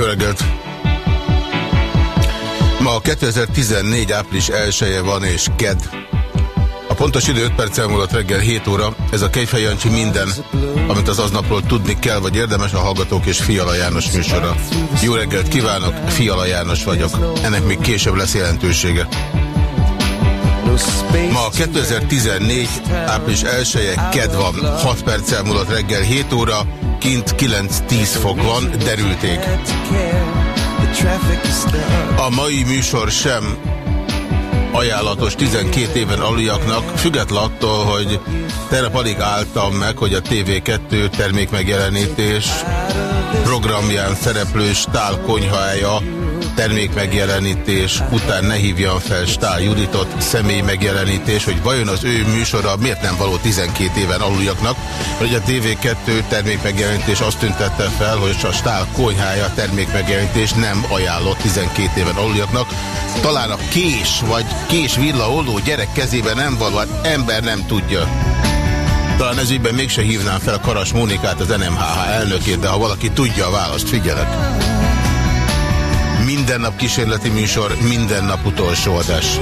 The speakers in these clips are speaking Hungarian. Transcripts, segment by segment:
Jó reggelt! Ma 2014. április 1 van és KED. A pontos idő 5 perc elmúlott reggel 7 óra. Ez a Kejfej Jancsi minden, amit az aznapról tudni kell, vagy érdemes a Hallgatók és Fiala János műsora. Jó reggelt kívánok, Fiala János vagyok. Ennek még később lesz jelentősége. Ma 2014. április 1-e, KED van. 6 perc elmúlott reggel 7 óra, kint 9-10 fok van, derülték. A mai műsor sem ajánlatos 12 éven aluliaknak, független attól, hogy tegnap alig álltam meg, hogy a TV2 termékmegjelenítés programján szereplő Stál konyhája termékmegjelenítés után ne hívjam fel Stál Juditot, személy megjelenítés, hogy vajon az ő műsora miért nem való 12 éven aluljaknak, hogy a TV2 termékmegjelenítés azt tüntette fel, hogy a Stál konyhája termékmegjelenítés nem ajánlott 12 éven aluljaknak. Talán a kés vagy kés villaoldó gyerek kezében nem való, hát ember nem tudja. Talán ez ügyben mégse hívnám fel Karas Mónikát, az NMHH elnökét, de ha valaki tudja a választ, figyelek. Minden nap kísérleti műsor, minden nap utolsó adás.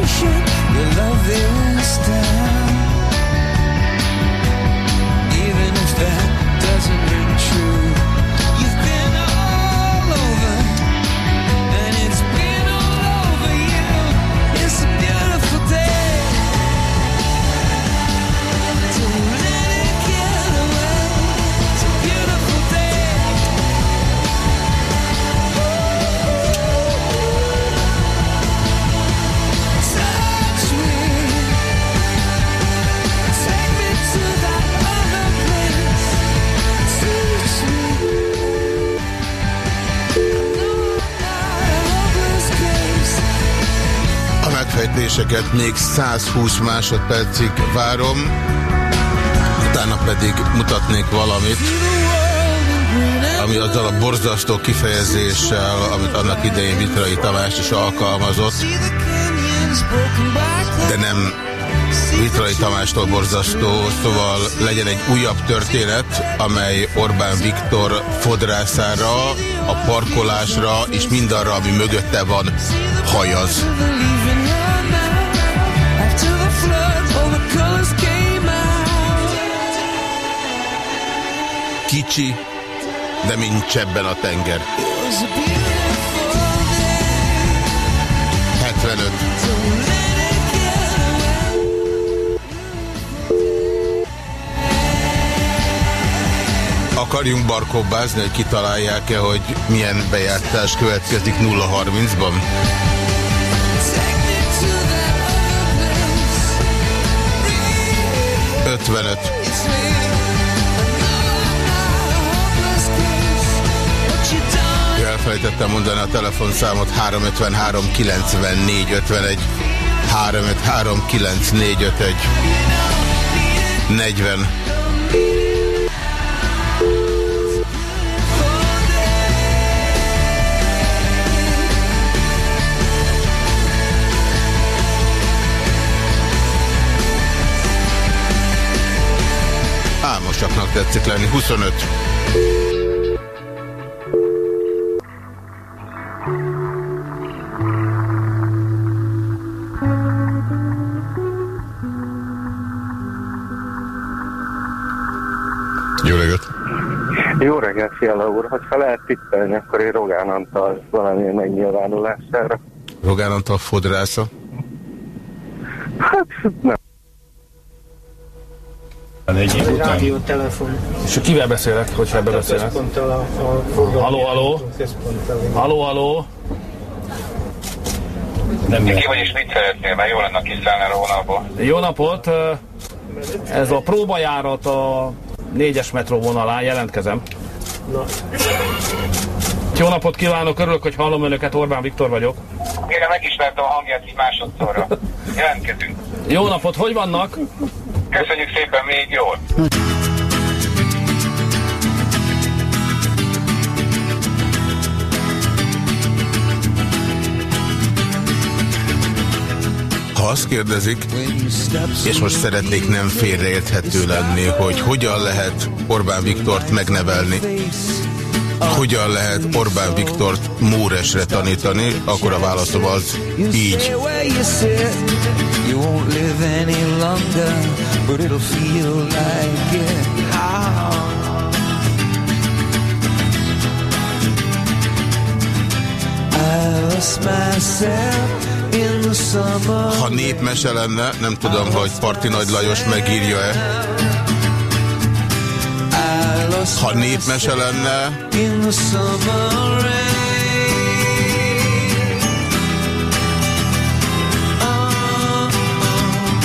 Megfejtéseket még 120 másodpercig várom, utána pedig mutatnék valamit, ami azzal a borzasztó kifejezéssel, amit annak idején Vitrai Tamás is alkalmazott, de nem Vitrai Tamástól borzasztó, szóval legyen egy újabb történet, amely Orbán Viktor fodrászára, a parkolásra és mindarra, ami mögötte van, hajaz. Kicsi, de mint csebben a tenger. 75. Akarjunk barkobbázni, hogy kitalálják-e, hogy milyen bejártás következik 030-ban? 55. Elfelejtettem mondani a telefonszámot 353 94 51 353 94 51 40 Álmosaknak tetszik lenni. 25. reggelt, Fiala úr! Ha lehet tippelni, akkor én Rogán Antal valamilyen megnyilvánulására. Rogán Antal fodrásza? Hát nem. Egy év után. Rádiótelefon. És kivel beszélek, hogyha ebbe beszélek? A, a? Központtal. igen. Haló, haló? Nem Ki vagyis mit szeretnél, mert jó lenne kiszállni a vonalból. Jó napot! Ez a próbajárat a négyes metró vonalán, jelentkezem. Na, Jó napot kívánok, örülök, hogy hallom önöket, Orbán Viktor vagyok. Kérem, megismertem a hangját így másodszorra. Jelentkezünk. Jó napot, hogy vannak? Köszönjük szépen, még jól. Ha azt kérdezik, és most szeretnék nem félreérthető lenni, hogy hogyan lehet Orbán Viktort megnevelni, hogyan lehet Orbán Viktort Móresre tanítani, akkor a válaszom az így. You won't live Ha népmese lenne, nem tudom, hogy Parti Nagy Lajos megírja-e. Ha népmese lenne,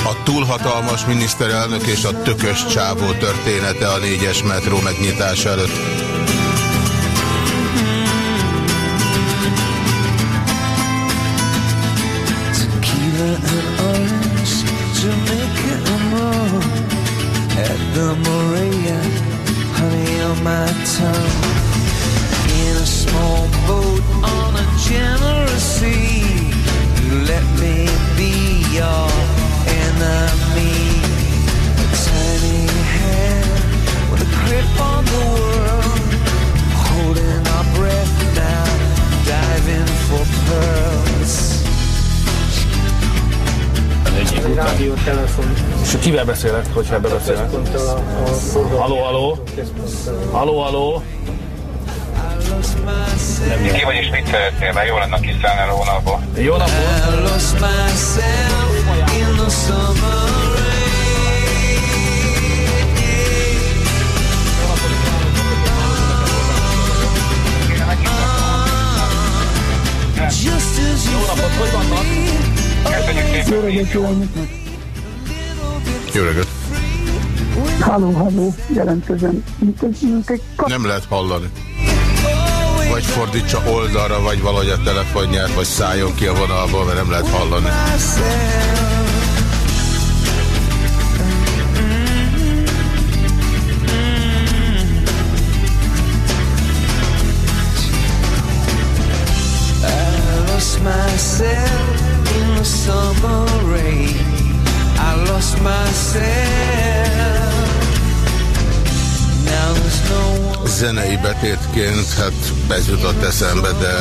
a túlhatalmas miniszterelnök és a tökös csávó története a négyes metró megnyitása előtt. Kivel beszélek, hogyha ebbe beszélek? Központtal a, a forgalmi Aló, aló? központtal. Aló, aló? Ki vagy és mit szeretnél, mert jó lenne kiszállni a vonalból. Jó napot! Jó napot, hogy vannak? Köszönjük szépen. Jó reggelt kívánok! Jó reggelt! Halló, halló, jelentkezem. Mint egy, mint egy kat- Nem lehet hallani. Vagy fordítsa oldalra, vagy valahogy a telefonját, vagy szálljon ki a vonalból, mert nem lehet hallani. Zenei betétként, hát ez jutott eszembe, de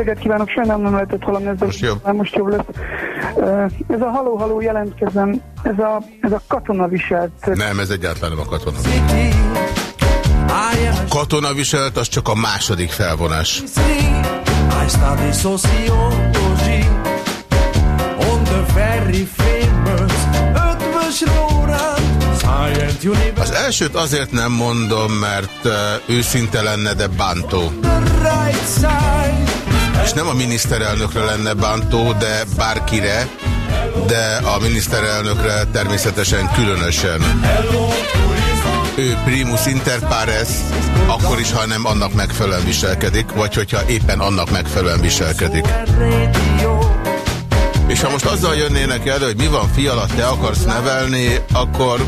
reggelt kívánok, sajnálom nem lehetett hallani ezzel. Most jobb. Már most jobb lesz. Ez a haló, haló jelentkezem, ez a, ez a katona viselt. Nem, ez egyáltalán nem a katona. Katona viselt, az csak a második felvonás. Az elsőt azért nem mondom, mert őszinte lenne, de bántó. És nem a miniszterelnökre lenne bántó, de bárkire, de a miniszterelnökre természetesen különösen. Ő primus inter pares, akkor is, ha nem annak megfelelően viselkedik, vagy hogyha éppen annak megfelelően viselkedik. És ha most azzal jönnének elő, hogy mi van fiala, te akarsz nevelni, akkor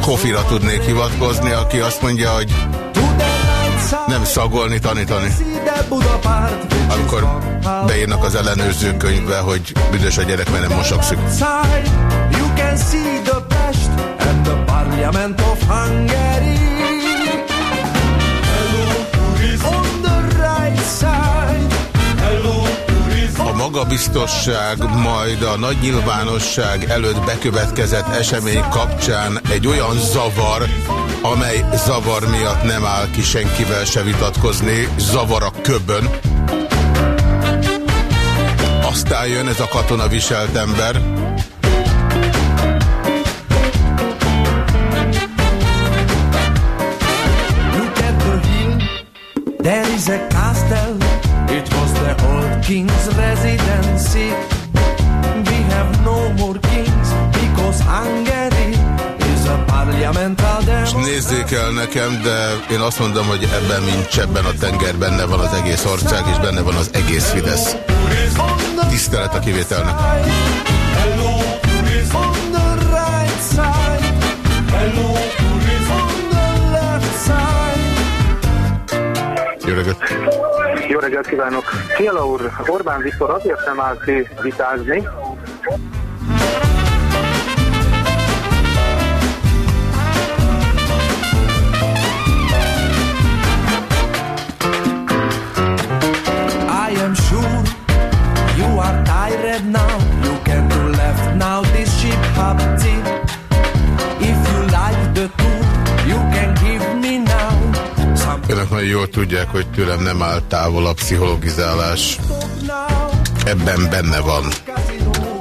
Kofira tudnék hivatkozni, aki azt mondja, hogy nem szagolni, tanítani. Budapárt, Amikor beírnak az ellenőrző könyvbe, hogy büdös a gyerek, mert nem mosakszik. A magabiztosság majd a nagy nyilvánosság előtt bekövetkezett esemény kapcsán egy olyan zavar, amely zavar miatt nem áll ki senkivel se vitatkozni, zavar a köbön. Aztán jön ez a katona viselt ember. There is a castle, it was the old king's residency. We have no more kings, because Hungary is a parliamental democracy. nézzék el nekem, de én azt mondom, hogy ebben, mint csebben a tenger, benne van az egész ország, és benne van az egész Fidesz. Tisztelet a kivételnek. Hello, on the right side. Hello, on the left side. Jó reggelt! Jó reggelt kívánok! Fiala úr, Orbán Viktor azért nem állt ki vitázni, jól tudják, hogy tőlem nem áll távol a pszichologizálás. Ebben benne van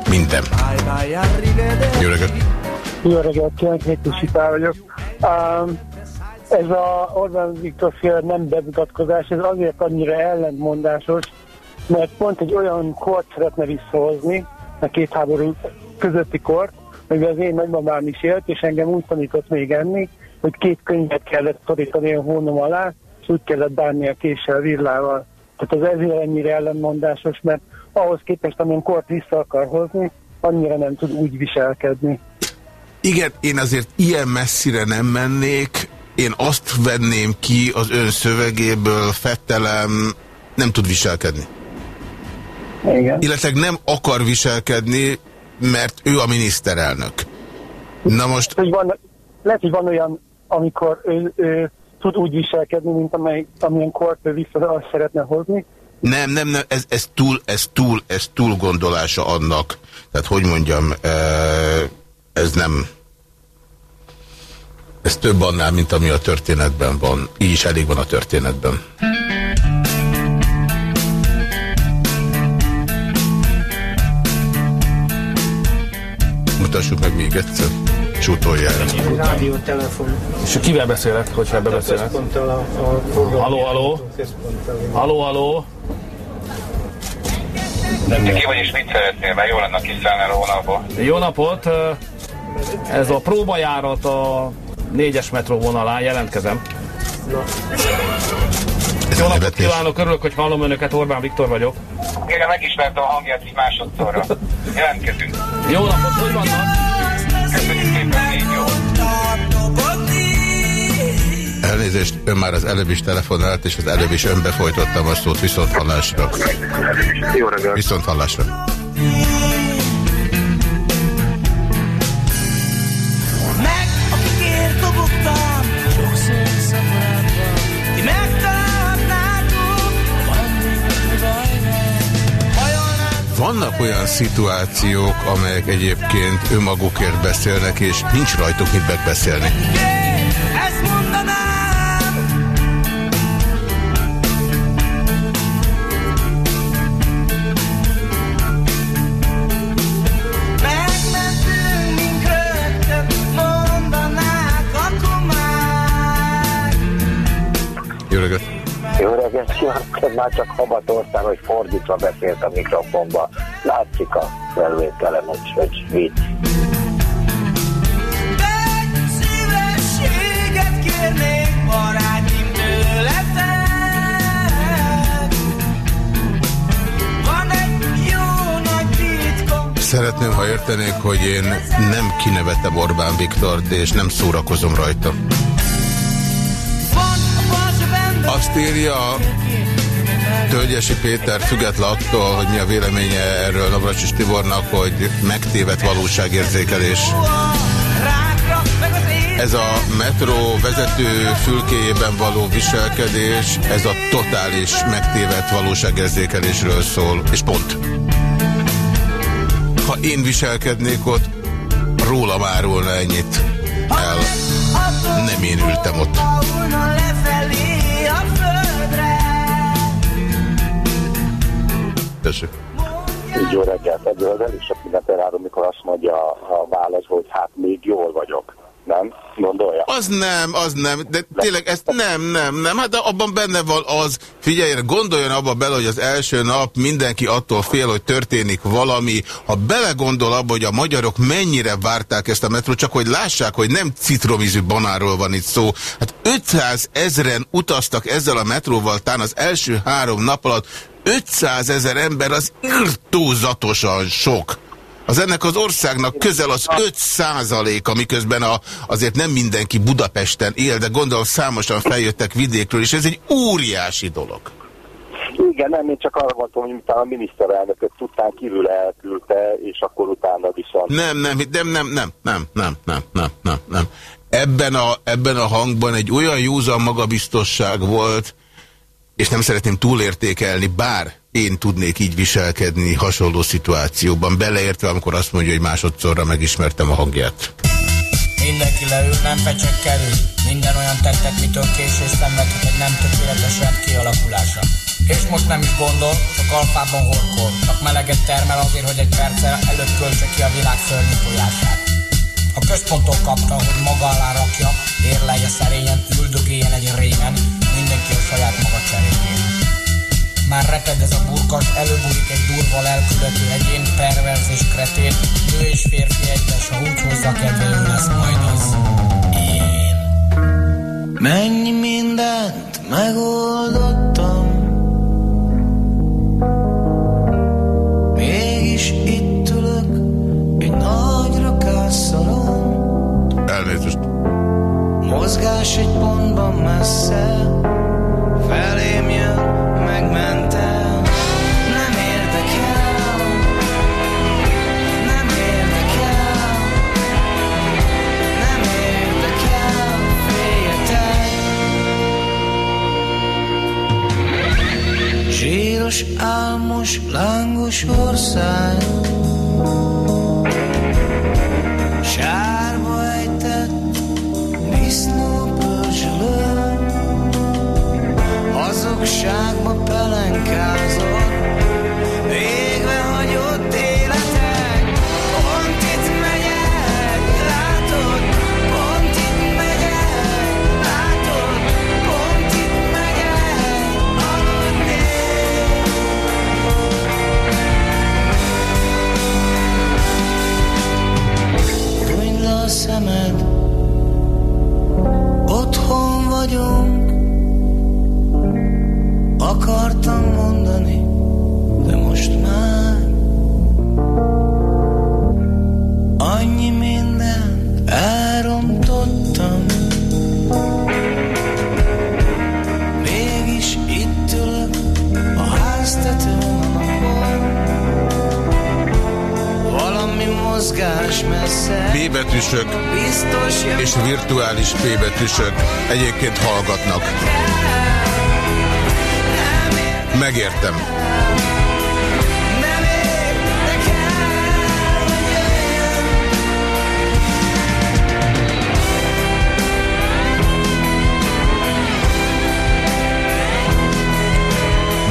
minden. Jó reggelt! Jó reggelt, Miktus Ipár vagyok. Um, ez a Orbán Viktor féle nem bemutatkozás, ez azért annyira ellentmondásos, mert pont egy olyan kort szeretne visszahozni, a két háború közötti kort, amiben az én nagymamám is élt, és engem úgy tanított még enni, hogy két könyvet kellett szorítani a hónom alá, és úgy kellett bánni a késsel, villával. Tehát az ezért ennyire ellentmondásos, mert ahhoz képest, amilyen kort vissza akar hozni, annyira nem tud úgy viselkedni. Igen, én azért ilyen messzire nem mennék. Én azt venném ki az ön szövegéből, fettelem nem tud viselkedni. Igen. Illetve nem akar viselkedni, mert ő a miniszterelnök. Na most, hogy van, lehet, hogy van olyan, amikor ő, ő tud úgy viselkedni, mint amely, amilyen kort ő vissza szeretne hozni. nem, nem, nem, ez, ez, túl, ez, túl, ez túl gondolása annak. Tehát, hogy mondjam, eh, ez nem... Ez több annál, mint ami a történetben van. Így is elég van a történetben. Mutassuk meg még egyszer. Csutoljára. Rádiótelefon. És kivel beszélek, hogyha ebbe beszélek? A forgalmi Halló, halló? Központtal. Halló, halló? Ki vagy és mit szeretnél, mert jó lenne kiszállni a hónapból. Jó napot! Ez a próbajárat a négyes metró vonalán, jelentkezem. Ez Jó a napot kívánok, örülök, hogy hallom önöket, Orbán Viktor vagyok. Igen, megismertem a hangját így másodszorra. Jelentkezünk. Jó napot, hogy vannak? Elnézést, ön már az előbb is telefonált, és az előbb is önbe folytottam a szót viszont hallásra. jó reggelt! Viszont hallásra. Vannak olyan szituációk, amelyek egyébként önmagukért beszélnek, és nincs rajtuk mit megbeszélni. Jó reggelt! Jó reggelt kívánok, már csak habatoltál, hogy fordítva beszélt a mikrofonba. Látszik a felvételen, hogy, vicc. Szeretném, ha értenék, hogy én nem kinevetem Orbán Viktort, és nem szórakozom rajta. Azt írja Tölgyesi Péter független attól, hogy mi a véleménye erről Navracsis Tibornak, hogy megtévedt valóságérzékelés. Ez a metró vezető fülkéjében való viselkedés, ez a totális megtévedt valóságérzékelésről szól, és pont. Ha én viselkednék ott, rólam árulna ennyit el. Nem én ültem ott. Tessék. Így jó reggelt, ebből az elég sok mindent elárul, mikor azt mondja a válasz, hogy hát még jól vagyok. Nem? Gondolja? Az nem, az nem, de tényleg ezt nem, nem, nem, hát de abban benne van az, figyeljen, gondoljon abba bele, hogy az első nap mindenki attól fél, hogy történik valami, ha belegondol abba, hogy a magyarok mennyire várták ezt a metrót, csak hogy lássák, hogy nem citromízű banáról van itt szó, hát 500 ezeren utaztak ezzel a metróval, tán az első három nap alatt 500 ezer ember az irtózatosan sok. Az ennek az országnak közel az 5 százaléka, miközben a, azért nem mindenki Budapesten él, de gondolom számosan feljöttek vidékről, és ez egy óriási dolog. Igen, nem, én csak arra mondtam, hogy utána a miniszterelnököt tudtán kívül elküldte, és akkor utána viszont... Nem, nem, nem, nem, nem, nem, nem, nem, nem, nem, nem. Ebben a, ebben a hangban egy olyan józan magabiztosság volt, és nem szeretném túlértékelni, bár én tudnék így viselkedni hasonló szituációban, beleértve, amikor azt mondja, hogy másodszorra megismertem a hangját. Mindenki leül, nem kerül. Minden olyan tettek, mitől késés szenvedhet egy nem tökéletes rend kialakulása. És most nem is gondol, csak alfában horkol. Csak meleget termel azért, hogy egy perccel előtt költse ki a világ szörnyű tojását. A központon kapta, hogy maga alá rakja, érlelje szerényen, üldögéljen egy rémen, mindenki a saját maga cseréjén. Már reped ez a burkas, előbújik egy durva lelkületű egyén, perverz és kretén, nő és férfi egyes, ha úgy hozza kedve, ő lesz majd az én. Mennyi mindent megoldottam, mégis itt ülök egy nagy rakásszalon. Elnézést. Mozgás egy pontban messze, felém jön, megmentem. Nem érdekel, nem érdekel, nem érdekel, féljetek. Zsíros, álmos, lángos ország, sárba hazugságba pelenkázott, hagyott életek. Pont itt megyek, látod, pont itt megyek, látod, aludni. Fújj le a szemed, otthon vagyunk, akartam mondani, de most már annyi mindent elrontottam. Mégis itt ülök a háztetőn a napon, valami mozgás messze. B betűsök és virtuális P betűsök egyébként hallgatnak. Megértem.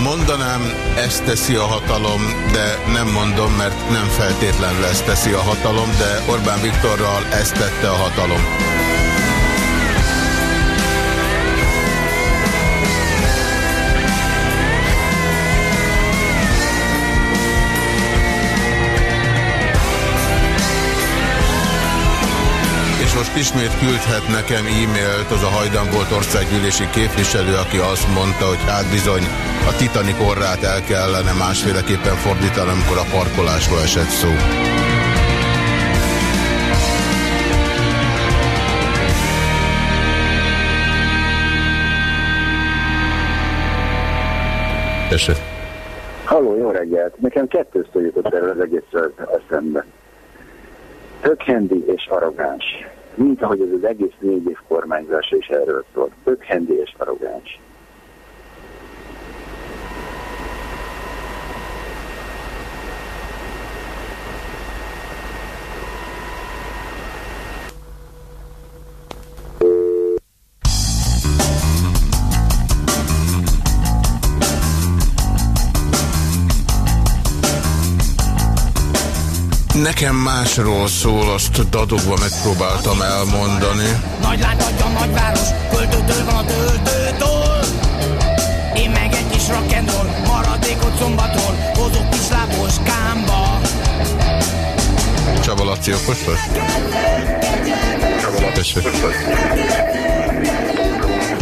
Mondanám, ezt teszi a hatalom, de nem mondom, mert nem feltétlenül ezt teszi a hatalom, de Orbán Viktorral ezt tette a hatalom. Most ismét küldhet nekem e-mailt az a hajdan volt országgyűlési képviselő, aki azt mondta, hogy hát bizony a Titanic orrát el kellene másféleképpen fordítani, amikor a parkolásról esett szó. Tessék. Halló, jó reggelt! Nekem kettőször jutott erről az egészről eszembe. Tökhendi és arrogáns. Mint ahogy ez az egész négy év kormányzása is erről szólt. Tökhendi és arrogáns. Nekem másról szól, azt dadogva megpróbáltam elmondani. Nagy lány adja nagyváros, költőtől van a töltőtől. Én meg egy kis rock'n'roll, maradékot szombatról, hozok kis lábos kámba. Csaba Laci okos vagy? Csaba Laci?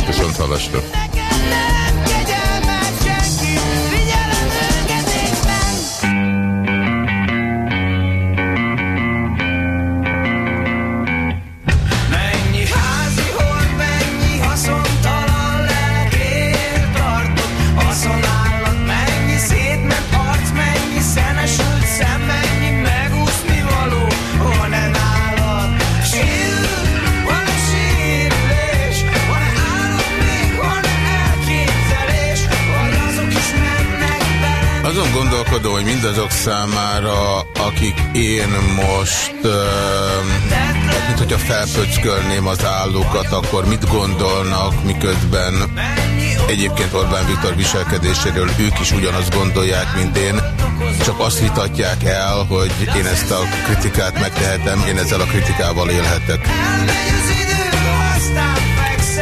Viszont hallásra. Gondolkodom, hogy mindazok számára, akik én most, uh, mint hogyha felpöckölném az állukat, akkor mit gondolnak, miközben egyébként Orbán Viktor viselkedéséről ők is ugyanazt gondolják, mint én, csak azt vitatják el, hogy én ezt a kritikát megtehetem, én ezzel a kritikával élhetek.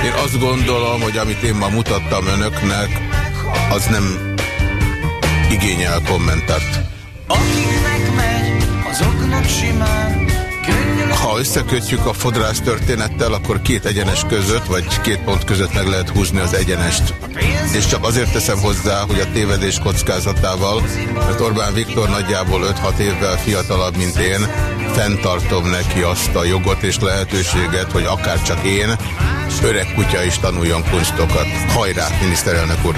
Én azt gondolom, hogy amit én ma mutattam önöknek, az nem igényel kommentárt. Akiknek megy, azoknak simán könnyű Ha összekötjük a fodrász történettel, akkor két egyenes között, vagy két pont között meg lehet húzni az egyenest. És csak azért teszem hozzá, hogy a tévedés kockázatával, mert Orbán Viktor nagyjából 5-6 évvel fiatalabb, mint én, fenntartom neki azt a jogot és lehetőséget, hogy akár csak én, öreg kutya is tanuljon kunstokat. Hajrá, miniszterelnök úr!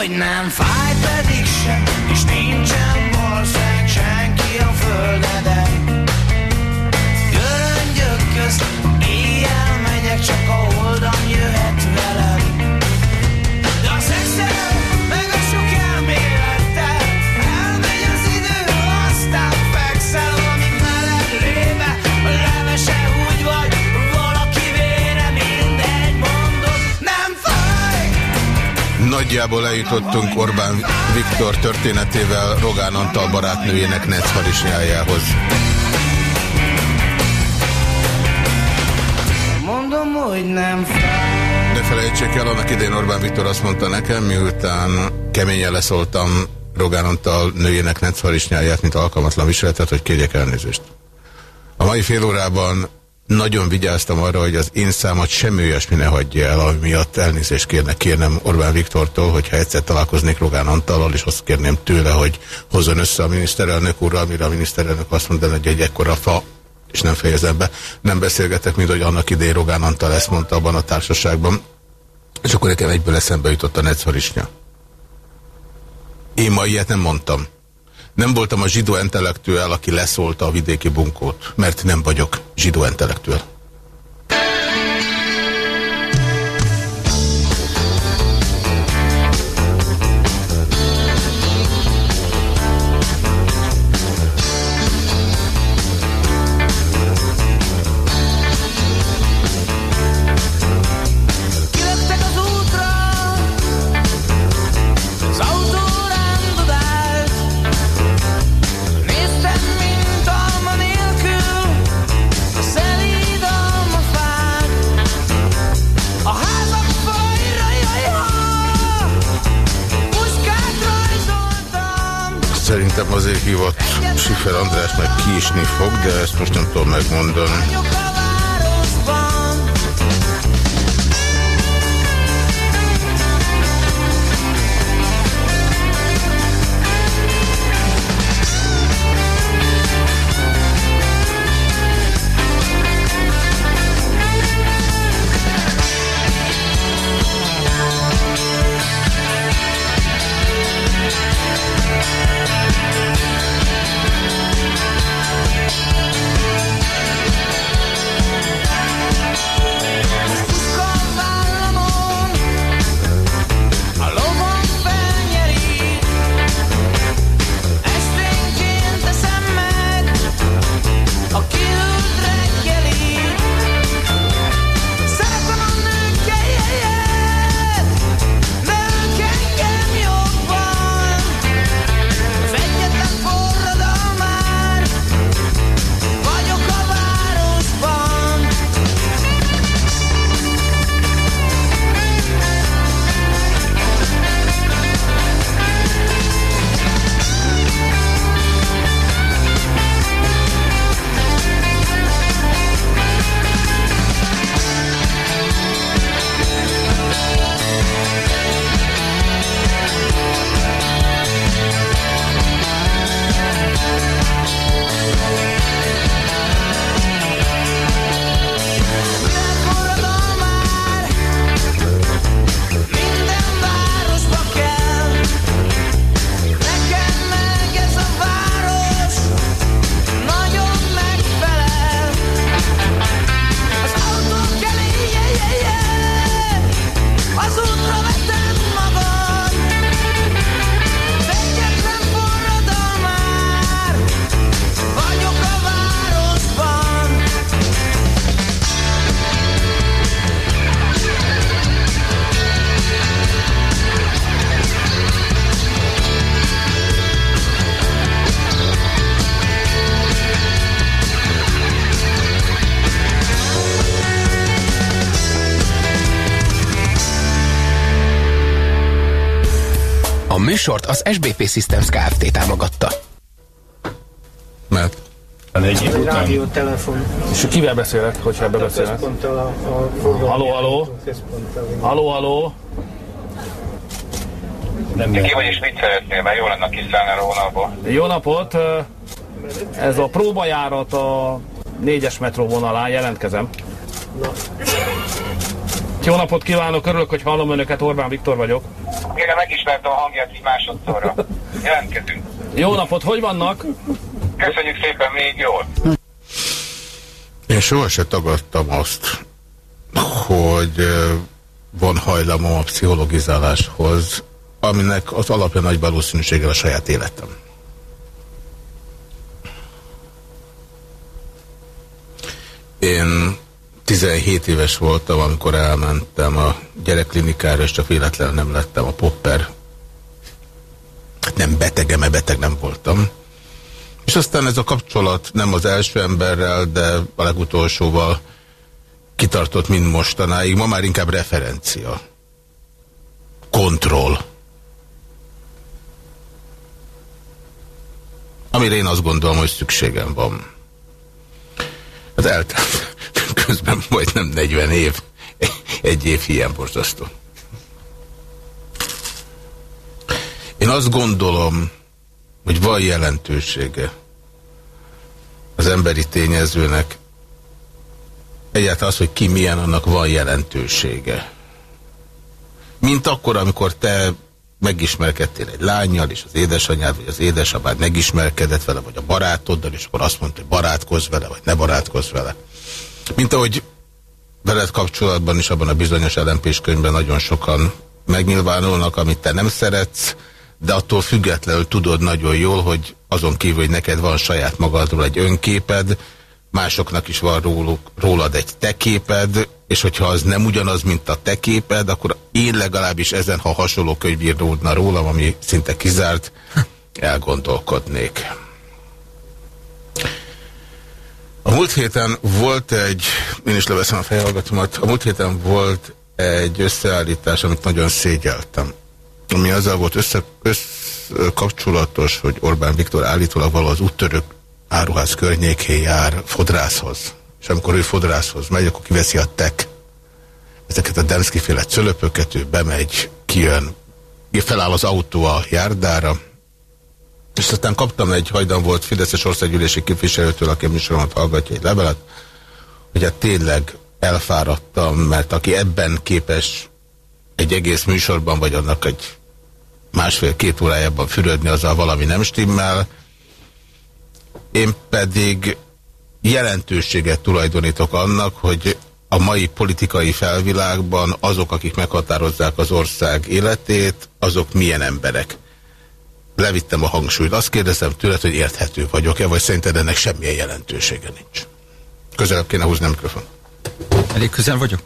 Hogy nem fáj pedig sem És nincsen valószínűleg senki a földeden. Göröngyök közt éjjel megyek Csak a holdam jöhet velem Nagyjából eljutottunk Orbán Viktor történetével Rogán Antal barátnőjének necfarisnyájához. Mondom, hogy nem Ne felejtsék el, annak idén Orbán Viktor azt mondta nekem, miután keményen leszóltam Rogán Antal nőjének necfarisnyáját, mint alkalmatlan viseletet, hogy kérjek elnézést. A mai fél órában nagyon vigyáztam arra, hogy az én számat semmi olyasmi ne hagyja el, ami miatt elnézést kérnek kérnem Orbán Viktortól, hogyha egyszer találkoznék Rogán Antallal, és azt kérném tőle, hogy hozzon össze a miniszterelnök úrral, amire a miniszterelnök azt mondaná, hogy egy ekkora fa, és nem fejezem be, nem beszélgetek, mint hogy annak idején Rogán Antal ezt mondta abban a társaságban, és akkor nekem egyből eszembe jutott a Netfarisnya. Én ma ilyet nem mondtam. Nem voltam a zsidó intellektuál, aki leszólta a vidéki bunkót, mert nem vagyok zsidó intellektuál. Azért hívott Sifer András meg kiisni fog, de ezt most nem tudom megmondani. Az SBP Systems Kft. támogatta. Mert? Egy rádió, telefon. És kivel beszélek, hogyha ebbe beszélek? Központtal a, a haló? központtal. Haló, haló? Nem Ki vagy és mit szeretnél, mert jó lenne kiszállni a vonalból. Jó napot! Ez a próbajárat a négyes metró vonalán, jelentkezem. Jó napot kívánok, örülök, hogy hallom önöket, Orbán Viktor vagyok. Kérem, megismertem a hangját így másodszorra. Jelentkezünk. Jó napot, hogy vannak? Köszönjük szépen, még jól. Én sohasem tagadtam azt, hogy van hajlamom a pszichologizáláshoz, aminek az alapja nagy valószínűséggel a saját életem. Én 17 éves voltam, amikor elmentem a gyerekklinikára, és csak véletlenül nem lettem a popper. Hát nem betegem, mert beteg nem voltam. És aztán ez a kapcsolat nem az első emberrel, de a legutolsóval kitartott mind mostanáig. Ma már inkább referencia. Kontroll. Amire én azt gondolom, hogy szükségem van. Az eltelt közben majdnem 40 év. Egy év hiány borzasztó. Én azt gondolom, hogy van jelentősége az emberi tényezőnek. Egyáltalán az, hogy ki milyen, annak van jelentősége. Mint akkor, amikor te megismerkedtél egy lányjal, és az édesanyád, vagy az édesapád megismerkedett vele, vagy a barátoddal, és akkor azt mondta, hogy barátkozz vele, vagy ne barátkozz vele. Mint ahogy veled kapcsolatban is abban a bizonyos lmp könyvben nagyon sokan megnyilvánulnak, amit te nem szeretsz, de attól függetlenül tudod nagyon jól, hogy azon kívül, hogy neked van saját magadról egy önképed, másoknak is van róluk, rólad egy te képed, és hogyha az nem ugyanaz, mint a te képed, akkor én legalábbis ezen, ha hasonló könyv íródna rólam, ami szinte kizárt, elgondolkodnék. A múlt héten volt egy, én is leveszem a fejhallgatómat, a múlt héten volt egy összeállítás, amit nagyon szégyeltem. Ami azzal volt össze, össze kapcsolatos, hogy Orbán Viktor állítólag való az úttörők áruház környékén jár fodrászhoz. És amikor ő fodrászhoz megy, akkor kiveszi a tek. Ezeket a Demszki féle cölöpöket, ő bemegy, kijön, feláll az autó a járdára, és aztán kaptam egy hajdan volt Fideszes országgyűlési képviselőtől, aki a műsoromat hallgatja egy levelet, hogy hát tényleg elfáradtam, mert aki ebben képes egy egész műsorban, vagy annak egy másfél-két órájában fürödni, azzal valami nem stimmel. Én pedig jelentőséget tulajdonítok annak, hogy a mai politikai felvilágban azok, akik meghatározzák az ország életét, azok milyen emberek. Levittem a hangsúlyt. Azt kérdezem tőled, hogy érthető vagyok-e, vagy szerinted ennek semmilyen jelentősége nincs. Közelebb kéne húzni a mikrofon. Elég közel vagyok?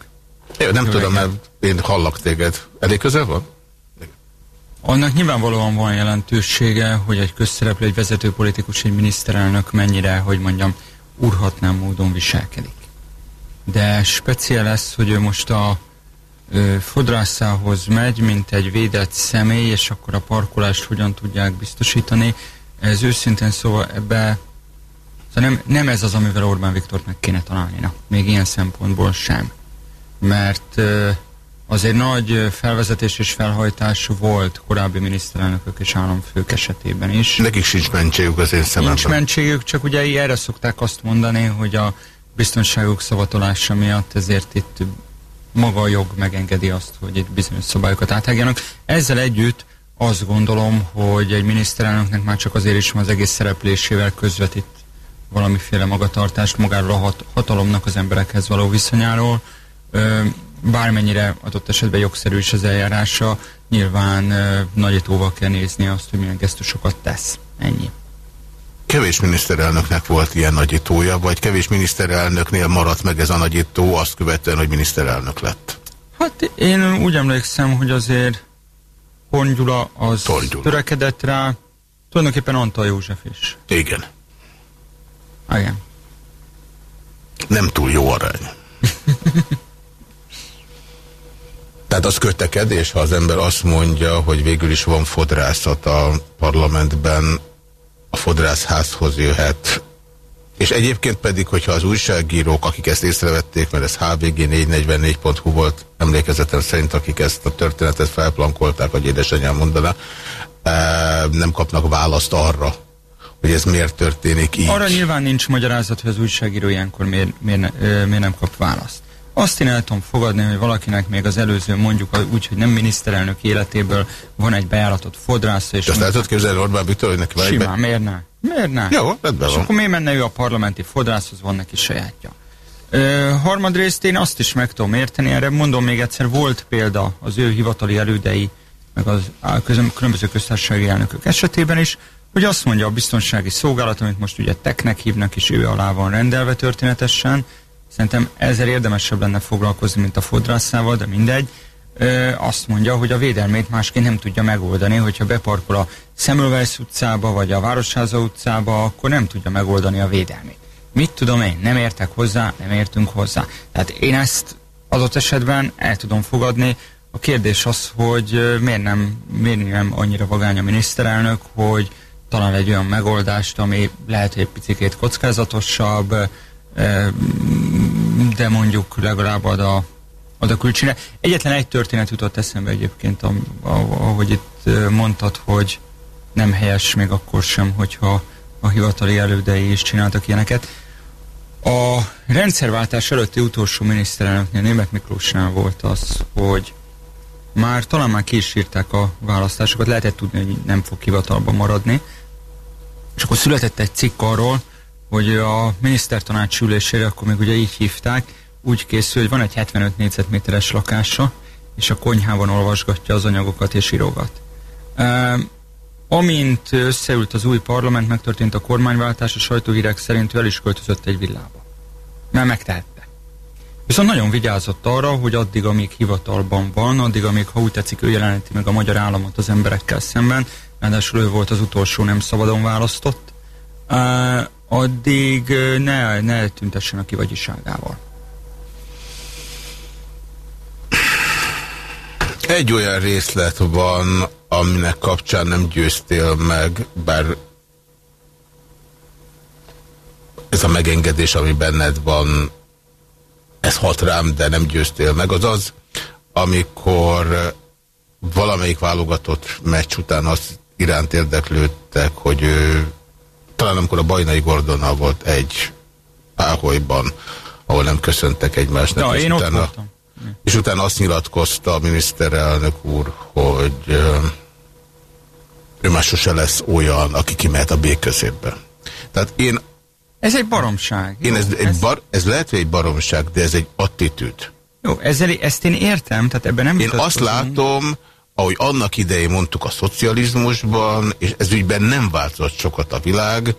Én nem Jó, tudom, mert én hallak téged. Elég közel van? Annak nyilvánvalóan van jelentősége, hogy egy közszereplő, egy vezető politikus, egy miniszterelnök mennyire, hogy mondjam, urhatnám módon viselkedik. De speciál lesz, hogy ő most a ö, fodrászához megy, mint egy védett személy, és akkor a parkolást hogyan tudják biztosítani. Ez őszintén szóval ebbe szóval nem, nem ez az, amivel Orbán Viktort meg kéne találni. Még ilyen szempontból sem. Mert ö, azért nagy ö, felvezetés és felhajtás volt korábbi miniszterelnökök és államfők esetében is. Nekik sincs mentségük az én szememben. Nincs mentségük, csak ugye erre szokták azt mondani, hogy a biztonságuk szavatolása miatt ezért itt maga a jog megengedi azt, hogy itt bizonyos szabályokat áthágjanak. Ezzel együtt azt gondolom, hogy egy miniszterelnöknek már csak azért is van az egész szereplésével közvetít valamiféle magatartást magáról a hat hatalomnak az emberekhez való viszonyáról. Ö, bármennyire adott esetben jogszerű is az eljárása, nyilván nagyítóval kell nézni azt, hogy milyen gesztusokat tesz. Ennyi. Kevés miniszterelnöknek volt ilyen nagyítója, vagy kevés miniszterelnöknél maradt meg ez a nagyító azt követően, hogy miniszterelnök lett? Hát én úgy emlékszem, hogy azért Horn Gyula az Torgyula. törekedett rá, tulajdonképpen Antal József is. Igen. Igen. Nem túl jó arány. Tehát az kötekedés, ha az ember azt mondja, hogy végül is van fodrászat a parlamentben, a fodrászházhoz jöhet. És egyébként pedig, hogyha az újságírók, akik ezt észrevették, mert ez hvg444.hu volt emlékezetem szerint, akik ezt a történetet felplankolták, hogy édesanyám mondaná, eh, nem kapnak választ arra, hogy ez miért történik így. Arra nyilván nincs magyarázat, hogy az újságíró ilyenkor miért, miért, ö, miért nem kap választ. Azt én el tudom fogadni, hogy valakinek még az előző mondjuk úgy, hogy nem miniszterelnök életéből van egy bejáratott fodrásza. És Azt el tudod képzelni Orbán Viktor, hogy neki van egy Simán, miért ne? Miért ne? Jó, rendben És van. akkor miért menne ő a parlamenti fodrászhoz, van neki sajátja. Ö, harmadrészt én azt is meg tudom érteni, erre mondom még egyszer, volt példa az ő hivatali elődei, meg az közöm, különböző köztársasági elnökök esetében is, hogy azt mondja a biztonsági szolgálat, amit most ugye teknek hívnak, és ő alá van rendelve történetesen, szerintem ezzel érdemesebb lenne foglalkozni, mint a fodrászával, de mindegy, ö, azt mondja, hogy a védelmét másként nem tudja megoldani, hogyha beparkol a Semmelweis utcába, vagy a Városháza utcába, akkor nem tudja megoldani a védelmét. Mit tudom én, nem értek hozzá, nem értünk hozzá. Tehát én ezt adott esetben el tudom fogadni. A kérdés az, hogy miért nem, miért nem annyira vagány a miniszterelnök, hogy talán egy olyan megoldást, ami lehet, hogy egy picit kockázatosabb, de mondjuk legalább ad a, ad a külcsine. Egyetlen egy történet jutott eszembe egyébként, ahogy itt mondtad, hogy nem helyes még akkor sem, hogyha a hivatali elődei is csináltak ilyeneket. A rendszerváltás előtti utolsó miniszterelnöknél, Német Miklósnál volt az, hogy már talán már ki is írták a választásokat, lehetett tudni, hogy nem fog hivatalban maradni, és akkor született egy cikk arról, hogy a minisztertanács ülésére, akkor még ugye így hívták, úgy készül, hogy van egy 75 négyzetméteres lakása, és a konyhában olvasgatja az anyagokat és írogat. Um, amint összeült az új parlament, megtörtént a kormányváltás, a sajtóhírek szerint ő el is költözött egy villába. Mert megtehette. Viszont nagyon vigyázott arra, hogy addig, amíg hivatalban van, addig, amíg, ha úgy tetszik, ő jeleneti meg a magyar államot az emberekkel szemben, ráadásul ő volt az utolsó nem szabadon választott, uh, addig ne, ne tüntessen a kivagyiságával. Egy olyan részlet van, aminek kapcsán nem győztél meg, bár ez a megengedés, ami benned van, ez hat rám, de nem győztél meg, az az, amikor valamelyik válogatott meccs után azt iránt érdeklődtek, hogy ő, talán amikor a Bajnai Gordonnal volt egy páholyban, ahol nem köszöntek egymásnak, Ja, és én ott utána, voltam. és utána azt nyilatkozta a miniszterelnök úr, hogy ő már sose lesz olyan, aki kimehet a béközépbe. Tehát én... Ez egy baromság. Én Jó, ez, egy ez- bar, ez lehet, hogy egy baromság, de ez egy attitűd. Jó, ezzel, ezt én értem, tehát ebben nem Én azt látom, ahogy annak idején mondtuk a szocializmusban, és ez ügyben nem változott sokat a világ,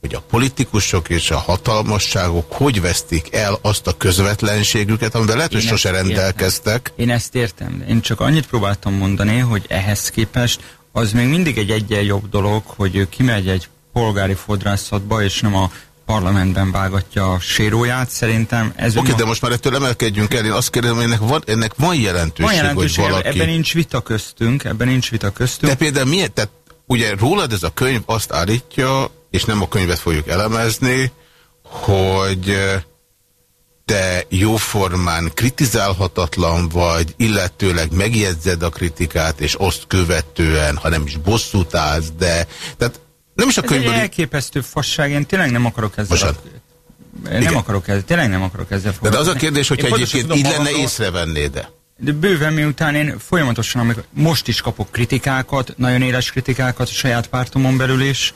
hogy a politikusok és a hatalmasságok hogy vesztik el azt a közvetlenségüket, amivel lehet, hogy sose ezt értem. rendelkeztek. Én ezt értem, de én csak annyit próbáltam mondani, hogy ehhez képest az még mindig egy egyen jobb dolog, hogy ő kimegy egy polgári fodrászatba, és nem a parlamentben vágatja a séróját, szerintem ez Oké, de most már ettől emelkedjünk el. Én azt kérdezem, hogy ennek van, ennek van jelentőség, van jelentőség, hogy valaki... ebben nincs vita köztünk, ebben nincs vita köztünk. De például miért? Tehát ugye rólad ez a könyv azt állítja, és nem a könyvet fogjuk elemezni, hogy te jóformán kritizálhatatlan vagy, illetőleg megjegyzed a kritikát, és azt követően, ha nem is bosszút állsz, de tehát nem is a Ez egy könyvből... elképesztő fasság, én tényleg nem akarok ezzel... Bocsánat. Nem Igen. akarok ezzel, tényleg nem akarok ezzel De, de az a foglalkozni. kérdés, hogyha Én egyébként így tudom lenne, magamról- észrevennéd de. De bőven miután én folyamatosan, amikor most is kapok kritikákat, nagyon éles kritikákat a saját pártomon belül is,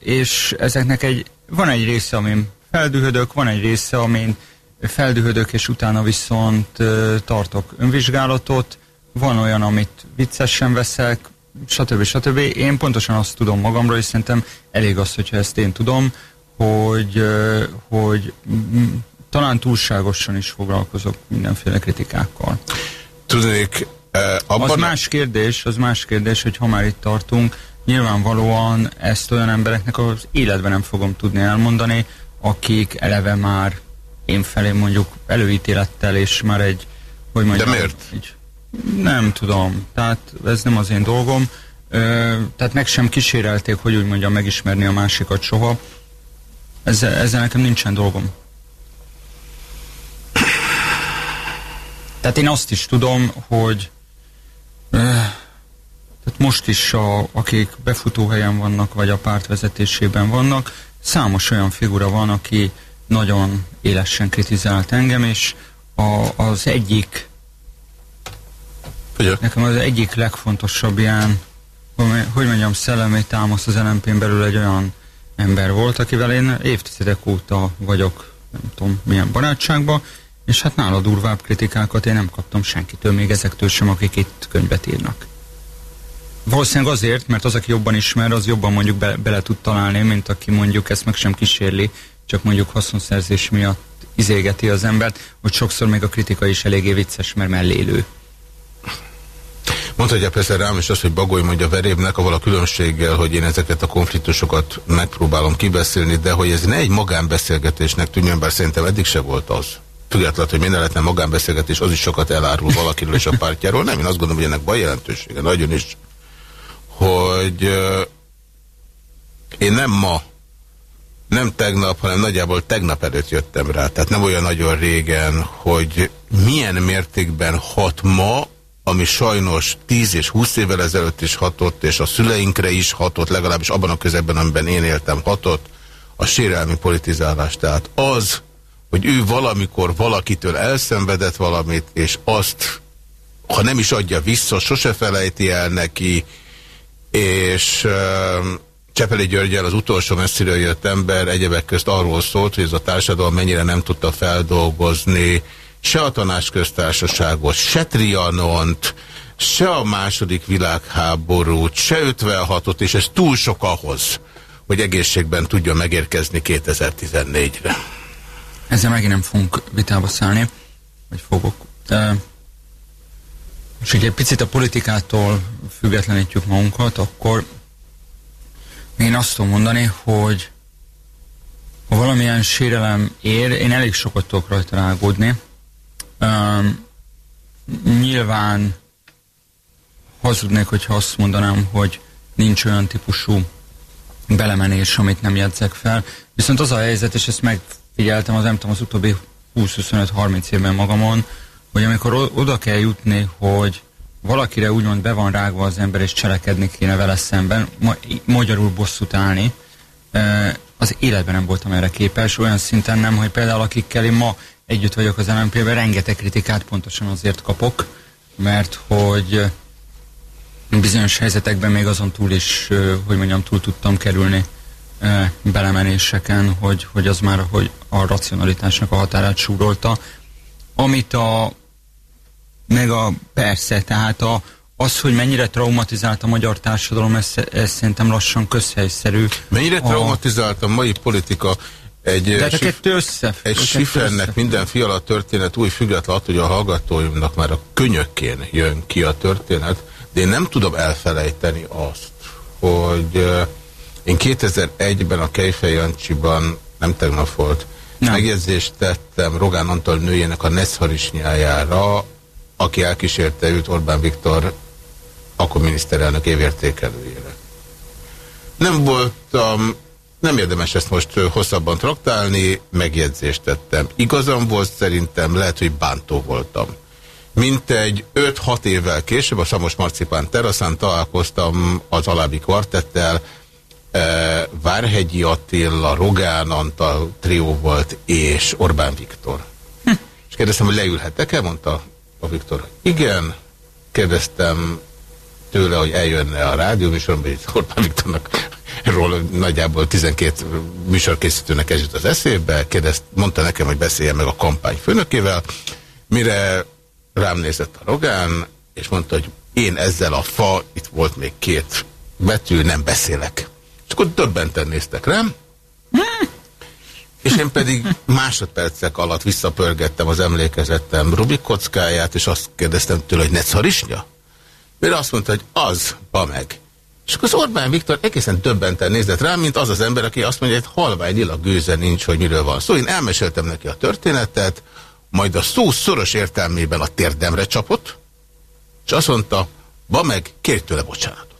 és ezeknek egy, van egy része, amin feldühödök, van egy része, amin feldühödök, és utána viszont tartok önvizsgálatot, van olyan, amit viccesen veszek, stb. stb. Én pontosan azt tudom magamról, és szerintem elég az, hogyha ezt én tudom, hogy, hogy talán túlságosan is foglalkozok mindenféle kritikákkal. Tudnék, eh, abban... Az más kérdés, az más kérdés, hogy ha már itt tartunk, nyilvánvalóan ezt olyan embereknek az életben nem fogom tudni elmondani, akik eleve már én felé mondjuk előítélettel és már egy hogy mondjam. De miért? Így, nem tudom, tehát ez nem az én dolgom. Ö, tehát meg sem kísérelték, hogy úgy mondjam, megismerni a másikat soha. Ezzel, ezzel nekem nincsen dolgom. Tehát én azt is tudom, hogy ö, tehát most is, a, akik befutóhelyen vannak, vagy a párt vezetésében vannak, számos olyan figura van, aki nagyon élesen kritizált engem, és a, az egyik Ugye? nekem az egyik legfontosabb ilyen, hogy- mondjam, szellemi támasz az LMP-n belül egy olyan ember volt, akivel én évtizedek óta vagyok, nem tudom milyen barátságban, és hát nála durvább kritikákat én nem kaptam senkitől, még ezektől sem, akik itt könyvet írnak. Valószínűleg azért, mert az, aki jobban ismer, az jobban mondjuk be, bele tud találni, mint aki mondjuk ezt meg sem kísérli, csak mondjuk haszonszerzés miatt izégeti az embert, hogy sokszor még a kritika is eléggé vicces, mert mellélő. Mondhatja persze rám is azt, hogy Bagoly mondja verébnek, avval a különbséggel, hogy én ezeket a konfliktusokat megpróbálom kibeszélni, de hogy ez ne egy magánbeszélgetésnek tűnjön, bár szerintem eddig se volt az. Függetlenül, hogy minden lehetne magánbeszélgetés, az is sokat elárul valakiről és a pártjáról. Nem, én azt gondolom, hogy ennek van jelentősége, nagyon is, hogy ö, én nem ma, nem tegnap, hanem nagyjából tegnap előtt jöttem rá. Tehát nem olyan nagyon régen, hogy milyen mértékben hat ma, ami sajnos 10 és 20 évvel ezelőtt is hatott, és a szüleinkre is hatott, legalábbis abban a közegben, amiben én éltem, hatott, a sérelmi politizálás. Tehát az, hogy ő valamikor valakitől elszenvedett valamit, és azt, ha nem is adja vissza, sose felejti el neki, és uh, Csepeli Györgyel az utolsó messziről jött ember egyebek közt arról szólt, hogy ez a társadalom mennyire nem tudta feldolgozni se a tanácsköztársaságot, se Trianont, se a második világháborút, se 56-ot, és ez túl sok ahhoz, hogy egészségben tudjon megérkezni 2014-re. Ezzel megint nem fogunk vitába szállni, vagy fogok. De és ugye picit a politikától függetlenítjük magunkat, akkor én azt tudom mondani, hogy ha valamilyen sérelem ér, én elég sokat tudok rajta rágódni. Um, nyilván hazudnék, hogyha azt mondanám, hogy nincs olyan típusú belemenés, amit nem jegyzek fel. Viszont az a helyzet, és ezt megfigyeltem az nem tudom, az utóbbi 20-25-30 évben magamon, hogy amikor oda kell jutni, hogy valakire úgymond be van rágva az ember, és cselekedni kéne vele szemben, ma- magyarul bosszút állni, az életben nem voltam erre képes, olyan szinten nem, hogy például akikkel én ma együtt vagyok az LMP-ben, rengeteg kritikát pontosan azért kapok, mert hogy eh, bizonyos helyzetekben még azon túl is, ö, hogy mondjam, túl tudtam kerülni ö, belemenéseken, hogy, hogy az már hogy a racionalitásnak a határát súrolta. Amit a meg a persze, tehát a, az, hogy mennyire traumatizált a magyar társadalom, ez, ez szerintem lassan közhelyszerű. Mennyire A- traumatizált a mai politika egy, De hát sif- kettő össze. egy sifernek minden fiala történet úgy független attól, hogy a hallgatóimnak már a könyökén jön ki a történet, de én nem tudom elfelejteni azt, hogy én 2001-ben a Kejfej Jancsiban, nem tegnap volt, nem. megjegyzést tettem Rogán Antal nőjének a Neszharisnyájára, aki elkísérte őt Orbán Viktor akkor miniszterelnök évértékelőjére. Nem voltam, nem érdemes ezt most hosszabban traktálni, megjegyzést tettem. Igazam volt szerintem, lehet, hogy bántó voltam. Mint egy 5-6 évvel később a Samos Marcipán teraszán találkoztam az alábbi kvartettel, Várhegyi Attila, Rogán Antal trió volt, és Orbán Viktor. És kérdeztem, hogy leülhetek-e? Mondta a Viktor, igen. Kérdeztem tőle, hogy eljönne a rádió műsorban, hogy Orbán Viktornak ról nagyjából 12 műsorkészítőnek ez jut az eszébe, kérdezt, mondta nekem, hogy beszéljen meg a kampány főnökével, mire rám nézett a Rogán, és mondta, hogy én ezzel a fa, itt volt még két betű, nem beszélek. És akkor többenten néztek rám, és én pedig másodpercek alatt visszapörgettem az emlékezetem Rubik kockáját, és azt kérdeztem tőle, hogy ne szarisnya? Mire azt mondta, hogy az, ba meg. És akkor az Orbán Viktor egészen többenten nézett rám, mint az az ember, aki azt mondja, hogy halvány lila gőze nincs, hogy miről van szó. Én elmeséltem neki a történetet, majd a szó szoros értelmében a térdemre csapott, és azt mondta, ba meg, kérj tőle bocsánatot.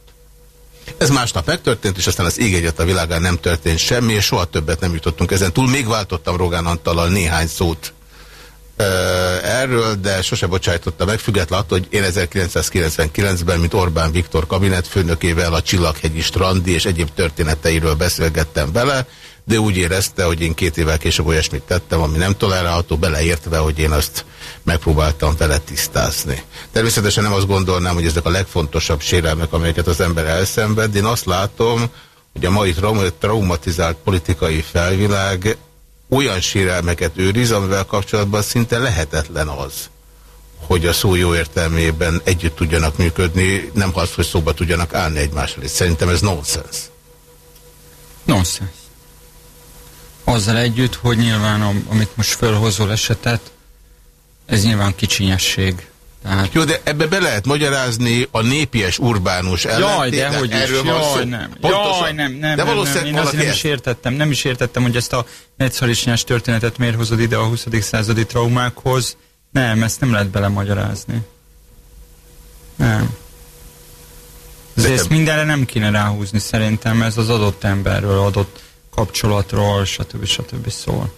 Ez másnap megtörtént, és aztán az ég egyet a világán nem történt semmi, és soha többet nem jutottunk ezen túl. Még váltottam Rogán Antallal néhány szót erről, de sose bocsájtotta meg, független attól, hogy én 1999-ben, mint Orbán Viktor kabinetfőnökével a Csillaghegyi strandi és egyéb történeteiről beszélgettem vele, de úgy érezte, hogy én két évvel később olyasmit tettem, ami nem tolerálható, beleértve, hogy én azt megpróbáltam vele tisztázni. Természetesen nem azt gondolnám, hogy ezek a legfontosabb sérelmek, amelyeket az ember elszenved. Én azt látom, hogy a mai traum traumatizált politikai felvilág olyan sérelmeket őriz, amivel kapcsolatban szinte lehetetlen az, hogy a szó jó értelmében együtt tudjanak működni, nem az, hogy szóba tudjanak állni egymással. Szerintem ez nonsens. Nonsens. Azzal együtt, hogy nyilván, am- amit most fölhozol esetet, ez nyilván kicsinyesség. Tehát... Jó, de ebbe be lehet magyarázni a népies urbánus Jaj, ellentétet. de hogy is, Erről jaj, nem. Pontosan. Jaj, nem, nem, de nem, nem, én valaki nem is értettem, nem is értettem, hogy ezt a netszalisnyás történetet miért hozod ide a 20. századi traumákhoz. Nem, ezt nem lehet belemagyarázni. Nem. De ezt mindenre nem kéne ráhúzni szerintem, ez az adott emberről, adott kapcsolatról, stb. stb. szól.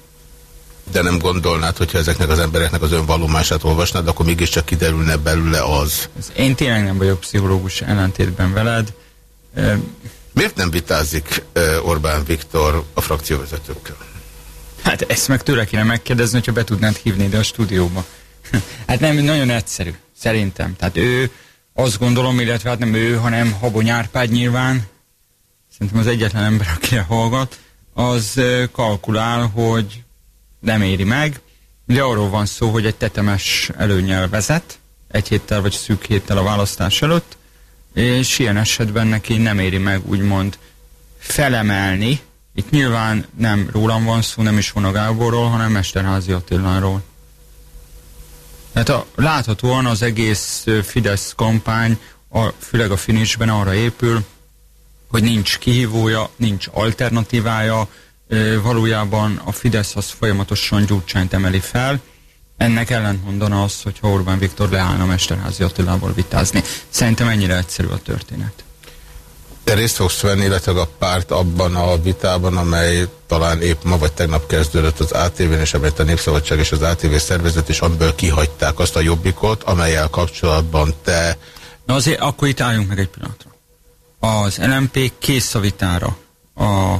De nem gondolnád, hogyha ezeknek az embereknek az önvallomását olvasnád, akkor mégiscsak kiderülne belőle az. Én tényleg nem vagyok pszichológus ellentétben veled. Miért nem vitázik Orbán Viktor a frakcióvezetőkkel? Hát ezt meg tőle kéne megkérdezni, hogyha be tudnád hívni ide a stúdióba. hát nem, nagyon egyszerű, szerintem. Tehát ő, azt gondolom, illetve hát nem ő, hanem Habony Árpád nyilván, szerintem az egyetlen ember, akire hallgat, az kalkulál, hogy nem éri meg. Ugye arról van szó, hogy egy tetemes előnyel vezet, egy héttel vagy szűk héttel a választás előtt, és ilyen esetben neki nem éri meg úgymond felemelni. Itt nyilván nem rólam van szó, nem is Vona Gáborról, hanem Mesterházi Attiláról. Tehát a, láthatóan az egész Fidesz kampány, a, főleg a finisben arra épül, hogy nincs kihívója, nincs alternatívája, valójában a Fidesz az folyamatosan Gyurcsányt emeli fel, ennek ellentmondana az, hogyha Orbán Viktor leállna Mesterházi Attilával vitázni. Szerintem ennyire egyszerű a történet. Te részt fogsz venni, illetve a párt abban a vitában, amely talán épp ma vagy tegnap kezdődött az ATV-n, és amelyet a Népszabadság és az ATV szervezet, és amiből kihagyták azt a jobbikot, amelyel kapcsolatban te Na azért akkor itt álljunk meg egy pillanatra. Az LMP kész a vitára a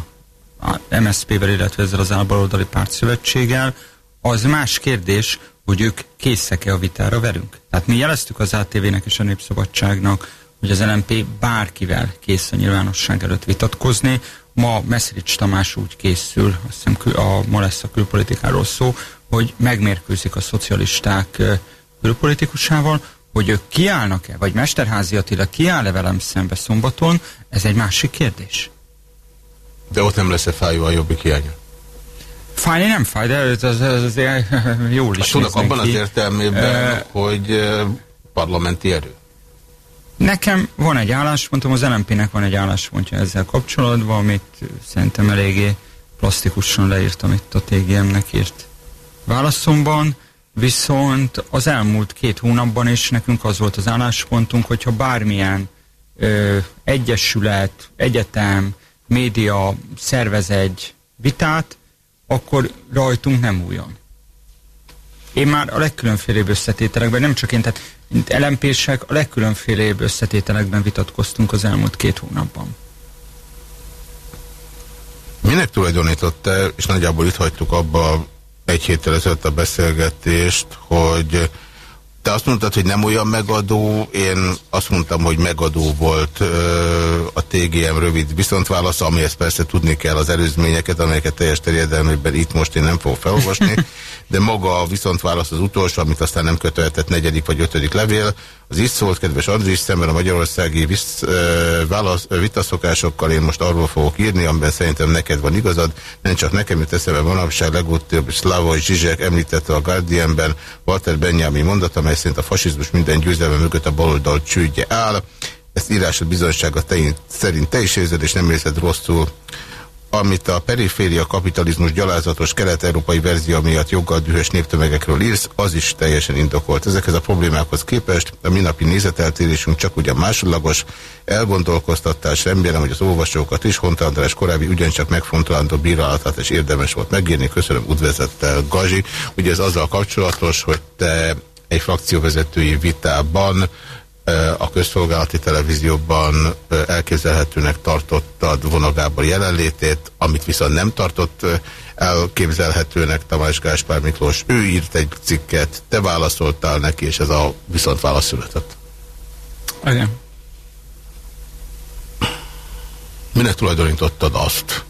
MSZP-vel, illetve ezzel az állbaloldali pártszövetséggel. Az más kérdés, hogy ők készek-e a vitára velünk. Tehát mi jeleztük az ATV-nek és a Népszabadságnak, hogy az LMP bárkivel kész a nyilvánosság előtt vitatkozni. Ma Meszerics Tamás úgy készül, azt hiszem a, ma lesz a külpolitikáról szó, hogy megmérkőzik a szocialisták külpolitikusával, hogy ők kiállnak-e, vagy Mesterházi Attila kiáll-e velem szembe szombaton, ez egy másik kérdés. De ott nem lesz-e fájó a jobbik hiánya? Fájni nem fáj, de ez az, az azért jól is Azt tudok abban az neki. értelmében, Ö, hogy parlamenti erő. Nekem van egy álláspontom, az LMP-nek van egy álláspontja ezzel kapcsolatban, amit szerintem eléggé plastikusan leírtam itt a TGM-nek írt válaszomban, viszont az elmúlt két hónapban is nekünk az volt az álláspontunk, hogyha bármilyen ö, egyesület, egyetem, média szervez egy vitát, akkor rajtunk nem újon. Én már a legkülönfélébb összetételekben, nem csak én, tehát mint LMP-sek, a legkülönfélébb összetételekben vitatkoztunk az elmúlt két hónapban. Minek tulajdonította, és nagyjából itt hagytuk abba egy héttel ezelőtt a beszélgetést, hogy te azt mondtad, hogy nem olyan megadó, én azt mondtam, hogy megadó volt ö, a TGM rövid viszontválasza, amihez persze tudni kell az előzményeket, amelyeket teljes terjedelmében itt most én nem fogok felolvasni, de maga a viszontválasz az utolsó, amit aztán nem kötöltett negyedik vagy ötödik levél, az is szólt, kedves Andris, szemben a magyarországi visz, válasz, vitaszokásokkal én most arról fogok írni, amiben szerintem neked van igazad, nem csak nekem jut eszembe manapság, legutóbb Slavoj Zsizsek említette a Guardianben Walter Benjamin mondat, amely szerint a fasizmus minden győzelme mögött a baloldal csődje áll. Ezt írásod bizonysága szerint te is érzed, és nem érzed rosszul amit a periféria kapitalizmus gyalázatos kelet-európai verzió miatt joggal dühös néptömegekről írsz, az is teljesen indokolt. Ezekhez a problémákhoz képest a minapi nézeteltérésünk csak ugyan másodlagos elgondolkoztatás. Remélem, hogy az olvasókat is Honta András korábbi ugyancsak megfontolandó bírálatát és érdemes volt megírni. Köszönöm, udvezettel Gazi. Ugye ez azzal kapcsolatos, hogy te egy frakcióvezetői vitában a közszolgálati televízióban elképzelhetőnek tartottad vonagában jelenlétét, amit viszont nem tartott elképzelhetőnek Tamás Gáspár Miklós. Ő írt egy cikket, te válaszoltál neki, és ez a viszont válasz született. Igen. Minek tulajdonítottad azt,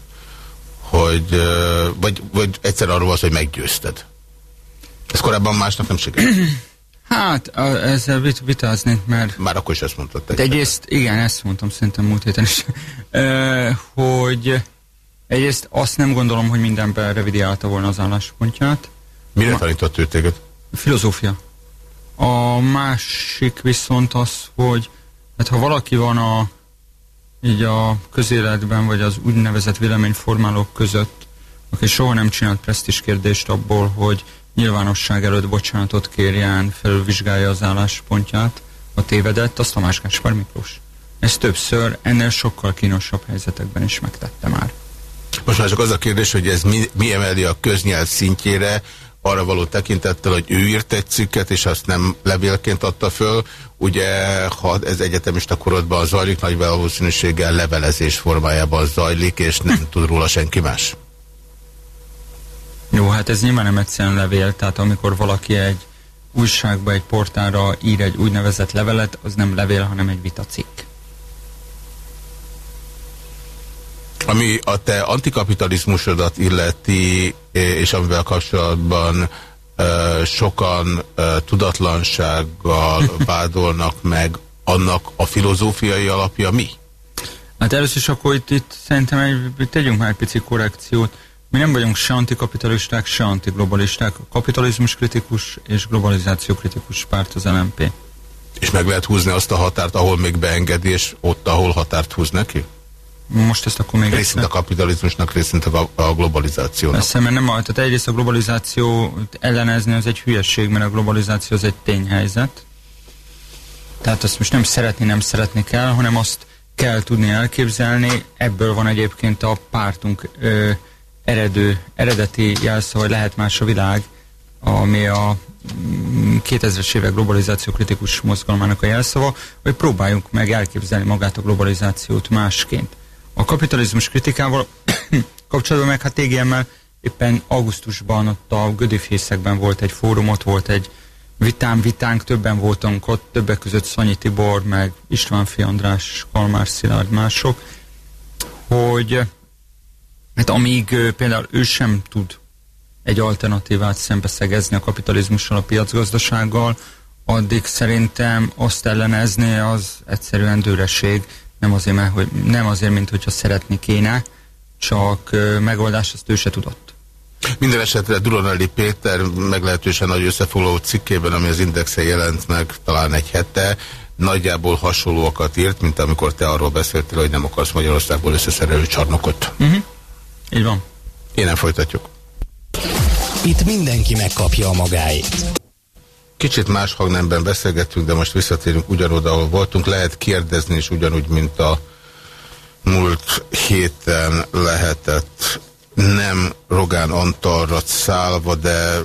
hogy, vagy, vagy egyszer arról az, hogy meggyőzted? Ez korábban másnak nem sikerült. Hát, a, ezzel vit, vitáznék, mert... Már akkor is ezt mondtad. Hát egyrészt, igen, ezt mondtam szerintem múlt héten is, e, hogy egyrészt azt nem gondolom, hogy mindenben revidiálta volna az álláspontját. Mire Ma, tanított ő téged? Filozófia. A másik viszont az, hogy hát ha valaki van a így a közéletben, vagy az úgynevezett véleményformálók között, aki soha nem csinált presztis kérdést abból, hogy nyilvánosság előtt bocsánatot kérjen, felülvizsgálja az álláspontját, a tévedett, azt Tamás Gáspár Miklós. Ez többször, ennél sokkal kínosabb helyzetekben is megtette már. Most már csak az a kérdés, hogy ez mi, mi emeli a köznyelv szintjére, arra való tekintettel, hogy ő írt egy cikket, és azt nem levélként adta föl. Ugye, ha ez egyetemista korodban zajlik, nagy valószínűséggel levelezés formájában zajlik, és nem tud róla senki más. Jó, hát ez nyilván nem egyszerűen levél, tehát amikor valaki egy újságba, egy portára ír egy úgynevezett levelet, az nem levél, hanem egy vitacikk. Ami a te antikapitalizmusodat illeti, és amivel kapcsolatban sokan tudatlansággal vádolnak meg, annak a filozófiai alapja mi? Hát először is akkor itt, itt szerintem egy, tegyünk már egy pici korrekciót. Mi nem vagyunk se antikapitalisták, se antiglobalisták. Kapitalizmus kritikus és globalizáció kritikus párt az LMP. És meg lehet húzni azt a határt, ahol még beengedi, és ott, ahol határt húz neki? Most ezt akkor még Részint a kapitalizmusnak, részint a, a globalizációnak. Persze, mert nem, tehát egyrészt a globalizáció ellenezni az egy hülyeség, mert a globalizáció az egy tényhelyzet. Tehát azt most nem szeretni, nem szeretni kell, hanem azt kell tudni elképzelni. Ebből van egyébként a pártunk ö, eredő, eredeti jelszó, hogy lehet más a világ, ami a 2000-es évek globalizáció kritikus mozgalmának a jelszava, hogy próbáljunk meg elképzelni magát a globalizációt másként. A kapitalizmus kritikával kapcsolatban meg hát TGM-mel éppen augusztusban ott a Gödifészekben volt egy fórum, volt egy vitám, vitánk, többen voltunk ott, többek között Szanyi Tibor, meg István Fi András, Kalmár Szilárd, mások, hogy Hát amíg például ő sem tud egy alternatívát szembeszegezni a kapitalizmussal, a piacgazdasággal, addig szerintem azt ellenezni az egyszerűen dőreség, nem azért, mert, hogy, nem azért, mint hogyha szeretni kéne, csak megoldást azt ő se tudott. Minden esetre Duronelli Péter meglehetősen nagy összefoglaló cikkében, ami az Indexen jelent meg talán egy hete, nagyjából hasonlóakat írt, mint amikor te arról beszéltél, hogy nem akarsz Magyarországból összeszerelő csarnokot. Uh -huh. Így van. Én folytatjuk. Itt mindenki megkapja a magáét. Kicsit más hangnemben beszélgetünk, de most visszatérünk ugyanoda, ahol voltunk. Lehet kérdezni is ugyanúgy, mint a múlt héten lehetett nem Rogán Antalra szállva, de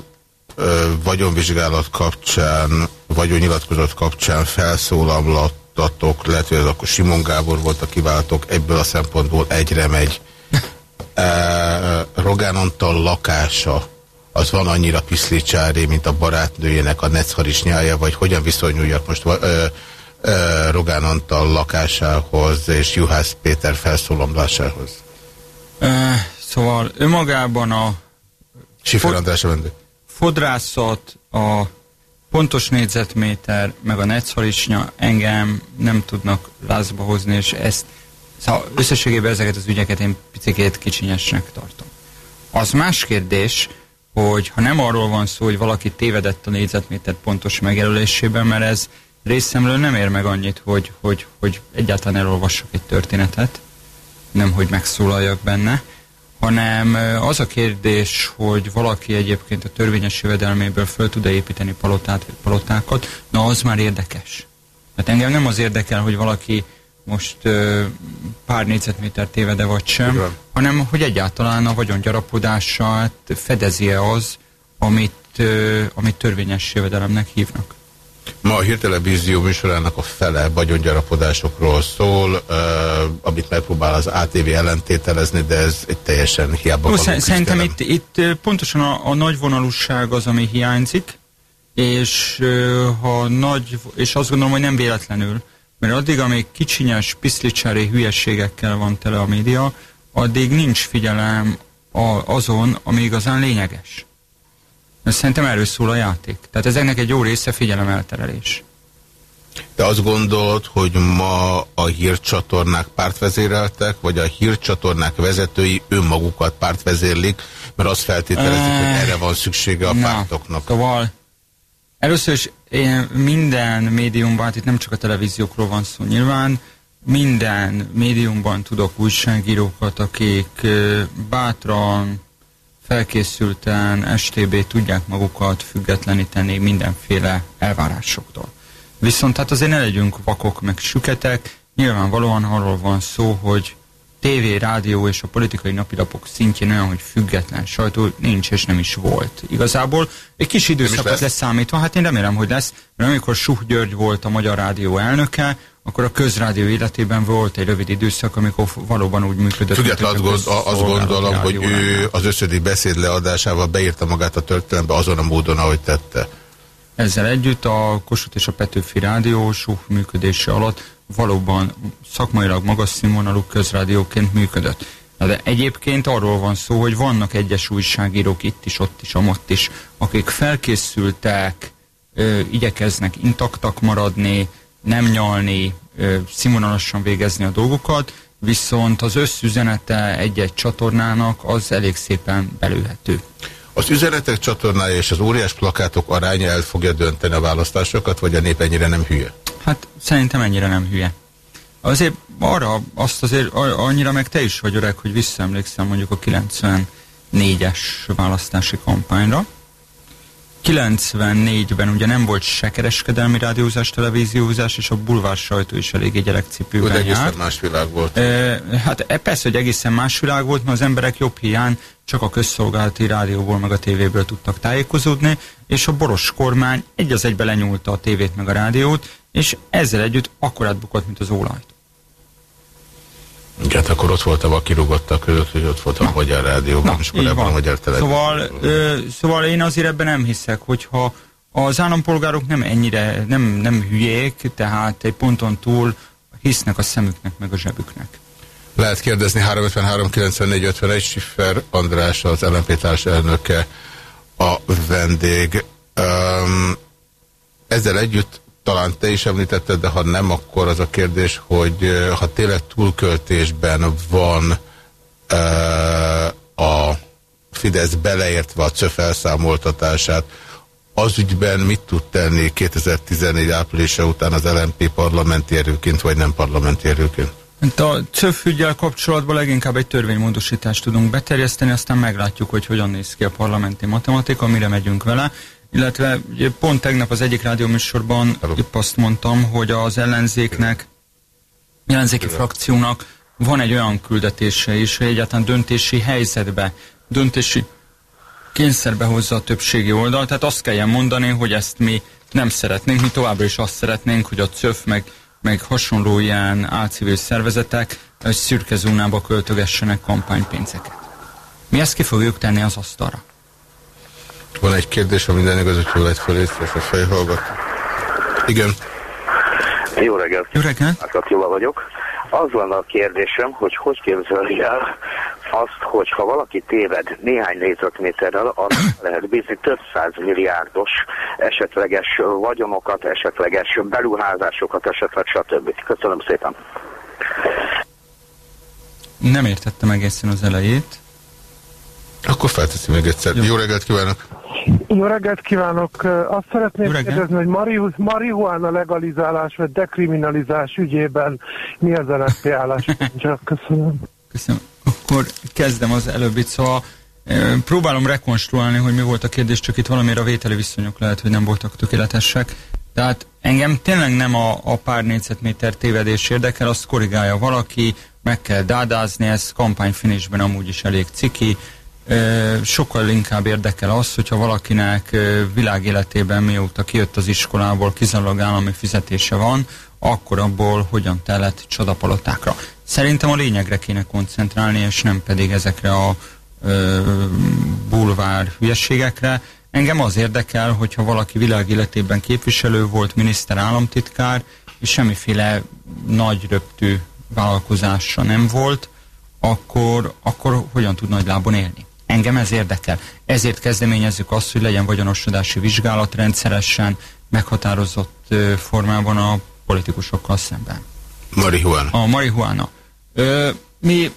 ö, vagyonvizsgálat kapcsán, vagyonnyilatkozat kapcsán felszólamlattatok, lehet, hogy ez akkor Simon Gábor volt a kiváltok, ebből a szempontból egyre megy Rogán Antal lakása az van annyira piszlicsári, mint a barátnőjének a nyája, vagy hogyan viszonyuljak most ö, ö, Rogán Antal lakásához és Juhász Péter felszólomlásához? E, szóval önmagában a Sifer András vendég. Fodrászat, a pontos négyzetméter, meg a netszharisnya engem nem tudnak lázba hozni, és ezt Szóval összességében ezeket az ügyeket én picikét kicsinyesnek tartom. Az más kérdés, hogy ha nem arról van szó, hogy valaki tévedett a négyzetméter pontos megjelölésében, mert ez részemről nem ér meg annyit, hogy, hogy, hogy egyáltalán elolvassak egy történetet, nem hogy megszólaljak benne. hanem az a kérdés, hogy valaki egyébként a törvényes jövedelméből föl tud-e építeni palotát palotákat, na az már érdekes. Hát engem nem az érdekel, hogy valaki most ö, pár négyzetméter tévede vagy sem, Igen. hanem hogy egyáltalán a vagyongyarapodását fedezi-e az, amit, ö, amit törvényes jövedelemnek hívnak. Ma a hírtelevízió műsorának a fele vagyongyarapodásokról szól, uh, amit megpróbál az ATV ellentételezni, de ez egy teljesen hiába Jó, való szer- szerintem itt, itt pontosan a, a nagyvonalúság az, ami hiányzik, és ö, ha nagy, és azt gondolom, hogy nem véletlenül, mert addig, amíg kicsinyes, piszlicsári hülyességekkel van tele a média, addig nincs figyelem a, azon, ami igazán lényeges. Mert szerintem erről szól a játék. Tehát ezeknek egy jó része figyelemelterelés. Te azt gondolod, hogy ma a hírcsatornák pártvezéreltek, vagy a hírcsatornák vezetői önmagukat pártvezérlik, mert azt feltételezik, hogy Eh, erre van szüksége a na, pártoknak. Szóval először is minden médiumban, hát itt nem csak a televíziókról van szó nyilván, minden médiumban tudok újságírókat, akik bátran, felkészülten, STB tudják magukat függetleníteni mindenféle elvárásoktól. Viszont hát azért ne legyünk vakok meg süketek, nyilvánvalóan arról van szó, hogy tévé, rádió és a politikai napilapok szintjén olyan, hogy független sajtó nincs és nem is volt. Igazából egy kis időszakot lesz? leszámítva, hát én remélem, hogy lesz, mert amikor Suh György volt a Magyar Rádió elnöke, akkor a közrádió életében volt egy rövid időszak, amikor valóban úgy működött. Függetlenül azt, gond, azt gondolom, hogy ő az összödi beszéd leadásával beírta magát a történelembe azon a módon, ahogy tette. Ezzel együtt a Kossuth és a Petőfi Rádió Suh működése alatt valóban szakmailag magas színvonalú közrádióként működött. Na de egyébként arról van szó, hogy vannak egyes újságírók itt is, ott is, amott is, akik felkészültek, ö, igyekeznek intaktak maradni, nem nyalni, ö, színvonalasan végezni a dolgokat, viszont az összüzenete egy-egy csatornának az elég szépen belőhető. Az üzenetek csatornája és az óriás plakátok aránya el fogja dönteni a választásokat, vagy a nép ennyire nem hülye? Hát szerintem ennyire nem hülye. Azért arra, azt azért annyira meg te is vagy öreg, hogy visszaemlékszem mondjuk a 94-es választási kampányra. 94-ben ugye nem volt se kereskedelmi rádiózás, televíziózás, és a bulvár sajtó is eléggé Úgy gyerekcipőben egészen járt. más világ volt. E, hát e, persze, hogy egészen más világ volt, mert az emberek jobb hiány csak a közszolgálati rádióból meg a tévéből tudtak tájékozódni, és a boros kormány egy az egybe lenyúlta a tévét meg a rádiót, és ezzel együtt akkorát bukott, mint az ólajt. Igen, akkor ott voltam a kirúgottak között, hogy ott voltam a Magyar Rádióban, és így korábban a. Magyar Televízióban. Szóval, ö, szóval én azért ebben nem hiszek, hogyha az állampolgárok nem ennyire, nem, nem hülyék, tehát egy ponton túl hisznek a szemüknek meg a zsebüknek. Lehet kérdezni 353 94 51 Siffer András, az LNP társelnöke a vendég. Um, ezzel együtt talán te is említetted, de ha nem, akkor az a kérdés, hogy ha tényleg túlköltésben van uh, a Fidesz beleértve a elszámoltatását, az ügyben mit tud tenni 2014 áprilisa után az LNP parlamenti erőként, vagy nem parlamenti erőként? A CÖF ügyel kapcsolatban leginkább egy törvénymódosítást tudunk beterjeszteni, aztán meglátjuk, hogy hogyan néz ki a parlamenti matematika, mire megyünk vele. Illetve ugye pont tegnap az egyik rádióműsorban épp azt mondtam, hogy az ellenzéknek, ellenzéki frakciónak van egy olyan küldetése is, hogy egyáltalán döntési helyzetbe, döntési kényszerbe hozza a többségi oldal, tehát azt kelljen mondani, hogy ezt mi nem szeretnénk, mi továbbra is azt szeretnénk, hogy a CÖF meg, meg hasonló ilyen álcivil szervezetek szürke zónába költögessenek kampánypénzeket. Mi ezt ki fogjuk tenni az asztalra. Van egy kérdés, ha minden igaz, hogy jól egy fölé, és a fejhallgat. Igen. Jó reggelt! Jó reggelt! Hát Attila vagyok. Az van a kérdésem, hogy hogy képzeli el azt, hogy ha valaki téved néhány négyzetméterrel, arra lehet bízni több száz milliárdos esetleges vagyonokat, esetleges beruházásokat, esetleg stb. Köszönöm szépen. Nem értettem egészen az elejét. Akkor felteszi még egyszer. Jó, Jó reggelt kívánok! Jó reggelt kívánok! Azt szeretném kérdezni, hogy marihu- marihuána legalizálás vagy dekriminalizás ügyében mi az LNP álláspontja? Köszönöm. Köszönöm. akkor kezdem az előbbit, szóval próbálom rekonstruálni, hogy mi volt a kérdés, csak itt valamire a vételi viszonyok lehet, hogy nem voltak tökéletesek. Tehát engem tényleg nem a, a pár négyzetméter tévedés érdekel, azt korrigálja valaki, meg kell dádázni, ez kampányfinésben amúgy is elég ciki. Sokkal inkább érdekel az, hogyha valakinek világéletében mióta kijött az iskolából kizárólag állami fizetése van, akkor abból hogyan telett csodapalotákra. Szerintem a lényegre kéne koncentrálni, és nem pedig ezekre a ö, bulvár hülyeségekre. Engem az érdekel, hogyha valaki világéletében képviselő volt, miniszter, államtitkár, és semmiféle nagy röptű vállalkozása nem volt, akkor, akkor hogyan tud nagy lábon élni? Engem ez érdekel. Ezért kezdeményezzük azt, hogy legyen vagyonosodási vizsgálat rendszeresen, meghatározott ö, formában a politikusokkal szemben. Marihuana. A marihuana. Ö, mi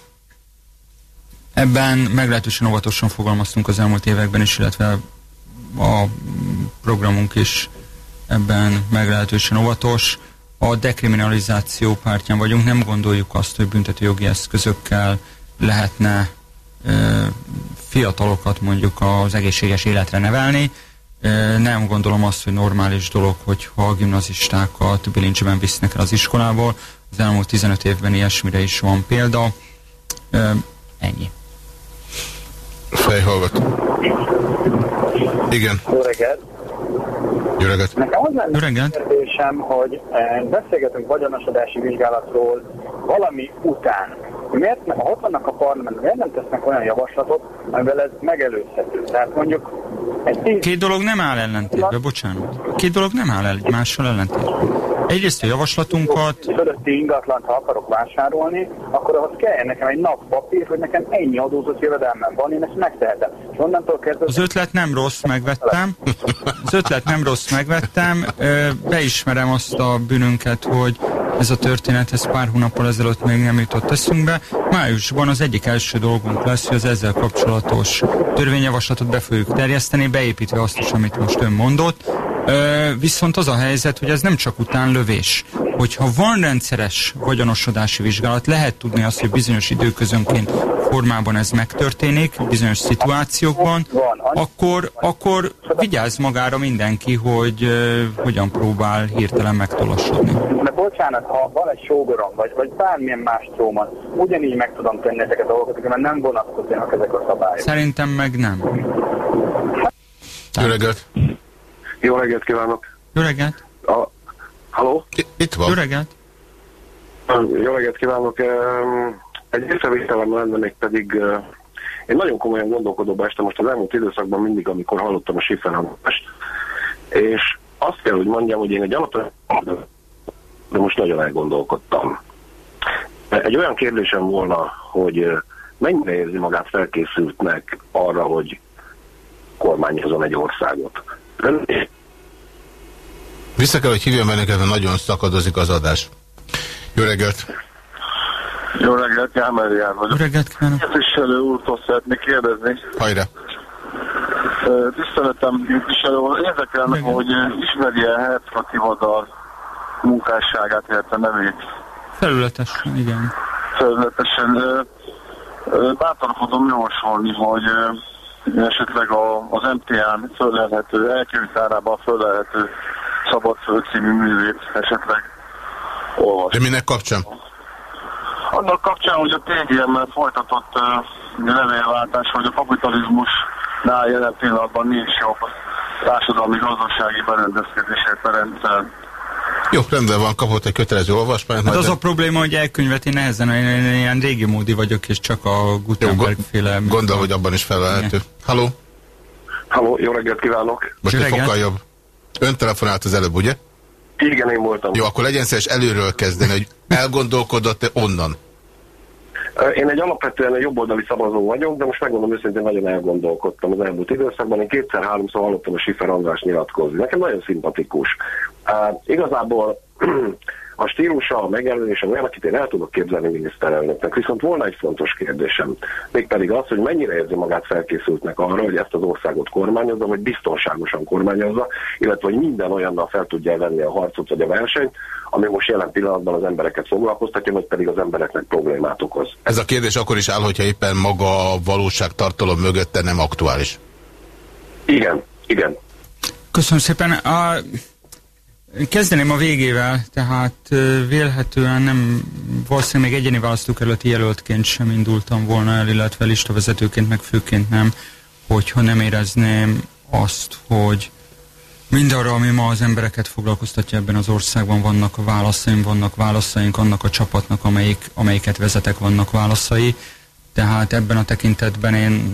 ebben meglehetősen óvatosan fogalmaztunk az elmúlt években is, illetve a programunk is ebben meglehetősen óvatos. A dekriminalizáció pártján vagyunk, nem gondoljuk azt, hogy büntetőjogi eszközökkel lehetne ö, fiatalokat mondjuk az egészséges életre nevelni. Nem gondolom azt, hogy normális dolog, hogyha a gimnazistákat bilincsben visznek el az iskolából. Az elmúlt 15 évben ilyesmire is van példa. Ennyi. Fejhallgató. Igen. Jó reggelt! Jó reggelt! Nekem az lenne Jó reggelt. kérdésem, hogy eh, beszélgetünk vagyonosodási vizsgálatról valami után. Miért, nem- ha ott vannak a parlament, miért nem tesznek olyan javaslatot, amivel ez megelőzhető? Tehát mondjuk egy tíz Két dolog nem áll ellentétbe, bocsánat. Két dolog nem áll egymással ellentétben. Egyrészt a javaslatunkat, fölötti ingatlant, ha akarok vásárolni, akkor ahhoz kell nekem egy nap papír, hogy nekem ennyi adózott jövedelmem van, én ezt megtehetem. És onnantól kezdve... az ötlet nem rossz, megvettem. Az ötlet nem rossz, megvettem. Beismerem azt a bűnünket, hogy ez a történet, ez pár hónappal ezelőtt még nem jutott eszünkbe. Májusban az egyik első dolgunk lesz, hogy az ezzel kapcsolatos törvényjavaslatot be fogjuk terjeszteni, beépítve azt is, amit most ön mondott. Viszont az a helyzet, hogy ez nem csak utánlövés. Hogyha van rendszeres vagyonosodási vizsgálat, lehet tudni azt, hogy bizonyos időközönként formában ez megtörténik, bizonyos szituációkban, akkor, akkor vigyázz magára mindenki, hogy ö, hogyan próbál hirtelen megtolosodni. Bocsánat, ha van egy sógorom, vagy, vagy bármilyen más tróman, ugyanígy meg tudom tenni ezeket a dolgokat, mert nem vonatkoznak ezek a szabályok. Szerintem meg nem. Jó reggelt! Jó reggelt kívánok! Jó reggelt! A... Halló? Itt van. Jó reggelt! Jó reggelt kívánok! Egy észrevételem lenne még pedig, én nagyon komolyan gondolkodóba estem most az elmúlt időszakban mindig, amikor hallottam a Schiffer hangolást. És azt kell, hogy mondjam, hogy én egy alapvetően, de most nagyon elgondolkodtam. Egy olyan kérdésem volna, hogy mennyire érzi magát felkészültnek arra, hogy kormányozon egy országot. Ön Vissza kell, hogy hívjam benneket, mert nagyon szakadozik az adás. Jó reggelt! Jó reggelt, Jámer Ján vagyok. Jó reggelt kívánok! Képviselő úrtól szeretnék kérdezni. Hajrá! Tiszteletem képviselő úr, érdekelne, hogy ö, ismeri-e Herceg Tivadar munkásságát, illetve nevét Felületes, igen. felületesen. Bátorkodom javasolni, hogy esetleg a, az MTA-n föllelhető, elkerült árában föllelhető Szabad Föld című művét esetleg olvas. De minek kapcsán? Annak kapcsán, hogy a TGM-mel folytatott uh, levélváltás, hogy a kapitalizmusnál jelen pillanatban nincs jobb társadalmi-gazdasági berendezkedésért a rendszer. Jó, rendben van, kapott egy kötelező olvasmányt. Hát az de- a probléma, hogy elkönyveti nehezen, én ilyen régi módi vagyok, és csak a Gutenberg féle... Gondolom, hogy abban is felelhető. Halló? Halló, jó reggelt kívánok! Most Jó egy reggelt. fokkal jobb. Ön telefonált az előbb, ugye? Igen, én voltam. Jó, akkor legyen szíves előről kezdeni, hogy elgondolkodott-e onnan. Én egy alapvetően egy jobboldali szavazó vagyok, de most megmondom őszintén, nagyon elgondolkodtam az elmúlt időszakban. Én kétszer-háromszor hallottam a Sifer András nyilatkozni. Nekem nagyon szimpatikus. Uh, igazából a stílusa, a megjelenése olyan, akit én el tudok képzelni miniszterelnöknek. Viszont volna egy fontos kérdésem, mégpedig az, hogy mennyire érzi magát felkészültnek arra, hogy ezt az országot kormányozza, vagy biztonságosan kormányozza, illetve hogy minden olyannal fel tudja venni a harcot vagy a versenyt, ami most jelen pillanatban az embereket foglalkoztatja, vagy pedig az embereknek problémát okoz. Ez a kérdés akkor is áll, hogyha éppen maga a valóságtartalom mögötte nem aktuális. Igen, igen. Köszönöm szépen. A... Kezdeném a végével, tehát vélhetően nem, valószínűleg még egyéni választókerületi jelöltként sem indultam volna el, illetve listavezetőként, meg főként nem, hogyha nem érezném azt, hogy mindarra, ami ma az embereket foglalkoztatja ebben az országban, vannak válaszaim, vannak válaszaink, annak a csapatnak, amelyik, amelyiket vezetek, vannak válaszai. Tehát ebben a tekintetben én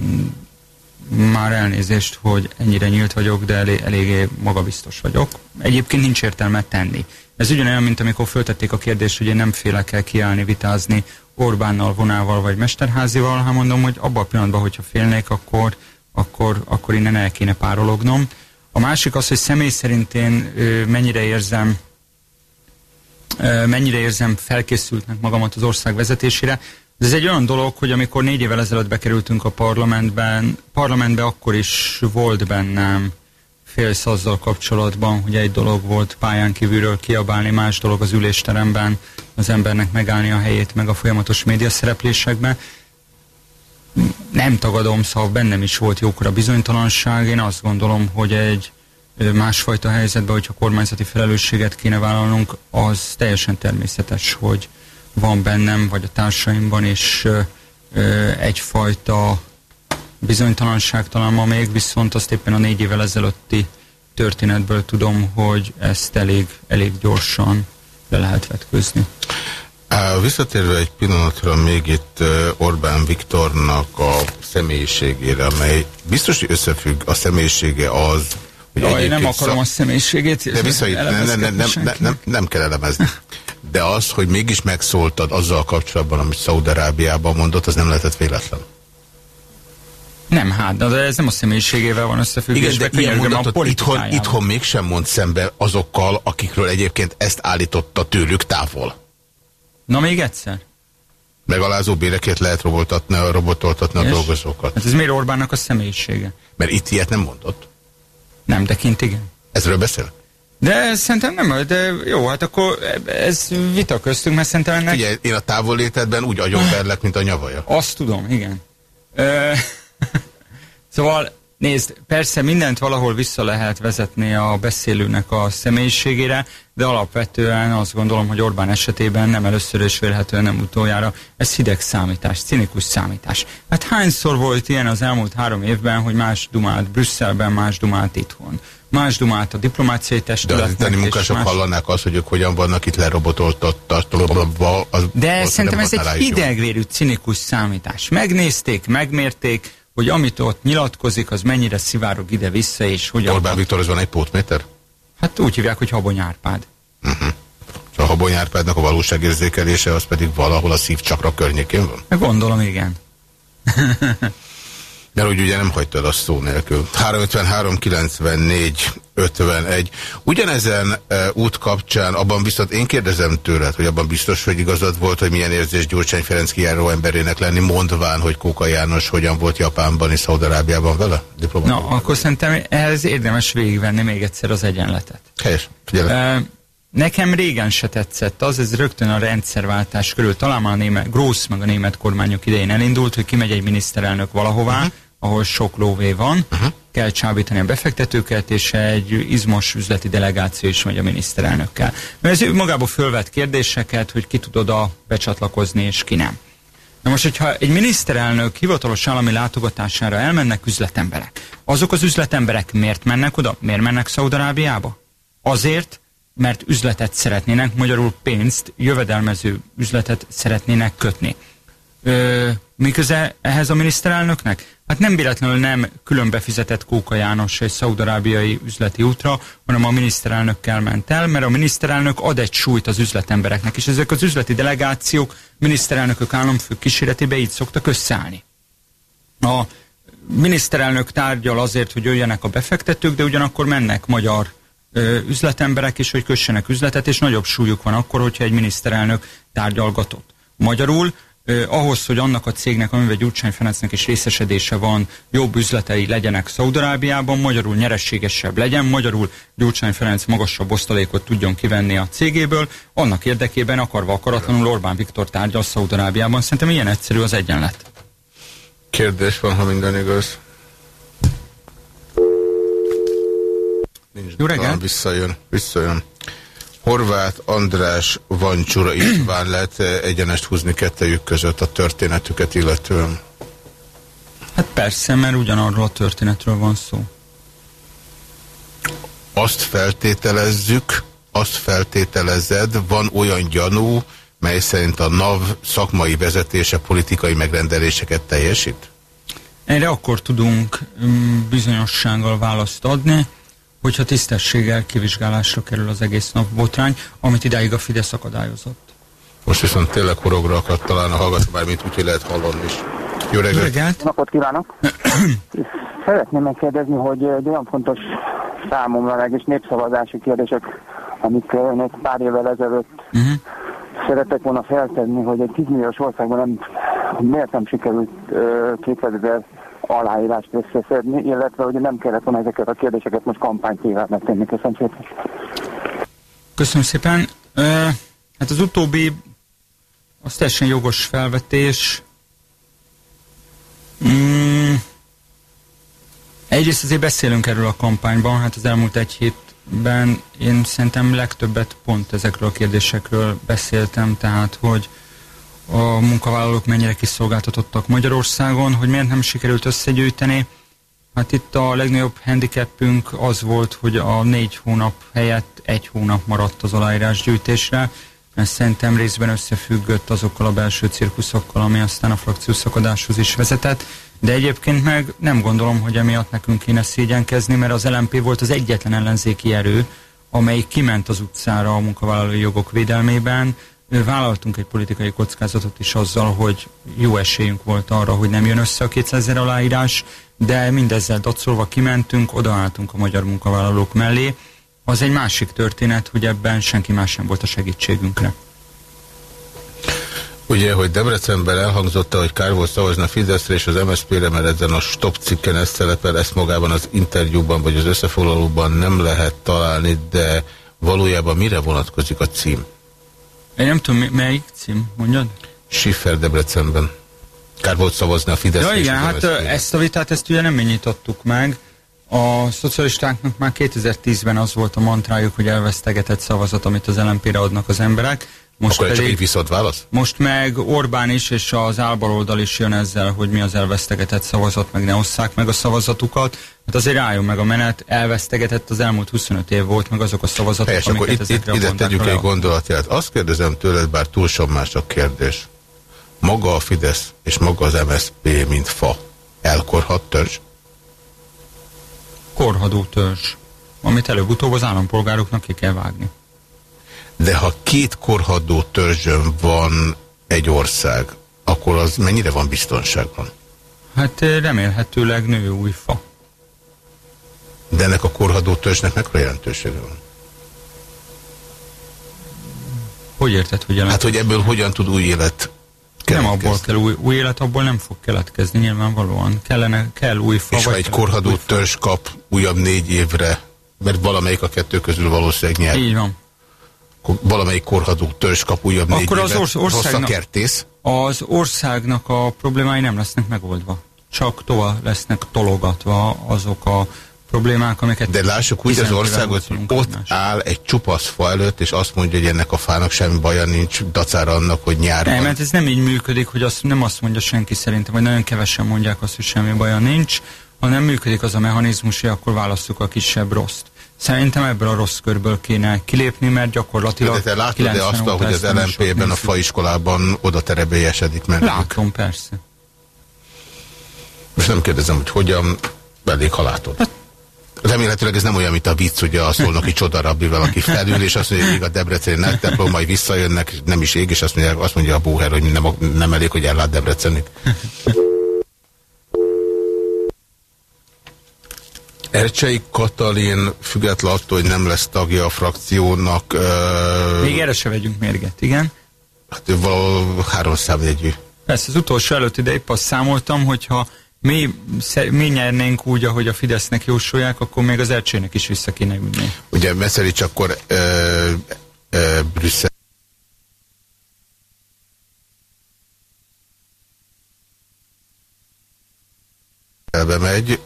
már elnézést, hogy ennyire nyílt vagyok, de elég, eléggé magabiztos vagyok. Egyébként nincs értelme tenni. Ez ugyanolyan, mint amikor föltették a kérdést, hogy én nem félek el kiállni, vitázni Orbánnal, Vonával vagy Mesterházival, hát mondom, hogy abban a pillanatban, hogyha félnék, akkor, akkor, akkor innen el kéne párolognom. A másik az, hogy személy szerint én mennyire érzem mennyire érzem felkészültnek magamat az ország vezetésére. Ez egy olyan dolog, hogy amikor négy évvel ezelőtt bekerültünk a parlamentben, parlamentben akkor is volt bennem félsz azzal kapcsolatban, hogy egy dolog volt pályán kívülről kiabálni, más dolog az ülésteremben az embernek megállni a helyét, meg a folyamatos média szereplésekben. Nem tagadom, szóval bennem is volt jókora bizonytalanság. Én azt gondolom, hogy egy másfajta helyzetben, hogyha kormányzati felelősséget kéne vállalnunk, az teljesen természetes, hogy van bennem, vagy a társaimban is egyfajta bizonytalanság talán ma még, viszont azt éppen a négy évvel ezelőtti történetből tudom, hogy ezt elég, elég gyorsan le lehet vetközni. Visszatérve egy pillanatra még itt Orbán Viktornak a személyiségére, amely biztos, hogy összefügg a személyisége az, hogy Jaj, én nem akarom szak- a személyiségét De vissza, nem, nem, nem, nem, nem, nem kell elemezni. De az, hogy mégis megszóltad azzal kapcsolatban, amit Szaudarábiában mondott, az nem lehetett véletlen. Nem, hát, de ez nem a személyiségével van Igen, összefüggésben, de ilyen mondatot itthon, itthon mégsem mond szembe azokkal, akikről egyébként ezt állította tőlük távol. Na még egyszer? Megalázó bérekért lehet robotoltatni, robotoltatni a dolgozókat. Hát ez miért Orbánnak a személyisége? Mert itt ilyet nem mondott. Nem, de kint igen. Ezről beszél? De szerintem nem, de jó, hát akkor ez vita köztünk, mert szerintem ennek... Figyelj, én a távollétedben úgy agyonverlek, mint a nyavaja. Azt tudom, igen. Ö, szóval nézd, persze mindent valahol vissza lehet vezetni a beszélőnek a személyiségére, de alapvetően azt gondolom, hogy Orbán esetében nem először és vélhetően nem utoljára, ez hideg számítás, cinikus számítás. Hát hányszor volt ilyen az elmúlt három évben, hogy más dumált Brüsszelben, más dumált itthon. Más dumált a diplomáciai De az testületnek, itteni és munkások más... hallanák azt, hogy ők hogyan vannak itt lerobotoltatva. Az De szerintem ez egy hidegvérű, cinikus számítás. Megnézték, megmérték, hogy amit ott nyilatkozik, az mennyire szivárog ide-vissza, és hogyan... Orbán Viktor, az van egy pótméter? Hát úgy hívják, hogy Habony Árpád. És a Habony Árpádnak a valóságérzékelése az pedig valahol a szívcsakra környékén van? Gondolom, igen. Mert úgy ugye nem hagyta el a szó nélkül. 353 94 51. Ugyanezen e, út kapcsán, abban viszont én kérdezem tőled, hogy abban biztos, hogy igazad volt, hogy milyen érzés Gyurcsány Ferenc kijáró emberének lenni, mondván, hogy Kóka János hogyan volt Japánban és Szaudarábiában vele? Diplomatika. Na, akkor szerintem ehhez érdemes végigvenni még egyszer az egyenletet. Helyes, figyelek. Uh, nekem régen se tetszett az, ez rögtön a rendszerváltás körül, talán már a német, Grósz meg a német kormányok idején elindult, hogy kimegy egy miniszterelnök valahová, uh-huh. ahol sok lóvé van, uh-huh. kell csábítani a befektetőket, és egy izmos üzleti delegáció is megy a miniszterelnökkel. Mert ez magából fölvet kérdéseket, hogy ki tud oda becsatlakozni, és ki nem. Na most, hogyha egy miniszterelnök hivatalos állami látogatására elmennek üzletemberek, azok az üzletemberek miért mennek oda? Miért mennek Szaudarábiába? Azért, mert üzletet szeretnének, magyarul pénzt, jövedelmező üzletet szeretnének kötni. Ö, mi köze ehhez a miniszterelnöknek? Hát nem véletlenül nem külön befizetett Kóka János egy szaudarábiai üzleti útra, hanem a miniszterelnökkel ment el, mert a miniszterelnök ad egy súlyt az üzletembereknek, és ezek az üzleti delegációk miniszterelnökök államfők kíséretében így szoktak összeállni. A miniszterelnök tárgyal azért, hogy jöjjenek a befektetők, de ugyanakkor mennek magyar üzletemberek is, hogy kössenek üzletet, és nagyobb súlyuk van akkor, hogyha egy miniszterelnök tárgyalgatott. Magyarul ahhoz, hogy annak a cégnek, amivel Gyurcsány Ferencnek is részesedése van, jobb üzletei legyenek Szaudarábiában, magyarul nyerességesebb legyen, magyarul Gyurcsány Ferenc magasabb osztalékot tudjon kivenni a cégéből, annak érdekében akarva akaratlanul Orbán Viktor tárgyal Szaudarábiában. Szerintem ilyen egyszerű az egyenlet. Kérdés van, ha minden igaz. Nincs Jó reggelt! Visszajön, visszajön. Horváth András Vancsura István lehet -e egyenest húzni kettejük között a történetüket illetően. Hát persze, mert ugyanarról a történetről van szó. Azt feltételezzük, azt feltételezed, van olyan gyanú, mely szerint a NAV szakmai vezetése politikai megrendeléseket teljesít? Erre akkor tudunk mm, bizonyossággal választ adni, hogyha tisztességgel kivizsgálásra kerül az egész nap botrány, amit idáig a Fidesz akadályozott. Most viszont tényleg horogra akart talán a hallgató, már mint úgy, hogy lehet hallani is. Jó reggelt! reggelt. Napot kívánok! Szeretném megkérdezni, hogy egy olyan fontos számomra meg és népszavazási kérdések, amik eh, egy pár évvel ezelőtt uh-huh. szeretek volna feltenni, hogy egy 10 milliós országban nem, miért nem sikerült uh, 2000 aláírást összeszedni, illetve hogy nem kellett volna ezeket a kérdéseket most kampánytével megtenni. Köszönöm szépen. Köszönöm szépen. Ö, hát az utóbbi az teljesen jogos felvetés. Mm, egyrészt azért beszélünk erről a kampányban, hát az elmúlt egy hétben én szerintem legtöbbet pont ezekről a kérdésekről beszéltem, tehát hogy a munkavállalók mennyire kiszolgáltatottak Magyarországon, hogy miért nem sikerült összegyűjteni. Hát itt a legnagyobb handicapünk az volt, hogy a négy hónap helyett egy hónap maradt az aláírásgyűjtésre. Ez szerintem részben összefüggött azokkal a belső cirkuszokkal, ami aztán a frakció szakadáshoz is vezetett. De egyébként meg nem gondolom, hogy emiatt nekünk kéne szégyenkezni, mert az LMP volt az egyetlen ellenzéki erő, amely kiment az utcára a munkavállalói jogok védelmében. Vállaltunk egy politikai kockázatot is azzal, hogy jó esélyünk volt arra, hogy nem jön össze a 200 ezer aláírás, de mindezzel dacolva kimentünk, odaálltunk a magyar munkavállalók mellé. Az egy másik történet, hogy ebben senki más sem volt a segítségünkre. Ugye, hogy Debrecenben elhangzotta, hogy kár volt szavazni a Fideszre és az MSZP-re, mert ezen a stop cikken ez szerepel, ezt magában az interjúban vagy az összefoglalóban nem lehet találni, de valójában mire vonatkozik a cím? Én nem tudom, melyik cím, mondjad? Schiffer Debrecenben. Kár volt szavazni a Fideszre Ja és igen, hát ezt a vitát, ezt ugye nem mi nyitottuk meg. A szocialistáknak már 2010-ben az volt a mantrájuk, hogy elvesztegetett szavazat, amit az LMP-re adnak az emberek. Most Akkor csak pedig, egy viszont válasz? most meg Orbán is és az álbaloldal is jön ezzel, hogy mi az elvesztegetett szavazat, meg ne osszák meg a szavazatukat. Hát azért álljon meg a menet, elvesztegetett az elmúlt 25 év volt, meg azok a szavazatok, Helyes, akkor amiket itt, itt, ide tegyük egy gondolatját. Azt kérdezem tőled, bár túl sok más a kérdés. Maga a Fidesz és maga az MSZP, mint fa, elkorhat törzs? Korhadó törzs, amit előbb-utóbb az állampolgároknak ki kell vágni. De ha két korhadó törzsön van egy ország, akkor az mennyire van biztonságban? Hát remélhetőleg nő új fa. De ennek a korhadó törzsnek mekkora jelentősége van? Hogy érted, hogy jelent? Hát, hogy ebből hogyan tud új élet Nem abból kell új, új élet, abból nem fog keletkezni nyilvánvalóan. Kellene, kell új fa. És ha egy korhadó törzs kap újabb négy évre, mert valamelyik a kettő közül valószínűleg nyer. Így van. Valamelyik korhadó törzs kap újabb négy Akkor az orsz- országnak, kertész. az országnak a problémái nem lesznek megoldva. Csak tovább lesznek tologatva azok a problémák, amiket... De lássuk úgy az 15 éve országot, hogy ott egymásra. áll egy csupasz fa előtt, és azt mondja, hogy ennek a fának semmi baja nincs, dacára annak, hogy nyár Nem, mert ez nem így működik, hogy azt, nem azt mondja senki szerintem, vagy nagyon kevesen mondják azt, hogy semmi baja nincs, hanem működik az a mechanizmus, hogy akkor választjuk a kisebb rosszt. Szerintem ebből a rossz körből kéne kilépni, mert gyakorlatilag... De te látod de 90 azt, hogy az LMP-ben a faiskolában oda terebélyesedik meg. Látom, persze. Most nem kérdezem, hogy hogyan, elég ha látod. Remélhetőleg ez nem olyan, mint a vicc, ugye a szolnoki csodarabbival, aki felül, és azt mondja, hogy még a Debreceni templom, majd visszajönnek, nem is ég, és azt mondja, azt mondja a bóher, hogy nem, nem elég, hogy ellát Debrecenit. Ercsei Katalin, független attól, hogy nem lesz tagja a frakciónak, ö, Még erre se vegyünk mérget, igen? hát ő valahol három számjegyű. Persze, az utolsó előtt ide épp azt számoltam, hogyha mi, mi nyernénk úgy, ahogy a Fidesznek jósolják, akkor még az ercsének is vissza kéne ülni. Ugye Meszerics akkor ö, ö, Brüsszel Elbe megy,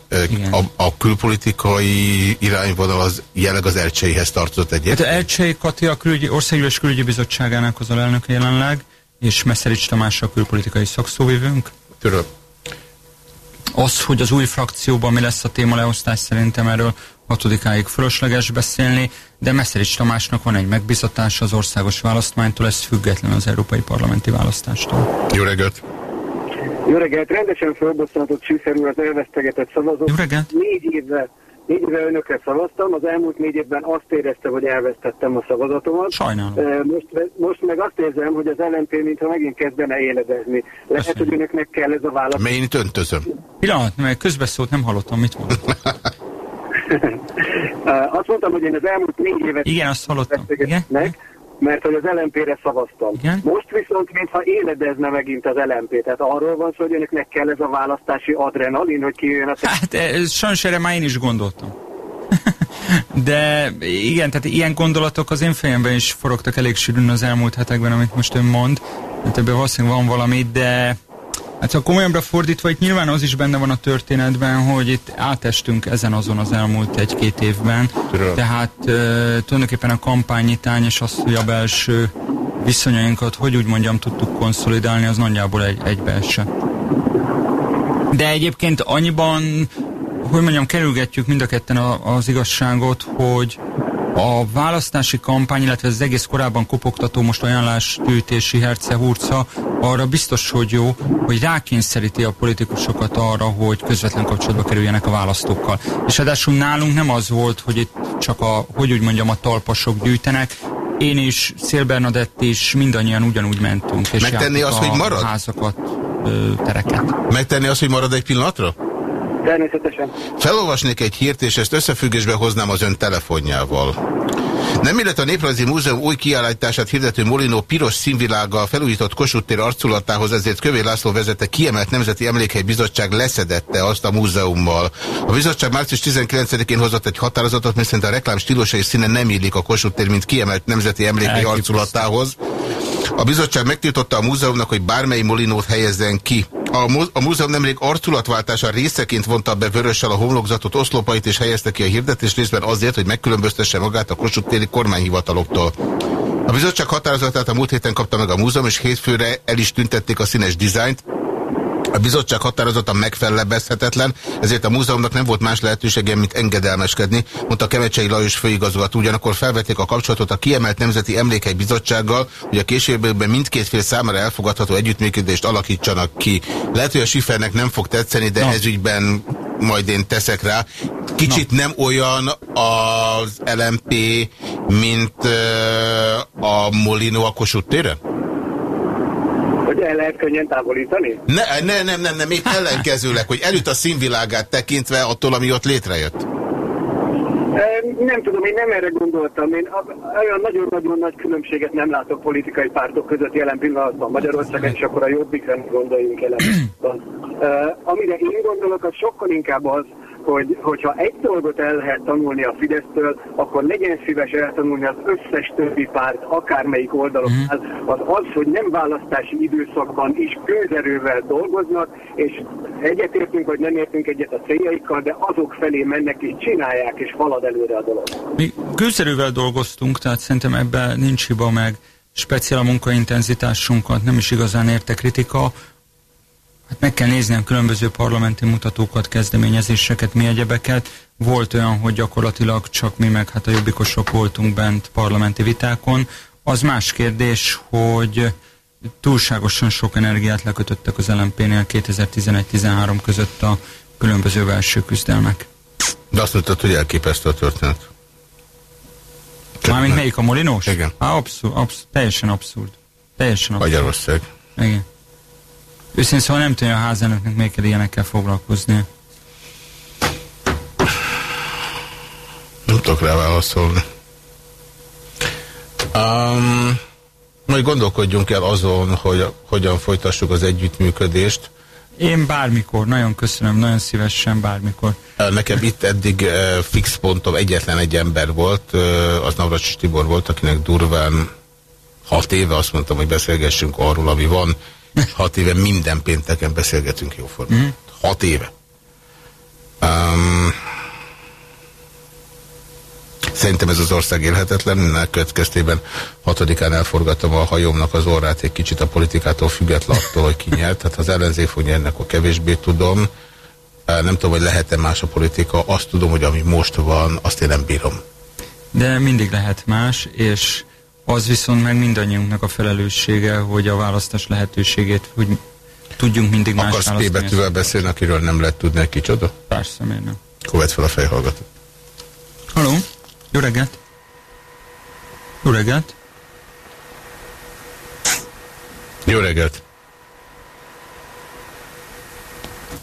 a, a külpolitikai irányvonal az jelenleg az Ercseihez tartozott Hát egyet. Elcsei Kati a külügyi, Országgyűlés Külügyi Bizottságának az alelnöke jelenleg, és Meszerics Tamás a külpolitikai szakszóvivőnk. Tudom. Az, hogy az új frakcióban mi lesz a témaleosztás, szerintem erről hatodikáig fölösleges beszélni, de Meszerics Tamásnak van egy megbizatása az országos választmánytól, ez független az európai parlamenti választástól. Jó reggelt! Jó reggelt, rendesen fölbosszantott Csűszer úr az elvesztegetett szavazott. Jó reggelt. Négy évvel, négy évvel önökre szavaztam, az elmúlt négy évben azt érezte, hogy elvesztettem a szavazatomat. Sajnálom. Most, most meg azt érzem, hogy az LNP mintha megint kezdene éledezni. Lehet, hogy önöknek kell ez a válasz. Mert én itt öntözöm. Pillanat, mert közbeszólt, nem hallottam, mit mond. Eh, Azt mondtam, hogy én az elmúlt négy évet Igen, azt hallottam. vesztegetnek, mert hogy az LNP-re szavaztam. Igen? Most viszont, mintha éledezne megint az LNP. Tehát arról van szó, hogy önöknek kell ez a választási adrenalin, hogy kijöjjön a Hát ez, sajnos erre már én is gondoltam. De igen, tehát ilyen gondolatok az én fejemben is forogtak elég sűrűn az elmúlt hetekben, amit most ön mond. Hát ebben valószínűleg van valami, de hát ha komolyabbra fordítva, itt nyilván az is benne van a történetben, hogy itt átestünk ezen azon az elmúlt egy-két évben. Tudom. Tehát uh, tulajdonképpen a kampányitány és az, hogy a belső viszonyainkat, hogy úgy mondjam, tudtuk konszolidálni, az nagyjából egy, egybeesett. De egyébként annyiban, hogy mondjam, kerülgetjük mind a ketten a, az igazságot, hogy a választási kampány, illetve az egész korábban kopogtató most ajánlásgyűjtési herce hurca arra biztos, hogy jó, hogy rákényszeríti a politikusokat arra, hogy közvetlen kapcsolatba kerüljenek a választókkal. És ráadásul nálunk nem az volt, hogy itt csak a, hogy úgy mondjam, a talpasok gyűjtenek, én is, Szél Bernadett is, mindannyian ugyanúgy mentünk. És Megtenni azt, hogy marad? házakat, ö, tereket. Megtenni azt, hogy marad egy pillanatra? Természetesen. Felolvasnék egy hírt, és ezt összefüggésbe hoznám az ön telefonjával. Nem illet a Néprajzi Múzeum új kiállítását hirdető Molinó piros színvilággal felújított Kossuth tér arculatához, ezért Kövé László vezette kiemelt Nemzeti Emlékhely Bizottság leszedette azt a múzeummal. A bizottság március 19-én hozott egy határozatot, miszerint a reklám stílusa és színe nem illik a Kossuth tér, mint kiemelt Nemzeti Emlékhely arculatához. A bizottság megtiltotta a múzeumnak, hogy bármely molinót helyezzen ki. A, múzeum nemrég arculatváltása részeként vonta be vörössel a homlokzatot, oszlopait és helyezte ki a hirdetés részben azért, hogy megkülönböztesse magát a Kossuth téri kormányhivataloktól. A bizottság határozatát a múlt héten kapta meg a múzeum, és hétfőre el is tüntették a színes dizájnt. A bizottság határozata megfellebbezhetetlen, ezért a múzeumnak nem volt más lehetősége, mint engedelmeskedni, mondta Kemecsei Lajos főigazgató. Ugyanakkor felvették a kapcsolatot a kiemelt Nemzeti Emlékhely Bizottsággal, hogy a későbbiekben mindkét fél számára elfogadható együttműködést alakítsanak ki. Lehet, hogy a Schiffernek nem fog tetszeni, de ez ügyben majd én teszek rá. Kicsit nem olyan az LMP, mint a Molino a Kossuth téren? Hogy el lehet könnyen távolítani? Ne, ne, nem, nem, nem, épp ellenkezőleg, hogy előtt a színvilágát tekintve attól, ami ott létrejött. Eh, Nem tudom, én nem erre gondoltam. Én olyan nagyon-nagyon nagy különbséget nem látok politikai pártok között jelen pillanatban Magyarországon, és akkor a jobbikra gondoljunk jelen pillanatban. Amire én gondolok, az sokkal inkább az, hogy, hogyha egy dolgot el lehet tanulni a Fidesztől, akkor legyen szíves eltanulni az összes többi párt, akármelyik oldalon áll, az az, hogy nem választási időszakban is gőzerővel dolgoznak, és egyetértünk, vagy nem értünk egyet a céljaikkal, de azok felé mennek és csinálják, és halad előre a dolog. Mi gőzerővel dolgoztunk, tehát szerintem ebben nincs hiba meg speciál a munkaintenzitásunkat, nem is igazán érte kritika. Hát meg kell nézni a különböző parlamenti mutatókat, kezdeményezéseket, mi egyebeket. Volt olyan, hogy gyakorlatilag csak mi meg hát a jobbikosok voltunk bent parlamenti vitákon. Az más kérdés, hogy túlságosan sok energiát lekötöttek az LMP-nél 2011-13 között a különböző belső küzdelmek. De azt mondtad, hogy elképesztő a történet. Mármint melyik a Molinós? Igen. Á, abszurd, abszurd, teljesen abszurd. Teljesen abszurd. Magyarország. Igen. Őszintén szóval nem tudja a házelnöknek még kell ilyenekkel foglalkozni. Nem tudok rá válaszolni. Um, Majd gondolkodjunk el azon, hogy hogyan folytassuk az együttműködést. Én bármikor, nagyon köszönöm, nagyon szívesen bármikor. Nekem itt eddig eh, fix pontom egyetlen egy ember volt, eh, az Navracsis Tibor volt, akinek durván hat éve azt mondtam, hogy beszélgessünk arról, ami van. Hat éve minden pénteken beszélgetünk jóformán. Mhm. Hat éve. Um, Szerintem ez az ország élhetetlen, ennek következtében hatodikán elforgattam a hajómnak az orrát egy kicsit a politikától független attól, hogy ki nyert. Tehát ha az ellenzék fog nyerni, akkor kevésbé tudom. Nem tudom, hogy lehet-e más a politika. Azt tudom, hogy ami most van, azt én nem bírom. De mindig lehet más, és az viszont meg mindannyiunknak a felelőssége, hogy a választás lehetőségét, hogy tudjunk mindig más Akarsz P betűvel beszélni, akiről nem lehet tudni, hogy kicsoda? Persze, miért nem. Akkor vedd fel a fejhallgatót. Haló? Jó reggelt! Jó reggelt! Jó reggelt!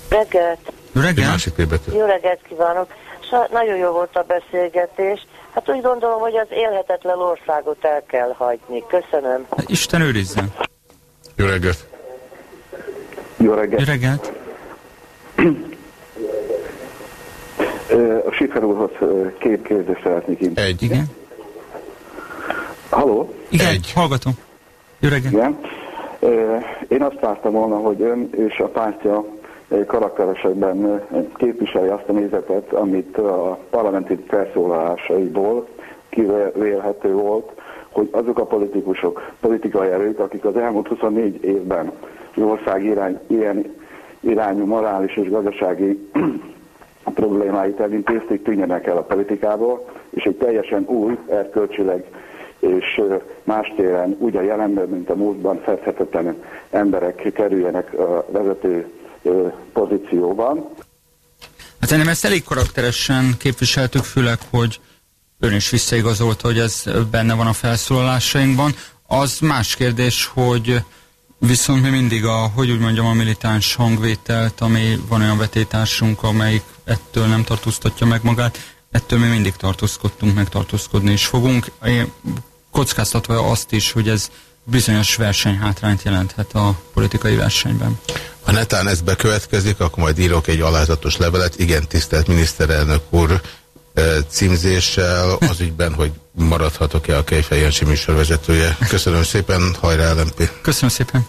Reggelt! Jó reggelt! Másik. Jó reggelt kívánok! Sa nagyon jó volt a beszélgetés. Hát úgy gondolom, hogy az élhetetlen országot el kell hagyni. Köszönöm. Isten őrizzen! Jó reggelt! Jó reggelt! Jó reggelt! A Sifer úrhoz két kérdést szeretnék intézni. Egy. Igen. Halló? Igen, Egy. hallgatom. Jó reggelt! Igen. Én azt vártam volna, hogy ön és a pártja ö, képviseli azt a nézetet, amit a parlamenti felszólalásaiból kivélhető volt, hogy azok a politikusok, politikai erők, akik az elmúlt 24 évben az ország irány, ilyen irányú morális és gazdasági problémáit elintézték, tűnjenek el a politikából, és egy teljesen új, erkölcsileg és más téren úgy a jelenben, mint a múltban fedhetetlen emberek kerüljenek a vezető pozícióban. Hát szerintem ezt elég karakteresen képviseltük, főleg, hogy ön is visszaigazolta, hogy ez benne van a felszólalásainkban. Az más kérdés, hogy viszont mi mindig a, hogy úgy mondjam, a militáns hangvételt, ami van olyan vetétársunk, amelyik ettől nem tartóztatja meg magát, ettől mi mindig tartózkodtunk, meg tartózkodni is fogunk. Én kockáztatva azt is, hogy ez bizonyos versenyhátrányt jelenthet a politikai versenyben. Ha netán ez bekövetkezik, akkor majd írok egy alázatos levelet. Igen, tisztelt miniszterelnök úr címzéssel az ügyben, hogy maradhatok-e a Kejfej Jancsi műsorvezetője. Köszönöm szépen, hajrá LMP! Köszönöm szépen!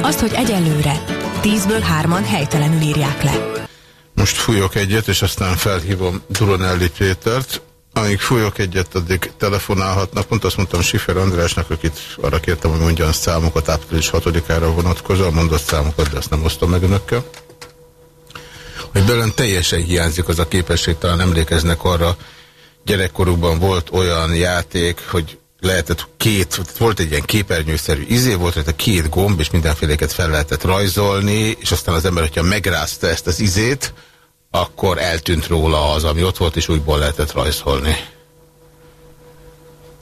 Azt, hogy egyelőre tízből hárman helytelenül írják le. Most fújok egyet, és aztán felhívom Duronelli Pétert. Amíg fújok egyet, addig telefonálhatnak. Pont azt mondtam Sifer Andrásnak, akit arra kértem, hogy mondjan számokat április 6-ára vonatkozóan, mondott számokat, de azt nem osztom meg önökkel. Hogy belőlem teljesen hiányzik az a képesség, talán emlékeznek arra, gyerekkorukban volt olyan játék, hogy lehetett két, volt egy ilyen képernyőszerű izé, volt rajta két gomb, és mindenféléket fel lehetett rajzolni, és aztán az ember, hogyha megrázta ezt az izét, akkor eltűnt róla az, ami ott volt, és újból lehetett rajzolni.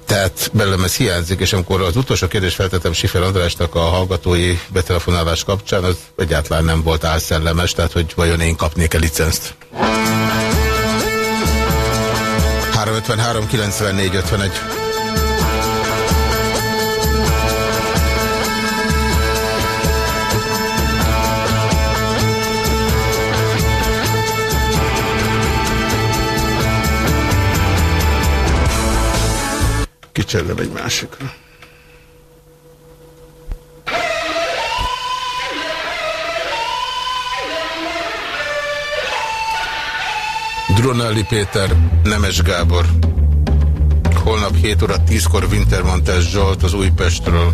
Tehát belőlem ez hiányzik, és amikor az utolsó kérdést feltettem Sifer Andrásnak a hallgatói betelefonálás kapcsán, az egyáltalán nem volt álszellemes, tehát hogy vajon én kapnék-e licenzt. 353 94 51 Kicserlem egy másikra. Dronelli Péter, Nemes Gábor. Holnap 7 óra 10-kor Wintermantes Zsolt az Újpestről.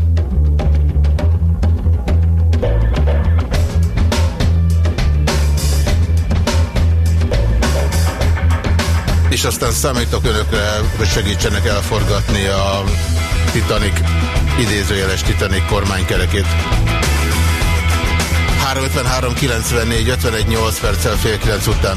És aztán számítok önökre, hogy segítsenek elforgatni a Titanic, idézőjeles Titanic kormánykerekét. 353 94 51 8 perccel fél 9 után.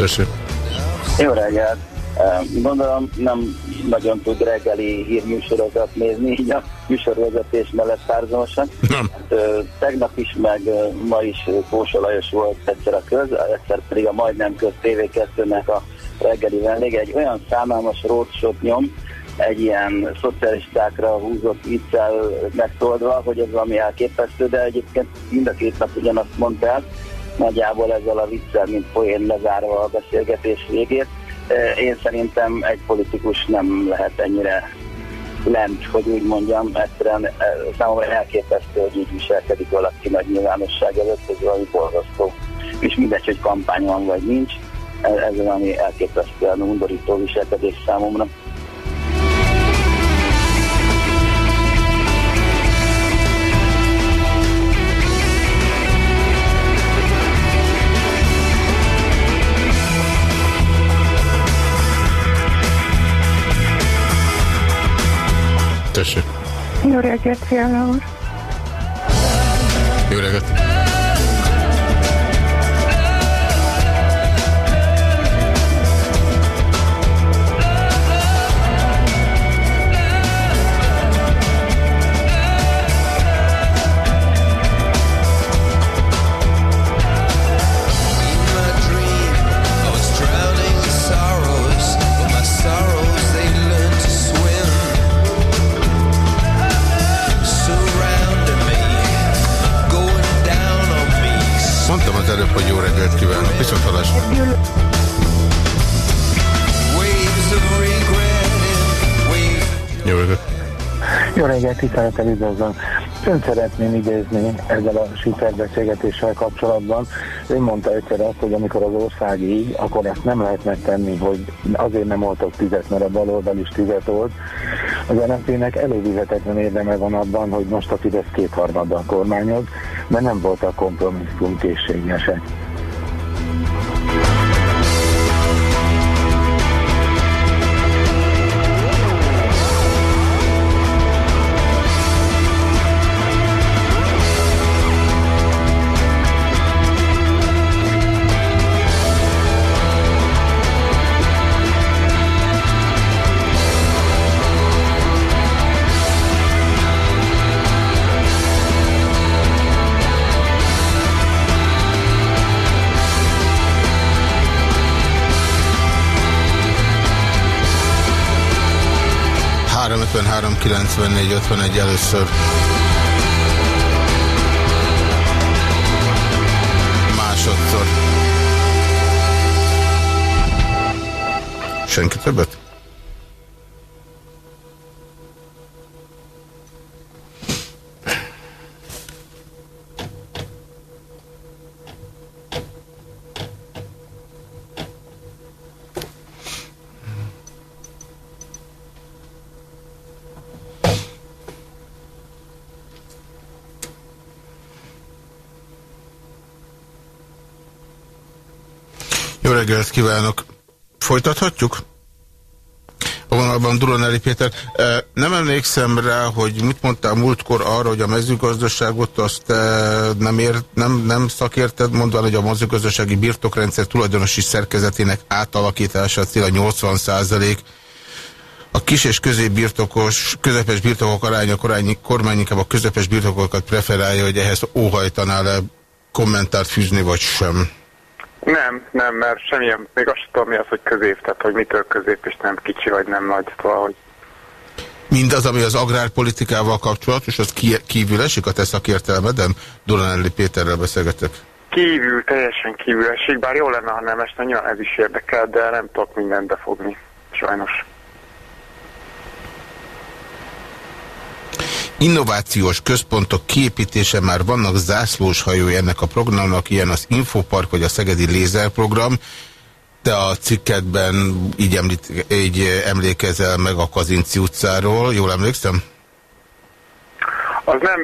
Tessék. Jó reggelt! Gondolom nem nagyon tud reggeli hírműsorokat nézni, így a műsorvezetés mellett párzamosan. Nem. Hát, tegnap is, meg ma is Kósa Lajos volt egyszer a köz, egyszer pedig a majdnem köz TV2-nek a reggeli vendége. Egy olyan számálmas roadshow nyom, egy ilyen szocialistákra húzott viccel megtoldva, hogy ez valami elképesztő, de egyébként mind a két nap ugyanazt mondtál, nagyjából ezzel a viccel, mint poén lezárva a beszélgetés végét. Eh, Én szerintem egy politikus nem lehet ennyire lent, hogy úgy mondjam, egyszerűen eh, számomra elképesztő, hogy így viselkedik valaki nagy nyilvánosság előtt, ez valami borzasztó. És mindegy, hogy kampány van vagy nincs, ez ez valami elképesztően undorító viselkedés számomra. Tessék. Jó reggelt, Fiala úr! Jó reggelt. Tisztelettel üdvözlöm. Ön szeretném idézni ezzel a sikerbeszélgetéssel kapcsolatban. Ön mondta egyszer azt, hogy amikor az ország így, akkor ezt nem lehet megtenni, hogy azért nem oltok tüzet, mert a baloldal is tüzet old. Az NFP-nek elővizetetlen érdeme van abban, hogy most a Fidesz kétharmaddal kormányoz, de nem voltak kompromisszum készségesek. Három 53 94 51 először. Másodszor. Senki többet? Reggelt kívánok! Folytathatjuk? A vonalban Duronelli Péter. Nem emlékszem rá, hogy mit mondtál múltkor arra, hogy a mezőgazdaságot azt nem, ér, nem, nem szakérted, mondván, hogy a mezőgazdasági birtokrendszer tulajdonosi szerkezetének átalakítása cél a 80 százalék. A kis és középbirtokos, közepes birtokok aránya korányi kormány inkább a közepes birtokokat preferálja, hogy ehhez óhajtanál-e kommentárt fűzni, vagy sem. Nem, nem, mert semmilyen, még azt sem tudom mi az, hogy közép, tehát hogy mitől közép, és nem kicsi vagy nem nagy, szóval, hogy Mindaz, ami az agrárpolitikával kapcsolatos, az ki- kívül esik a te szakértelmeden? Duranelli Péterrel beszélgetek. kívül, teljesen kívül esik, bár jó lenne, ha nem esne, nyilván ez is érdekel, de nem tudok mindent befogni, sajnos. Innovációs központok kiépítése már vannak zászlós hajói ennek a programnak, ilyen az Infopark vagy a Szegedi Lézerprogram. Te a cikketben így, említ, így emlékezel meg a Kazinci utcáról, jól emlékszem? Az nem,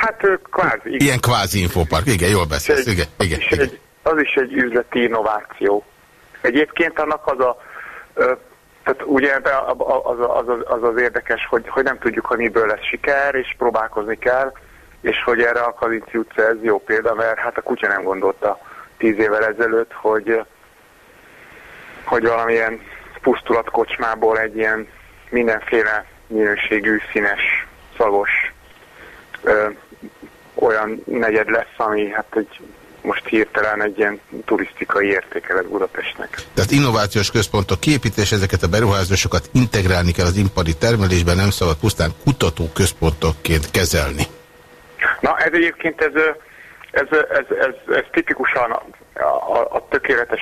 hát kvázi. igen. Ilyen kvázi infopark, igen, jól beszélsz, igen, igen, is igen. egy, az is egy üzleti innováció. Egyébként annak az a, tehát ugye az, az, az, az az érdekes, hogy, hogy nem tudjuk, hogy miből lesz siker, és próbálkozni kell, és hogy erre a Kalinci utca ez jó példa, mert hát a kutya nem gondolta tíz évvel ezelőtt, hogy hogy valamilyen pusztulatkocsmából egy ilyen mindenféle minőségű, színes, szagos ö, olyan negyed lesz, ami hát egy most hirtelen egy ilyen turisztikai értékelet Budapestnek. Tehát innovációs központok kiépítés, ezeket a beruházásokat integrálni kell az impari termelésben, nem szabad pusztán kutatóközpontokként kezelni. Na ez egyébként ez, ö, ez, ez, ez, ez tipikusan a, a, a tökéletes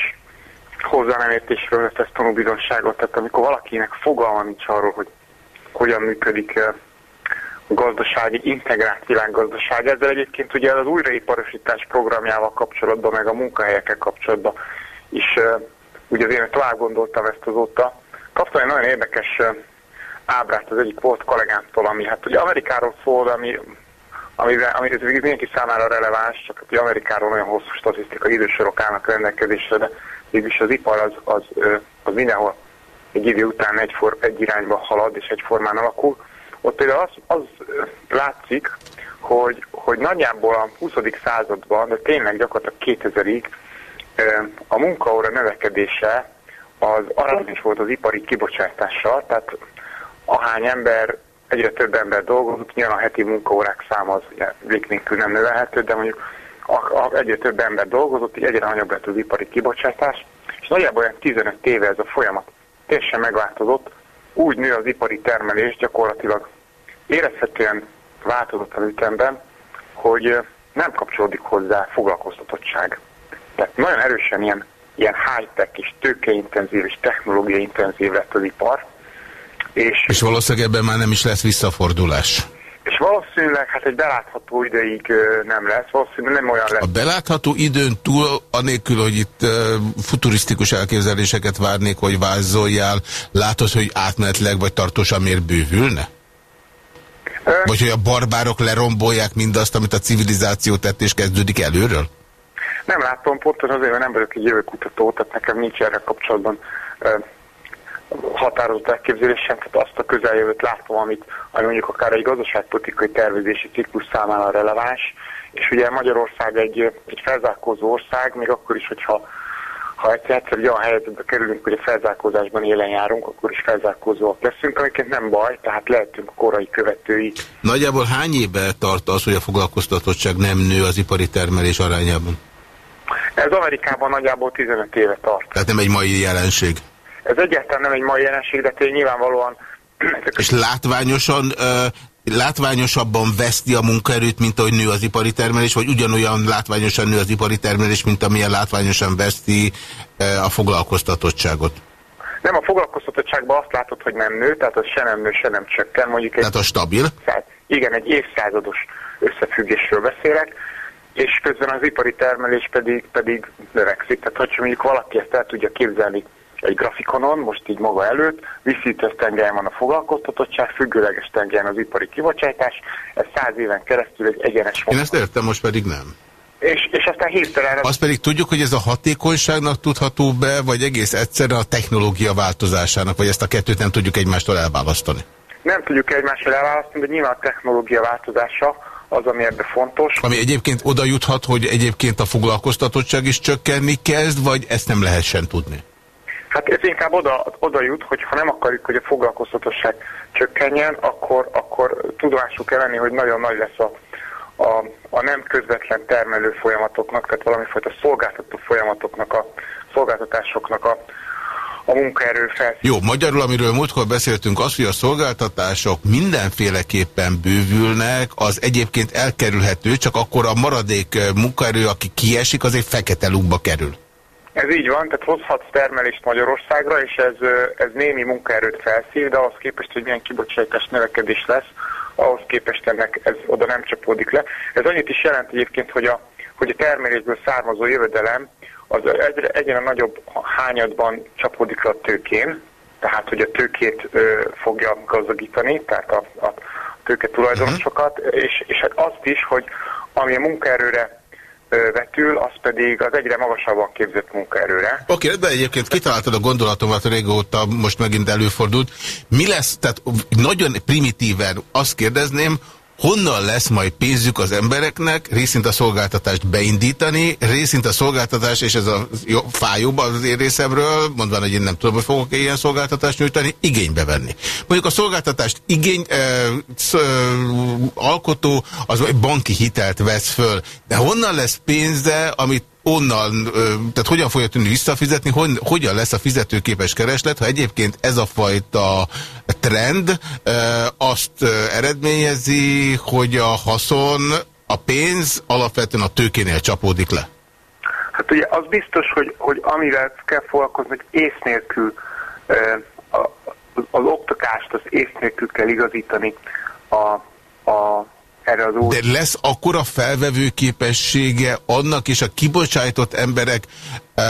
hozzá nem értésről vesz tanúbizonságot. Tehát amikor valakinek fogalma nincs arról, hogy hogyan működik gazdasági, integrált világgazdaság. Ezzel egyébként ugye az újraiparosítás programjával kapcsolatban, meg a munkahelyekkel kapcsolatban is ugye azért tovább gondoltam ezt azóta. Kaptam egy nagyon érdekes ábrát az egyik volt kollégámtól, ami hát ugye Amerikáról szól, ami amivel, ami ez mindenki számára releváns, csak hogy Amerikáról nagyon hosszú statisztikai idősorok állnak rendelkezésre, de mégis az ipar az, az, az mindenhol egy idő után egy, for, egy irányba halad és egyformán alakul. Ott például az, az látszik, hogy, hogy nagyjából a 20. században, de tényleg gyakorlatilag 2000-ig ö, a munkaóra növekedése az arányos volt az ipari kibocsátással, tehát ahány ember, egyre több ember dolgozott, nyilván a heti munkaórák száma az vég nem növelhető, de mondjuk a, a, egyre több ember dolgozott, így egyre nagyobb lett az ipari kibocsátás, és nagyjából olyan 15 éve ez a folyamat teljesen megváltozott, úgy nő az ipari termelés gyakorlatilag érezhetően változatlan ütemben, hogy nem kapcsolódik hozzá foglalkoztatottság. Tehát nagyon erősen ilyen, ilyen high-tech és tőkeintenzív és technológiaintenzív lett az ipar, és, És valószínűleg ebben már nem is lesz visszafordulás. És valószínűleg hát egy belátható ideig nem lesz, valószínűleg nem olyan lesz. A belátható időn túl, anélkül, hogy itt futurisztikus elképzeléseket várnék, hogy vázoljál, látod, hogy átmenetleg vagy tartósan miért bővülne? Vagy hogy a barbárok lerombolják mindazt, amit a civilizáció tett, és kezdődik előről? Nem látom, pontosan azért, mert nem vagyok egy jövőkutató, tehát nekem nincs erre kapcsolatban határozott elképzelésem, tehát azt a közeljövőt látom, amit, ami mondjuk akár egy gazdaságpolitikai tervezési ciklus számára releváns, és ugye Magyarország egy, egy felzárkózó ország, még akkor is, hogyha ha egyszer, egyszer egy olyan helyzetbe kerülünk, hogy a felzárkózásban élen járunk, akkor is felzárkózóak leszünk, amiket nem baj, tehát lehetünk korai követői. Nagyjából hány éve tart az, hogy a foglalkoztatottság nem nő az ipari termelés arányában? Ez Amerikában nagyjából 15 éve tart. Tehát nem egy mai jelenség. Ez egyáltalán nem egy mai jelenség, de tényleg nyilvánvalóan És látványosan, látványosabban veszti a munkaerőt, mint ahogy nő az ipari termelés, vagy ugyanolyan látványosan nő az ipari termelés, mint amilyen látványosan veszti a foglalkoztatottságot? nem a foglalkoztatottságban azt látod, hogy nem nő, tehát az se nem nő, se nem csökken. Mondjuk egy Tehát a stabil? Igen, egy évszázados összefüggésről beszélek, és közben az ipari termelés pedig, pedig növekszik. Tehát, hogyha mondjuk valaki ezt el tudja képzelni egy grafikonon, most így maga előtt, viszítős tengelyen van a foglalkoztatottság, függőleges tengelyen az ipari kibocsátás, ez száz éven keresztül egy egyenes Én ezt értem, most pedig nem. és, és aztán hirtelen... Azt pedig tudjuk, hogy ez a hatékonyságnak tudható be, vagy egész egyszerűen a technológia változásának, vagy ezt a kettőt nem tudjuk egymástól elválasztani. Nem tudjuk egymással elválasztani, de nyilván a technológia változása az, ami ebben fontos. Ami egyébként oda juthat, hogy egyébként a foglalkoztatottság is csökkenni kezd, vagy ezt nem lehessen tudni? Hát ez inkább oda, oda jut, hogy ha nem akarjuk, hogy a foglalkoztatosság csökkenjen, akkor, akkor tudomásul kell venni, hogy nagyon nagy lesz a, a, a nem közvetlen termelő folyamatoknak, tehát valamifajta szolgáltató folyamatoknak, a szolgáltatásoknak a, a munkaerő fel. Jó, magyarul, amiről múltkor beszéltünk, az, hogy a szolgáltatások mindenféleképpen bővülnek, az egyébként elkerülhető, csak akkor a maradék munkaerő, aki kiesik, az egy fekete lukba kerül. Ez így van, tehát hozhatsz termelést Magyarországra, és ez, ez némi munkaerőt felszív, de ahhoz képest, hogy milyen kibocsátás növekedés lesz, ahhoz képest ennek ez oda nem csapódik le. Ez annyit is jelent egyébként, hogy a, hogy a termelésből származó jövedelem az egyre, egyre nagyobb hányadban csapódik le a tőkén, tehát hogy a tőkét ö, fogja gazdagítani, tehát a, a tőke tulajdonosokat, és, és hát azt is, hogy ami a munkaerőre vetül, az pedig az egyre magasabban képzett munkaerőre. Oké, de egyébként kitaláltad a gondolatomat régóta, most megint előfordult. Mi lesz, tehát nagyon primitíven azt kérdezném, honnan lesz majd pénzük az embereknek részint a szolgáltatást beindítani, részint a szolgáltatás, és ez a jó, fájóbb az én részemről, mondván, hogy én nem tudom, hogy fogok -e ilyen szolgáltatást nyújtani, igénybe venni. Mondjuk a szolgáltatást igény, e, alkotó az egy banki hitelt vesz föl, de honnan lesz pénze, amit onnan, tehát hogyan fogja tudni visszafizetni, hogyan lesz a fizetőképes kereslet, ha egyébként ez a fajta trend azt eredményezi, hogy a haszon, a pénz alapvetően a tőkénél csapódik le? Hát ugye az biztos, hogy, hogy amivel kell foglalkozni, hogy ész nélkül az oktatást az ész nélkül kell igazítani a, a erre az úr. De lesz akkora felvevő képessége annak és a kibocsájtott emberek e,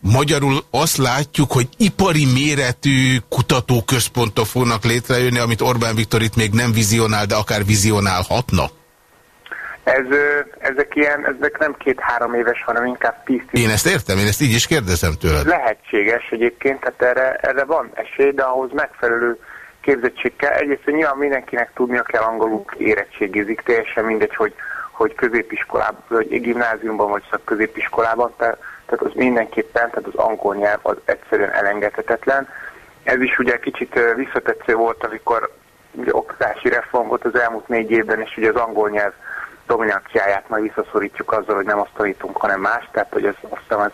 magyarul azt látjuk, hogy ipari méretű kutatóközpontok fognak létrejönni, amit Orbán Viktor itt még nem vizionál, de akár vizionálhatna? Ez, ezek ilyen, ezek nem két-három éves, hanem inkább tíz Én ezt értem, én ezt így is kérdezem tőled. Lehetséges egyébként, tehát erre, erre van esély, de ahhoz megfelelő képzettség kell. Egyrészt nyilván mindenkinek tudnia kell angolul érettségizik, teljesen mindegy, hogy, hogy középiskolában, vagy gimnáziumban, vagy szakközépiskolában, tehát, tehát az mindenképpen, tehát az angol nyelv az egyszerűen elengedhetetlen. Ez is ugye kicsit visszatetsző volt, amikor ugye oktatási reform volt az elmúlt négy évben, és ugye az angol nyelv dominanciáját majd visszaszorítjuk azzal, hogy nem azt tanítunk, hanem más, tehát hogy ez, azt hiszem, ez,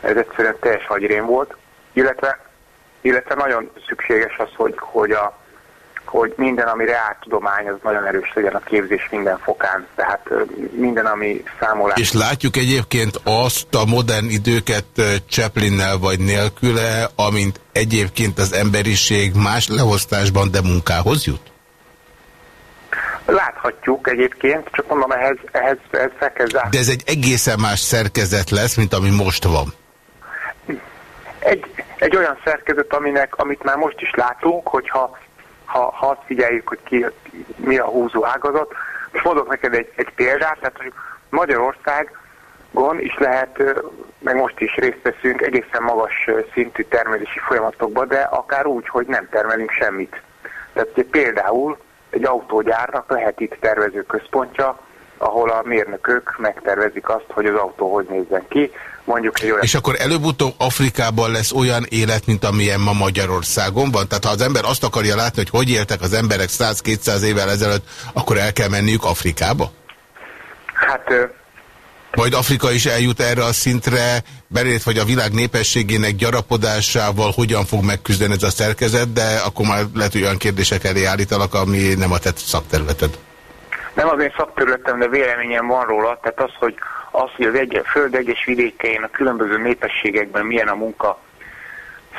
ez egyszerűen teljes agyrém volt. Illetve illetve nagyon szükséges az, hogy, hogy, a, hogy minden, ami reáltudomány, az nagyon erős legyen a képzés minden fokán. Tehát minden, ami számolás. És látjuk egyébként azt a modern időket Chaplinnel vagy nélküle, amint egyébként az emberiség más leosztásban, de munkához jut? Láthatjuk egyébként, csak mondom, ehhez, ehhez, ehhez fel kell zárni. De ez egy egészen más szerkezet lesz, mint ami most van. Egy, egy olyan szerkezet, aminek, amit már most is látunk, hogyha ha, ha azt figyeljük, hogy ki, mi a húzó ágazat. Most mondok neked egy, egy példát, tehát hogy Magyarországon is lehet, meg most is részt veszünk egészen magas szintű termelési folyamatokba, de akár úgy, hogy nem termelünk semmit. Tehát hogy például egy autógyárnak lehet itt tervezőközpontja, ahol a mérnökök megtervezik azt, hogy az autó hogy nézzen ki, mondjuk egy olyan... És akkor előbb-utóbb Afrikában lesz olyan élet, mint amilyen ma Magyarországon van? Tehát ha az ember azt akarja látni, hogy hogy éltek az emberek 100-200 évvel ezelőtt, akkor el kell menniük Afrikába? Hát... Majd Afrika is eljut erre a szintre, belét vagy a világ népességének gyarapodásával hogyan fog megküzdeni ez a szerkezet, de akkor már lehet, hogy olyan kérdések elé állítalak, ami nem a te szakterületed. Nem az én szakterületem, de véleményem van róla, tehát az, hogy az, hogy az egy, föld egyes vidékein a különböző népességekben milyen a munka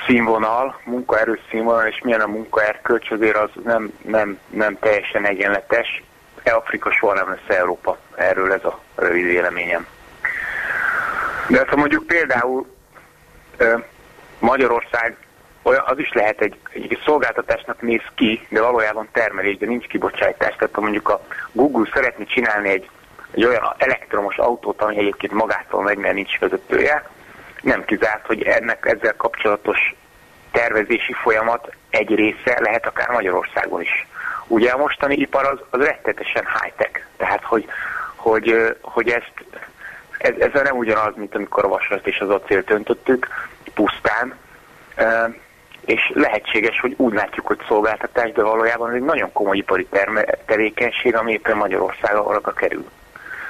színvonal, munkaerő színvonal, és milyen a munkaerkölcs, azért az nem, nem, nem teljesen egyenletes. E Afrika soha nem lesz Európa. Erről ez a rövid véleményem. De hát, ha mondjuk például Magyarország olyan, az is lehet egy, egy szolgáltatásnak néz ki, de valójában termelés, de nincs kibocsátás. Tehát ha mondjuk a Google szeretne csinálni egy egy olyan elektromos autót, ami egyébként magától megy, mert nincs vezetője, nem kizárt, hogy ennek ezzel kapcsolatos tervezési folyamat egy része lehet akár Magyarországon is. Ugye a mostani ipar az, az rettetesen high-tech, tehát hogy, hogy, hogy ezt, ez, ez nem ugyanaz, mint amikor a vasast és az acélt öntöttük, pusztán, és lehetséges, hogy úgy látjuk, hogy szolgáltatás, de valójában ez egy nagyon komoly ipari terme- tevékenység, ami éppen Magyarországon kerül.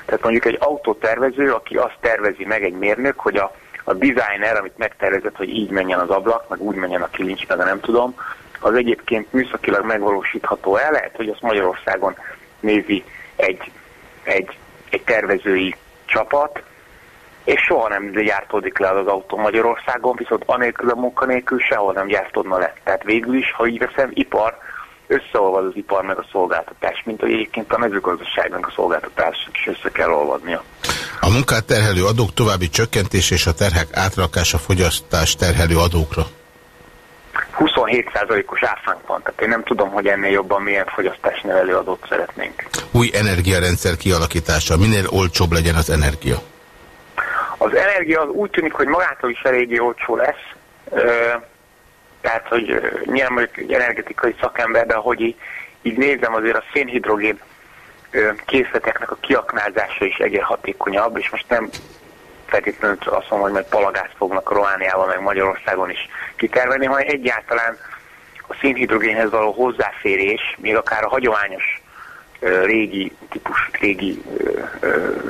Tehát mondjuk egy autótervező, aki azt tervezi meg egy mérnök, hogy a, a designer, amit megtervezett, hogy így menjen az ablak, meg úgy menjen a kilincs, meg nem tudom, az egyébként műszakilag megvalósítható el, lehet, hogy azt Magyarországon nézi egy, egy, egy tervezői csapat, és soha nem gyártódik le az, autó Magyarországon, viszont anélkül a munkanélkül sehol nem gyártódna le. Tehát végül is, ha így veszem, ipar, összeolvad az ipar meg a szolgáltatás, mint hogy egyébként a mezőgazdaságnak a szolgáltatás is össze kell olvadnia. A munkát terhelő adók további csökkentés és a terhek átrakása fogyasztás terhelő adókra? 27%-os áfánk van, tehát én nem tudom, hogy ennél jobban milyen fogyasztás nevelő adót szeretnénk. Új energiarendszer kialakítása. Minél olcsóbb legyen az energia? Az energia az úgy tűnik, hogy magától is eléggé olcsó lesz. Tehát, hogy nyilván mondjuk egy energetikai szakember, de ahogy így, így nézem, azért a szénhidrogén készleteknek a kiaknázása is egyre hatékonyabb, és most nem feltétlenül azt mondom, hogy majd palagázt fognak Romániában, meg Magyarországon is kitermelni, hanem egyáltalán a szénhidrogénhez való hozzáférés, még akár a hagyományos régi típus, régi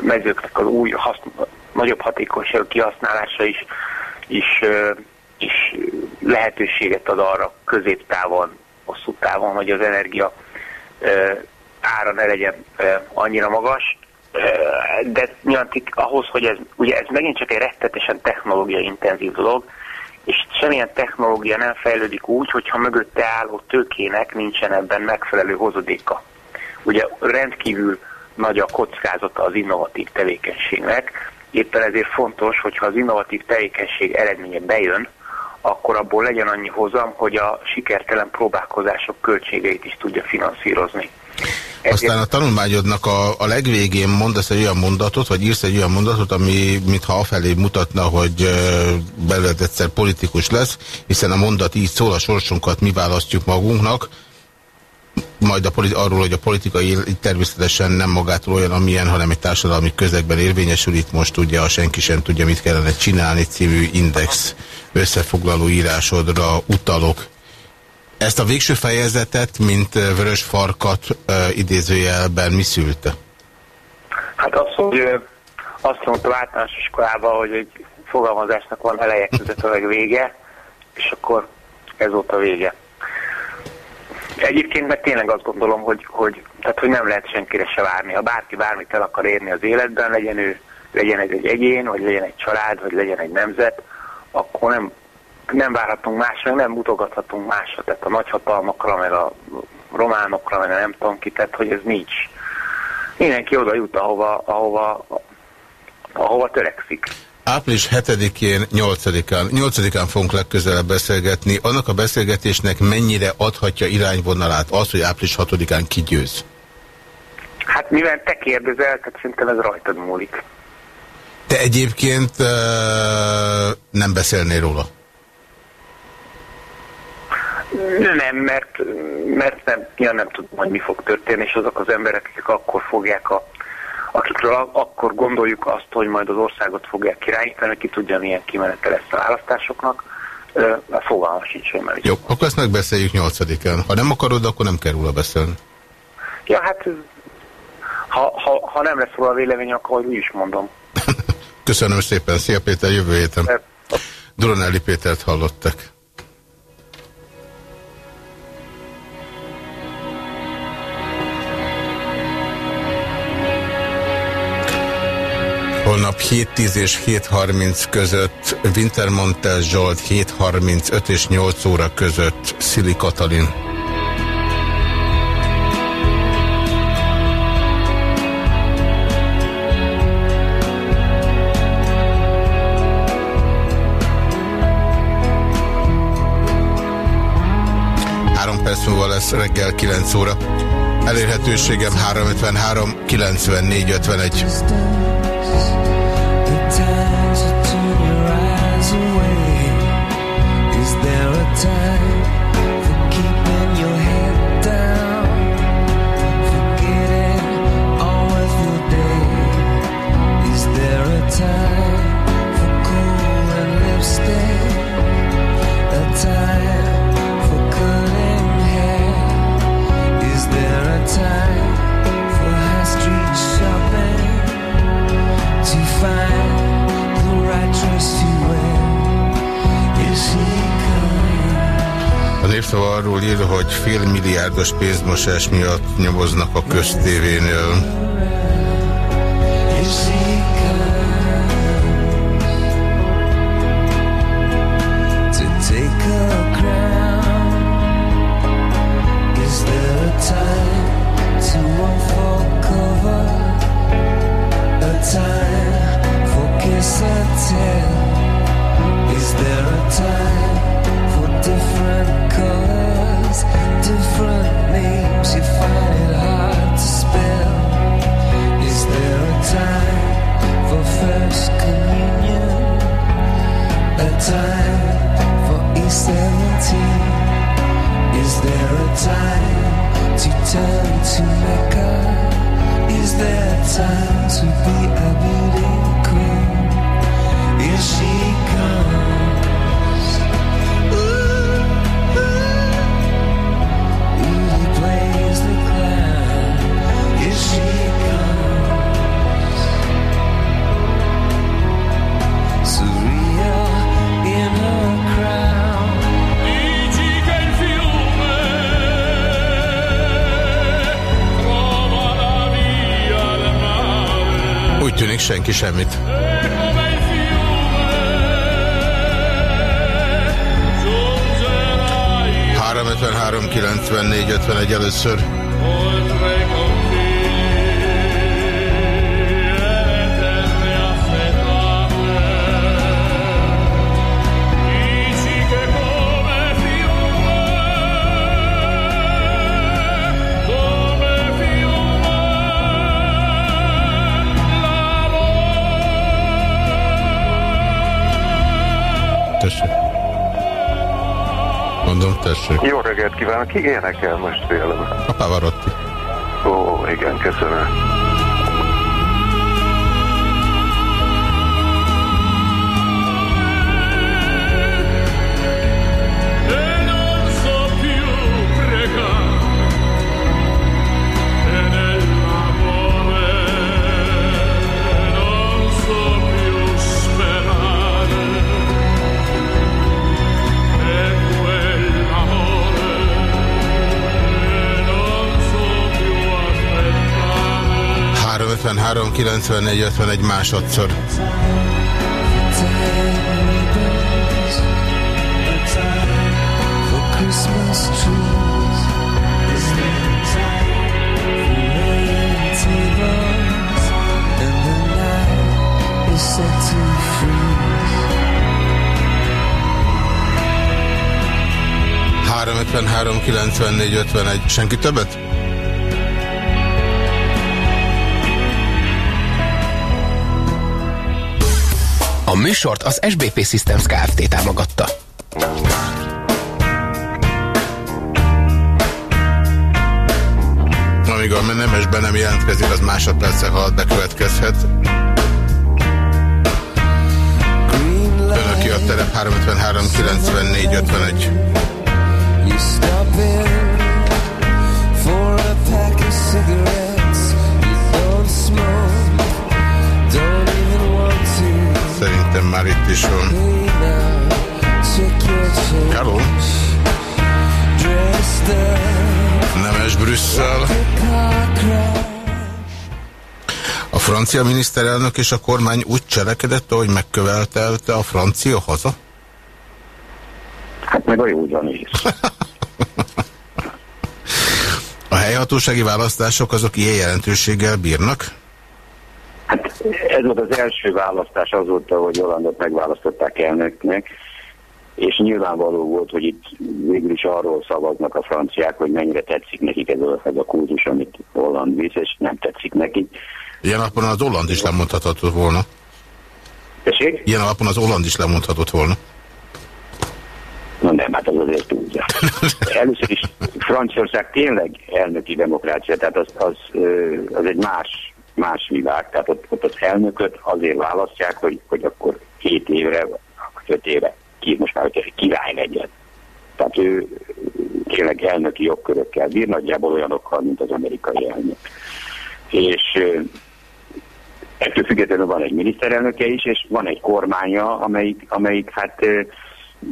mezőknek az új, haszn- nagyobb hatékonyság kihasználása is, is, is lehetőséget ad arra középtávon, hosszú távon, hogy az energia ára ne legyen annyira magas, de nyilantik ahhoz, hogy ez, ugye ez megint csak egy rettetesen technológiai intenzív dolog, és semmilyen technológia nem fejlődik úgy, hogyha mögötte álló tőkének nincsen ebben megfelelő hozadéka. Ugye rendkívül nagy a kockázata az innovatív tevékenységnek, éppen ezért fontos, hogyha az innovatív tevékenység eredménye bejön, akkor abból legyen annyi hozam, hogy a sikertelen próbálkozások költségeit is tudja finanszírozni. Aztán a tanulmányodnak a, a legvégén mondasz egy olyan mondatot, vagy írsz egy olyan mondatot, ami mintha afelé mutatna, hogy ö, belőled egyszer politikus lesz, hiszen a mondat így szól, a sorsunkat mi választjuk magunknak, majd a arról, hogy a politikai természetesen nem magától olyan, amilyen, hanem egy társadalmi közegben érvényesül. Itt most ugye a senki sem tudja, mit kellene csinálni című index összefoglaló írásodra utalok. Ezt a végső fejezetet, mint ö, vörös farkat ö, idézőjelben mi szülte? Hát az, hogy ö, azt mondta általános iskolában, hogy egy fogalmazásnak van eleje, között vége, és akkor ez volt a vége. Egyébként meg tényleg azt gondolom, hogy, hogy, tehát, hogy nem lehet senkire se várni. Ha bárki bármit el akar érni az életben, legyen ő, legyen ez egy egyén, vagy legyen egy család, vagy legyen egy nemzet, akkor nem, nem várhatunk másra, nem mutogathatunk másra, tehát a nagyhatalmakra, meg a románokra, meg a nem tudom ki, tehát hogy ez nincs. Mindenki oda jut, ahova, ahova, ahova törekszik. Április 7-én, 8-án, 8-án fogunk legközelebb beszélgetni. Annak a beszélgetésnek mennyire adhatja irányvonalát az, hogy április 6-án kigyőz? Hát mivel te kérdezel, tehát szerintem ez rajtad múlik. Te egyébként uh, nem beszélnél róla? Nem, mert, mert nem, ja, nem tudom, hogy mi fog történni, és azok az emberek, akik akkor fogják a akikről ak- akkor gondoljuk azt, hogy majd az országot fogják irányítani, ki tudja, milyen kimenete lesz a választásoknak, ö, a fogalma sincs, hogy meg. Jó, akkor ezt megbeszéljük 8-án. Ha nem akarod, akkor nem kell róla beszélni. Ja, hát ha, ha, ha nem lesz róla vélemény, akkor úgy is mondom. Köszönöm szépen, szia Péter, jövő héten. Duronelli Pétert hallottak. Holnap 7.10 és 7.30 között Wintermontel Zsolt, 7.35 és 8 óra között Szili Katalin. Három perc múlva lesz reggel 9 óra. Elérhetőségem 353 94 51. Time népszava arról ír, hogy félmilliárdos pénzmosás miatt nyomoznak a köztévénél. Semmit. 353 94 51 először. Tessék. Jó reggelt kívánok! Ki énekel most félem? A Pavarotti. Ó, igen, köszönöm. 053 94 51 másodszor. Christmas trees is the time for tables, Senki többet? A műsort az SBP Systems Kft. támogatta. Amíg a nemesben nem jelentkezik, az másodpercek alatt bekövetkezhet. Önöki a terep 353 94 51. You stop in for a pack of cigarettes. Szerintem már itt is van. Hello. Nemes Brüsszel. A francia miniszterelnök és a kormány úgy cselekedett, ahogy megkövetelte a francia haza? Hát meg a józanész. A helyhatósági választások azok ilyen jelentőséggel bírnak? Ez volt az első választás azóta, hogy Hollandot megválasztották elnöknek, és nyilvánvaló volt, hogy itt végül is arról szavaznak a franciák, hogy mennyire tetszik nekik ez a, ez a kultus, amit Holland visz, és nem tetszik nekik. Ilyen alapon az Holland is lemondhatott volna. Tessék? Ilyen alapon az Holland is lemondhatott volna. Na nem, hát az azért tudja. Először is Franciaország tényleg elnöki demokrácia, tehát az, az, az egy más, más világ. Tehát ott, ott az elnököt azért választják, hogy, hogy akkor két évre, vagy öt évre, ki, most már öt király legyen. Tehát ő tényleg elnöki jogkörökkel bír, nagyjából olyanokkal, mint az amerikai elnök. És ettől függetlenül van egy miniszterelnöke is, és van egy kormánya, amelyik, amelyik hát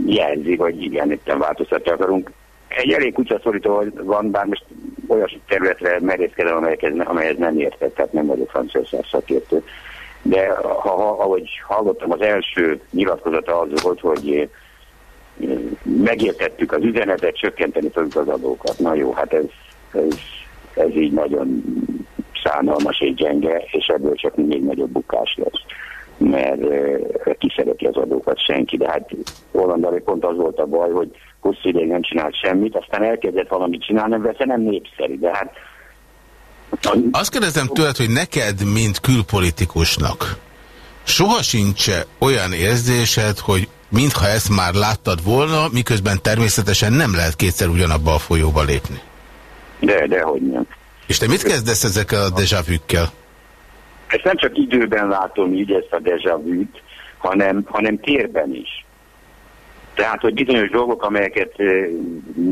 jelzi, hogy igen, itt változtatni akarunk. Egy elég kutyaszorító van, bár most olyas területre merészkedem, amelyekhez, amelyhez nem értek, tehát nem vagyok franciaország szakértő. De ha, ha, ahogy hallottam, az első nyilatkozata az volt, hogy eh, megértettük az üzenetet, csökkenteni fogjuk az adókat. Na jó, hát ez, ez, ez így nagyon szánalmas és gyenge, és ebből csak még nagyobb bukás lesz mert uh, kiszereti az adókat senki. De hát Hollandal pont az volt a baj, hogy hosszú ideig nem csinált semmit, aztán elkezdett valamit csinálni, ez nem népszerű. De hát Azt kérdezem tőled, hogy neked, mint külpolitikusnak, soha sincs -e olyan érzésed, hogy mintha ezt már láttad volna, miközben természetesen nem lehet kétszer ugyanabba a folyóba lépni. De, de hogy nem. És te mit kezdesz ezekkel a déjà vu-kkel? ezt nem csak időben látom így ezt a deja vu-t, hanem, hanem térben is. Tehát, hogy bizonyos dolgok, amelyeket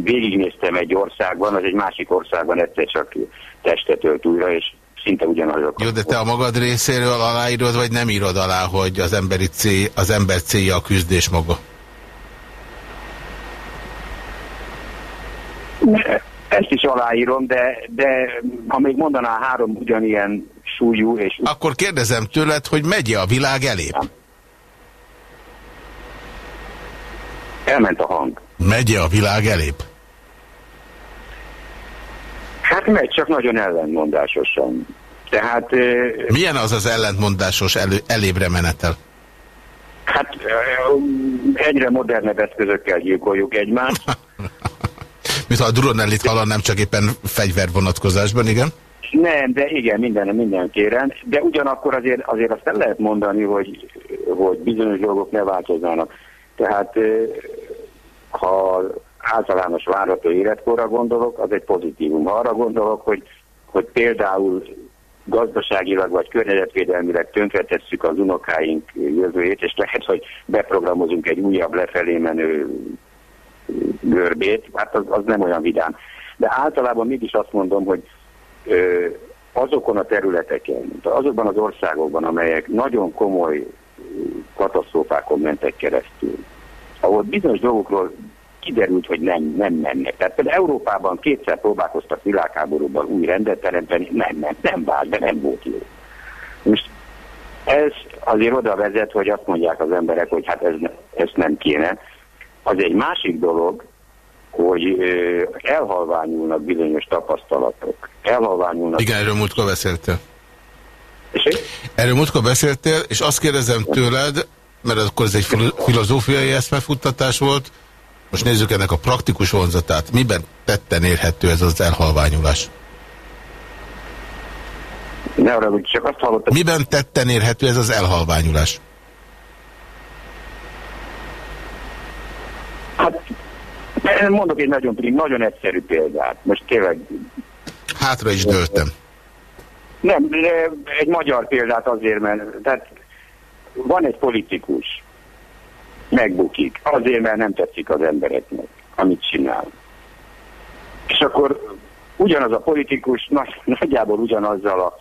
végignéztem egy országban, az egy másik országban egyszer csak testet ölt újra, és szinte ugyanazok. Jó, de te a magad részéről aláírod, vagy nem írod alá, hogy az, emberi cél, az ember célja a küzdés maga? Ezt is aláírom, de, de ha még mondaná három ugyanilyen súlyú és... Akkor kérdezem tőled, hogy megye a világ elébb? Elment a hang. Megye a világ elébb? Hát megy, csak nagyon ellentmondásosan. Tehát... Milyen az az ellentmondásos elő, elébre menetel? Hát egyre modernebb eszközökkel gyilkoljuk egymást. Mint ha a Duronellit hallanám csak éppen fegyver vonatkozásban, igen? Nem, de igen, minden, minden kéren. De ugyanakkor azért, azért azt nem lehet mondani, hogy, hogy bizonyos dolgok ne változnának. Tehát ha általános várható életkorra gondolok, az egy pozitívum. Ha arra gondolok, hogy, hogy például gazdaságilag vagy környezetvédelmileg tönkretesszük az unokáink jövőjét, és lehet, hogy beprogramozunk egy újabb lefelé menő görbét, hát az, az nem olyan vidám. De általában mégis azt mondom, hogy ö, azokon a területeken, azokban az országokban, amelyek nagyon komoly katasztrófákon mentek keresztül, ahol bizonyos dolgokról kiderült, hogy nem, nem mennek. Tehát például Európában kétszer próbálkoztak világháborúban új rendet teremteni, nem, nem, nem vált, de nem volt jó. Most ez azért oda vezet, hogy azt mondják az emberek, hogy hát ez, ezt nem kéne. Az egy másik dolog, hogy elhalványulnak bizonyos tapasztalatok. Elhalványulnak. Igen, erről múltkor beszéltél. Erről múltkor beszéltél, és azt kérdezem tőled, mert akkor ez egy filo- filozófiai eszmefuttatás volt, most nézzük ennek a praktikus vonzatát. Miben tetten érhető ez az elhalványulás? Ne hogy csak azt hallottam. Miben tetten érhető ez az elhalványulás? Hát, mondok egy nagyon, nagyon egyszerű példát. Most tényleg Hátra is dőltem. Nem, egy magyar példát azért, mert tehát van egy politikus, megbukik, azért, mert nem tetszik az embereknek, amit csinál. És akkor ugyanaz a politikus nagy, nagyjából ugyanazzal a,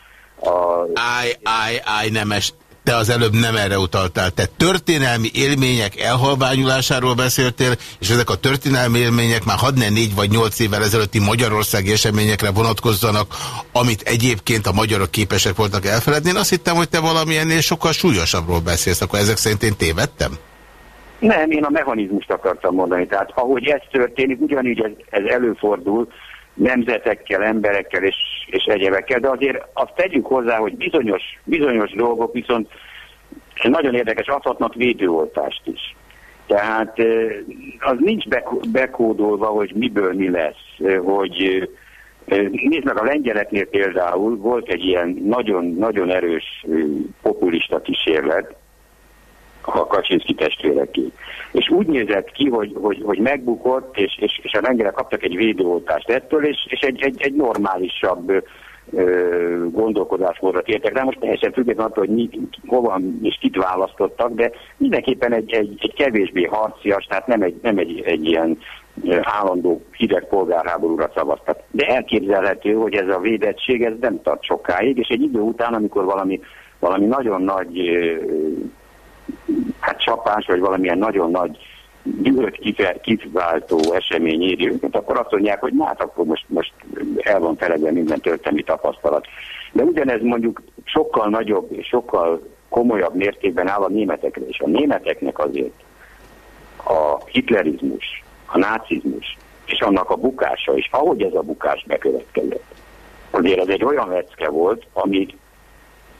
a Áj, áj, áj, nemes. Te az előbb nem erre utaltál. Te történelmi élmények elhalványulásáról beszéltél, és ezek a történelmi élmények már hadd ne négy vagy nyolc évvel ezelőtti magyarországi eseményekre vonatkozzanak, amit egyébként a magyarok képesek voltak elfeledni. Én azt hittem, hogy te valami ennél sokkal súlyosabbról beszélsz, akkor ezek szerint én tévedtem? Nem, én a mechanizmust akartam mondani. Tehát ahogy ez történik, ugyanígy ez, ez előfordul nemzetekkel, emberekkel és, és egyebekkel, de azért azt tegyük hozzá, hogy bizonyos, bizonyos dolgok viszont nagyon érdekes, adhatnak védőoltást is. Tehát eh, az nincs bek- bekódolva, hogy miből mi lesz, hogy Nézd meg, a lengyeleknél például volt egy ilyen nagyon-nagyon erős populista kísérlet, a Kaczynszki testvéreké. És úgy nézett ki, hogy, hogy, hogy megbukott, és, és, és a lengyelek kaptak egy védőoltást ettől, és, és egy, egy, egy normálisabb gondolkodásmódra tértek. De most teljesen függetlenül attól, hogy mi, hova és kit választottak, de mindenképpen egy, egy, egy kevésbé harcias, tehát nem egy, nem egy, egy ilyen állandó hideg polgárháborúra szavaztak. De elképzelhető, hogy ez a védettség ez nem tart sokáig, és egy idő után, amikor valami, valami nagyon nagy hát csapás, vagy valamilyen nagyon nagy kife- kiváltó esemény éri őket, akkor azt mondják, hogy hát akkor most, most el van feledve minden történelmi tapasztalat. De ugyanez mondjuk sokkal nagyobb és sokkal komolyabb mértékben áll a németekre, és a németeknek azért a hitlerizmus, a nácizmus és annak a bukása, és ahogy ez a bukás bekövetkezett, azért ez egy olyan lecke volt, ami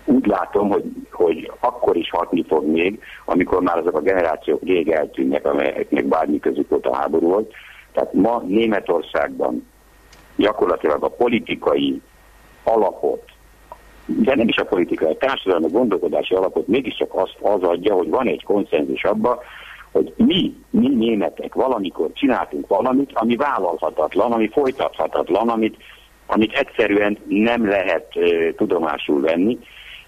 úgy látom, hogy, hogy akkor is hatni fog még, amikor már azok a generációk rég eltűnnek, amelyeknek bármi közük volt a háború volt. Tehát ma Németországban gyakorlatilag a politikai alapot, de nem is a politikai, a társadalmi gondolkodási alapot mégiscsak azt az adja, hogy van egy konszenzus abba, hogy mi, mi németek valamikor csináltunk valamit, ami vállalhatatlan, ami folytathatatlan, amit, amit egyszerűen nem lehet uh, tudomásul venni,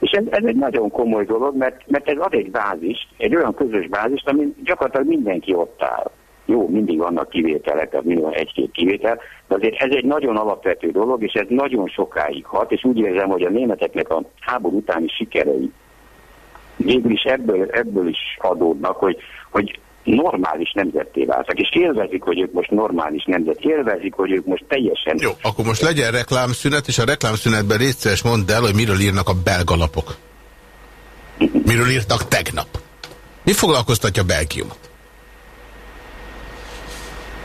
És ez, ez egy nagyon komoly dolog, mert, mert ez ad egy bázist, egy olyan közös bázist, amin gyakorlatilag mindenki ott áll. Jó, mindig vannak kivételek, tehát mindig van egy-két kivétel, de azért ez egy nagyon alapvető dolog, és ez nagyon sokáig hat, és úgy érzem, hogy a németeknek a háború utáni sikerei végül is ebből, ebből is adódnak, hogy, hogy normális nemzetté váltak, és élvezik, hogy ők most normális nemzet, élvezik, hogy ők most teljesen... Jó, akkor most legyen reklámszünet, és a reklámszünetben részes mondd el, hogy miről írnak a belgalapok. Miről írtak tegnap. Mi foglalkoztatja Belgiumot?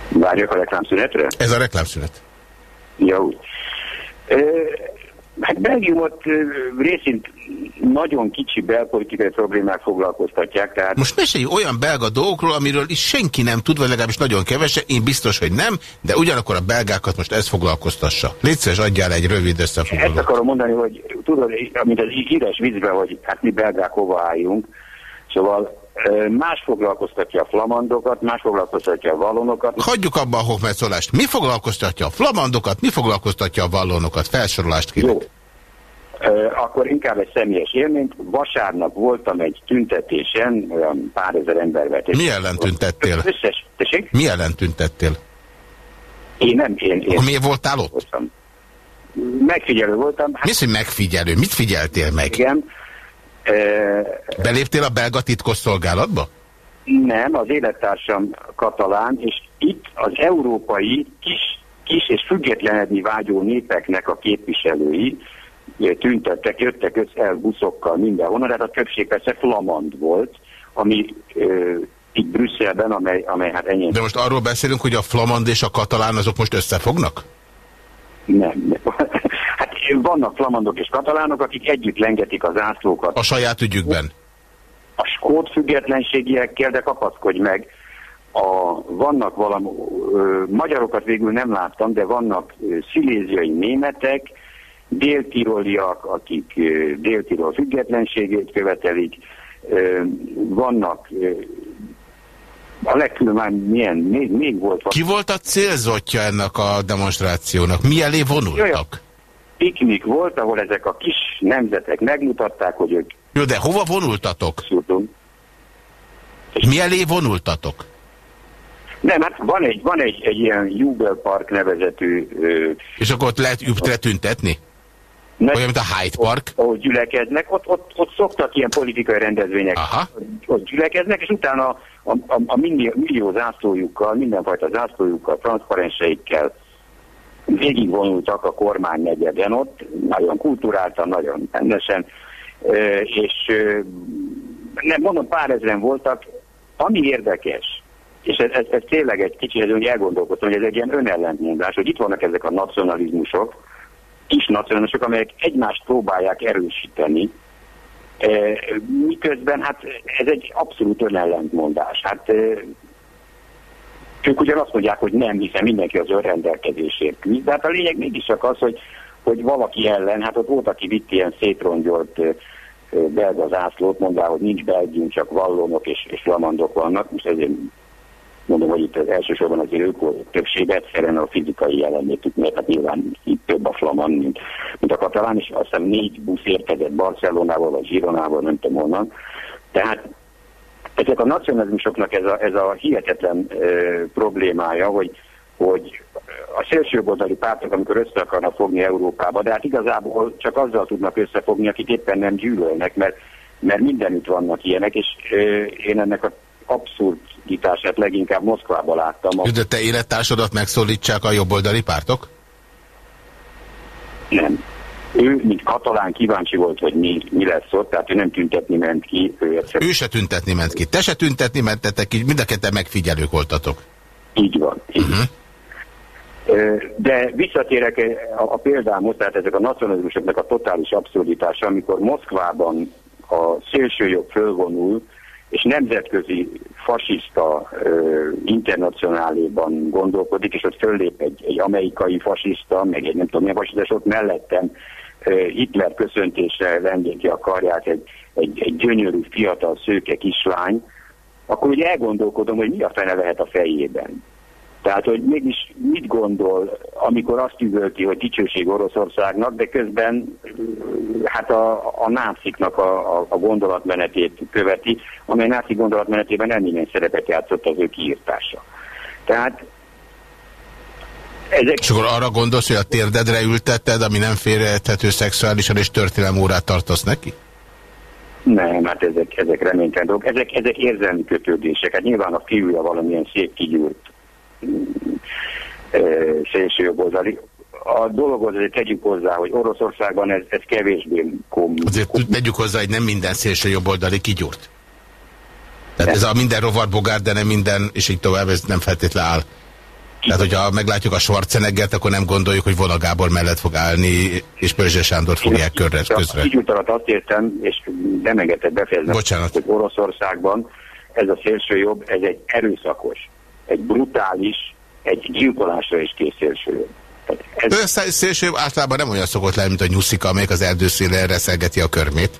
Várjak a reklámszünetre? Ez a reklámszünet. Jó. Ö, Hát Belgiumot részint nagyon kicsi belpolitikai problémák foglalkoztatják, tehát... Most mesélj olyan belga dolgokról, amiről is senki nem tud, vagy legalábbis nagyon kevese, én biztos, hogy nem, de ugyanakkor a belgákat most ez foglalkoztassa. Légy szíves, adjál egy rövid Ezt összefoglalót. akarom mondani, hogy tudod, mint az híres vízben, hogy hát mi belgák hova álljunk, szóval más foglalkoztatja a flamandokat, más foglalkoztatja a vallonokat. Hagyjuk abba a hohmetszolást. Mi foglalkoztatja a flamandokat, mi foglalkoztatja a vallonokat? Felsorolást kérek. Jó. Akkor inkább egy személyes élményt. Vasárnap voltam egy tüntetésen, olyan pár ezer ember részt. Mi ellen tüntettél? Összes, tessék? Mi ellen tüntettél? Én nem, én... én miért voltál ott? Megfigyelő voltam. Hát, Mi az, hogy megfigyelő? Mit figyeltél meg? Igen. Beléptél a belga titkosszolgálatba? Nem, az élettársam katalán, és itt az európai kis, kis és függetlenedni vágyó népeknek a képviselői tüntettek, jöttek össze el buszokkal mindenhonnan, tehát a többség persze flamand volt, ami ö, itt Brüsszelben, amely, amely hát ennyi. De most arról beszélünk, hogy a flamand és a katalán azok most összefognak? Nem. Vannak flamandok és katalánok, akik együtt lengetik az zászlókat. A saját ügyükben? a skót függetlenségiekkel, de kapaszkodj meg. A, vannak valami, ö, magyarokat végül nem láttam, de vannak ö, sziléziai németek, déltiroliak, akik ö, déltirol függetlenségét követelik, ö, vannak ö, a legkülön már milyen, még, még volt Ki volt a célzottja ennek a demonstrációnak? Mi elé vonultak? Piknik volt, ahol ezek a kis nemzetek megmutatták, hogy ők Jó, de hova vonultatok? Mi elé vonultatok? Nem, hát van egy, van egy, egy ilyen Jubel Park nevezetű... Ö, És akkor ott lehet übre tüntetni? ne, Olyan, mint a Hyde Park? Ahol gyülekeznek, ott, ott, ott szoktak ilyen politikai rendezvények. Aha. Ott gyülekeznek, és utána a, a, a millió, millió zászlójukkal, mindenfajta zászlójukkal, transzparenseikkel végigvonultak a kormány negyeden ott, nagyon kulturáltan, nagyon rendesen, és nem mondom, pár ezeren voltak, ami érdekes, és ez, ez, ez tényleg egy kicsit hogy elgondolkodtam, hogy ez egy ilyen önellentmondás, hogy itt vannak ezek a nacionalizmusok, kis nacionalizmusok, amelyek egymást próbálják erősíteni, miközben hát ez egy abszolút önellentmondás. Hát ők ugyan azt mondják, hogy nem, hiszen mindenki az önrendelkezésért küzd, de hát a lényeg mégiscsak az, hogy, hogy valaki ellen, hát ott volt, aki vitt ilyen szétrongyolt belga zászlót, mondvá, hogy nincs belgium, csak vallonok és, és flamandok vannak, most ezért mondom, hogy itt az elsősorban azért ők többség, egyszerűen a fizikai jelenlétük, mert hát nyilván itt több a flamand, mint, mint a katalán, és azt hiszem négy busz érkezett Barcelonából, vagy Gironából, nem tudom honnan. Tehát ezek a nacionalizmusoknak ez a, ez a hihetetlen ö, problémája, hogy, hogy a szélsőjobboldali pártok, amikor össze akarnak fogni Európába, de hát igazából csak azzal tudnak összefogni, akik éppen nem gyűlölnek, mert, mert mindenütt vannak ilyenek, és ö, én ennek a abszurditását leginkább Moszkvában láttam. A... De te élettársadat megszólítsák a jobboldali pártok? Nem. Ő, mint katalán kíváncsi volt, hogy mi, mi lesz ott, tehát ő nem tüntetni ment ki, ő. Ő se tüntetni ment ki. Te se tüntetni mentetek ki, mind a ketten megfigyelők voltatok. Így van. Így. Uh-huh. Ö, De visszatérek a, példámhoz, tehát ezek a nacionalizmusoknak a totális abszurditása, amikor Moszkvában a szélsőjobb fölvonul, és nemzetközi fasiszta internacionáléban gondolkodik, és ott föllép egy, egy amerikai fasiszta, meg egy nem tudom milyen fasiszta, és ott mellettem Hitler köszöntésre lendíti a karját egy, egy, egy gyönyörű, fiatal, szőke kislány, akkor ugye elgondolkodom, hogy mi a fene lehet a fejében. Tehát, hogy mégis mit gondol, amikor azt üvölti, hogy dicsőség Oroszországnak, de közben hát a, a náciknak a, a, a gondolatmenetét követi, amely náci gondolatmenetében nem minden szerepet játszott az ő kiírtása. Tehát ezek... És akkor arra gondolsz, hogy a térdedre ültetted, ami nem félreérthető szexuálisan, és történelem órát tartasz neki? Nem, hát ezek, ezek reménytelen dolgok. Ezek, ezek érzelmi kötődések. Hát nyilván a fiúja valamilyen szép kigyúrt mm, szélsőjobboldali. A dologhoz azért tegyük hozzá, hogy Oroszországban ez, ez kevésbé kom. Azért tegyük hozzá, hogy nem minden szélső jobboldali kigyúrt. Tehát ez a minden rovar bogár, de nem minden, és így tovább, ez nem feltétlen áll. Tehát, hogyha meglátjuk a Schwarzeneggert, akkor nem gondoljuk, hogy Vona Gábor mellett fog állni, és Pörzse Sándor fogják körre, közre. Így alatt azt értem, és nem engedett befejezni, Bocsánat. hogy Oroszországban ez a szélső jobb, ez egy erőszakos, egy brutális, egy gyilkolásra is kész szélső jobb. Ez... A szélső általában nem olyan szokott lenni, mint a nyuszika, amelyik az erdőszélen reszelgeti a körmét.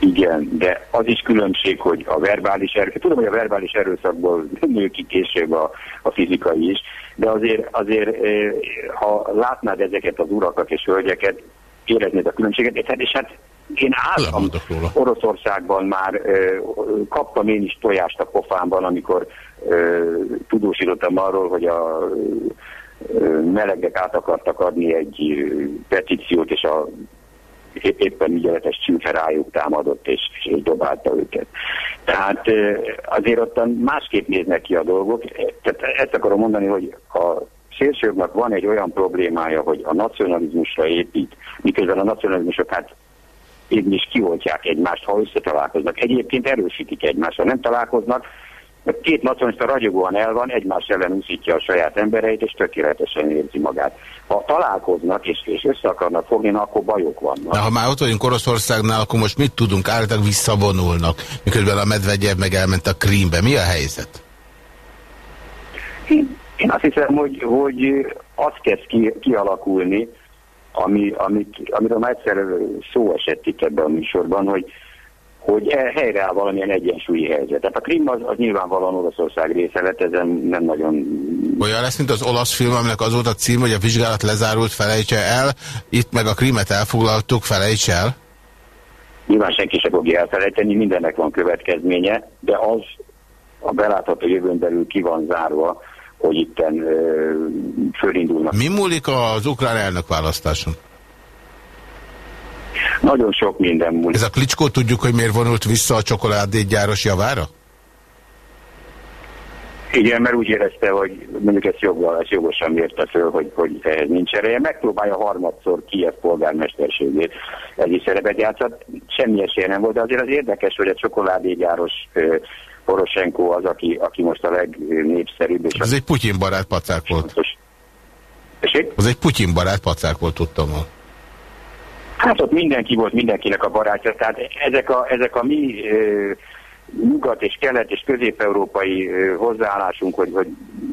Igen, de az is különbség, hogy a verbális erőszak, tudom, hogy a verbális erőszakból nő ki később a, a fizikai is, de azért, azért ha látnád ezeket az urakat és hölgyeket, éreznéd a különbséget, és hát, és hát én álltam Oroszországban már kaptam én is tojást a pofámban, amikor tudósítottam arról, hogy a melegek át akartak adni egy petíciót, és a éppen ügyeletes csülfe rájuk támadott, és, és dobálta őket. Tehát azért ottan másképp néznek ki a dolgok. Tehát ezt akarom mondani, hogy a szélsőbbnek van egy olyan problémája, hogy a nacionalizmusra épít, miközben a nacionalizmusok hát így is kioltják egymást, ha összetalálkoznak. Egyébként erősítik egymást, ha nem találkoznak, két nacionalista ragyogóan el van, egymás ellen úszítja a saját embereit, és tökéletesen érzi magát. Ha találkoznak és, és össze akarnak fogni, na, akkor bajok vannak. Na, ha már ott vagyunk Oroszországnál, akkor most mit tudunk? Állítólag visszavonulnak, miközben a Medvegyev meg elment a Krímbe. Mi a helyzet? Én azt hiszem, hogy, hogy az kezd ki, kialakulni, ami, amit, amiről már egyszer szó esett itt ebben a műsorban, hogy, hogy e- helyreáll valamilyen egyensúlyi helyzet. Tehát a Krim az, az nyilvánvalóan Oroszország része lett, ezen nem nagyon... Olyan lesz, mint az olasz film, aminek az volt a cím, hogy a vizsgálat lezárult, felejtse el, itt meg a Krimet elfoglaltuk, felejtse el. Nyilván senki sem fogja elfelejteni, mindennek van következménye, de az a belátható jövőn belül ki van zárva, hogy itten ö, fölindulnak. Mi múlik az ukrán elnök választáson? Nagyon sok minden múlik. Ez a klicskó tudjuk, hogy miért vonult vissza a csokoládégyáros javára? Igen, mert úgy érezte, hogy mondjuk ezt jogvallás jogosan mérte föl, hogy, hogy ehhez nincs ereje. Megpróbálja harmadszor Kiev polgármesterségét. Is szerepet játszott. Semmi esélye nem volt, de azért az érdekes, hogy a csokoládégyáros Poroshenko az, aki, aki most a legnépszerűbb. És Ez egy Putyin barát pacák volt. Az egy Putyin barát pacák volt, tudtam volna. Hát ott mindenki volt mindenkinek a barátja, tehát ezek a, ezek a mi ö, nyugat és kelet és közép-európai hozzáállásunk, hogy, hogy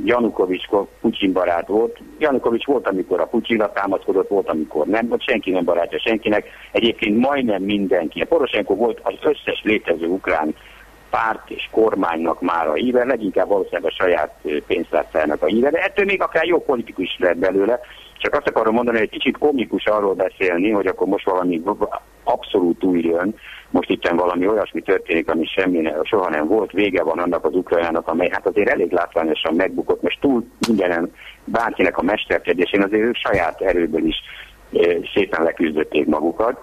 Janukovics Putyin barát volt. Janukovics volt, amikor a Putyinra támaszkodott, volt, amikor nem, ott senki nem barátja senkinek. Egyébként majdnem mindenki. A Poroshenko volt az összes létező ukrán párt és kormánynak már a híve, leginkább valószínűleg a saját ö, pénztárcájának a híve, de ettől még akár jó politikus is lehet belőle. Csak azt akarom mondani, hogy egy kicsit komikus arról beszélni, hogy akkor most valami abszolút új jön, most itt valami olyasmi történik, ami semmi soha nem volt, vége van annak az Ukrajnának, amely hát azért elég látványosan megbukott, most túl mindenen bárkinek a mesterkedésén azért ők saját erőből is szépen leküzdötték magukat.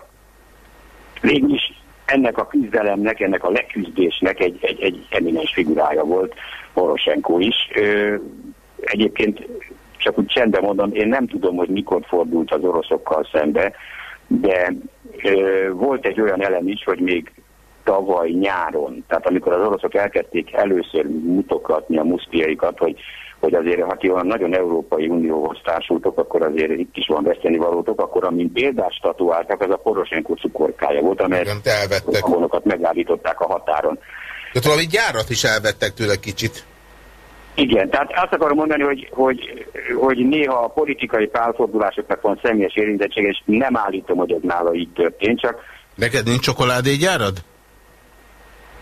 Végülis ennek a küzdelemnek, ennek a leküzdésnek egy, egy, egy eminens figurája volt Poroshenko is. Ö, egyébként csak úgy csendben mondom, én nem tudom, hogy mikor fordult az oroszokkal szembe, de ö, volt egy olyan elem is, hogy még tavaly nyáron, tehát amikor az oroszok elkezdték először mutogatni a muszpiaikat, hogy, hogy azért, ha ti olyan nagyon Európai Unióhoz társultok, akkor azért itt is van veszteni valótok, akkor amint példát statuáltak, az a Poroshenko cukorkája volt, amelyet a vonokat megállították a határon. De valami gyárat is elvettek tőle kicsit. Igen, tehát azt akarom mondani, hogy, hogy, hogy néha a politikai pálfordulásoknak van személyes érintettség, és nem állítom, hogy ez nála így történt, csak... Neked nincs csokoládégyárad?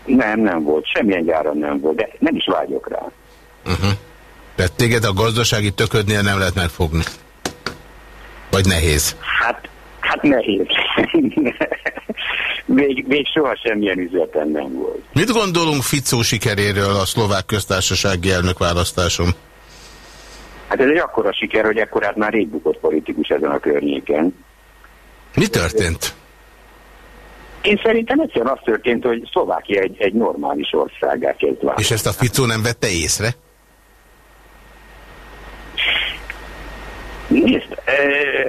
Nem, nem volt. Semmilyen gyáron nem volt, de nem is vágyok rá. Uh -huh. Tehát téged a gazdasági töködnél nem lehet megfogni? Vagy nehéz? Hát, Hát nehéz. még, még soha semmilyen üzletem nem volt. Mit gondolunk Ficó sikeréről a szlovák köztársasági elnökválasztáson? Hát ez egy akkora siker, hogy ekkorát már rég bukott politikus ezen a környéken. Mi történt? Én szerintem egyszerűen az történt, hogy Szlovákia egy, egy normális országá kezd válni. És ezt a Ficó nem vette észre? Nézd,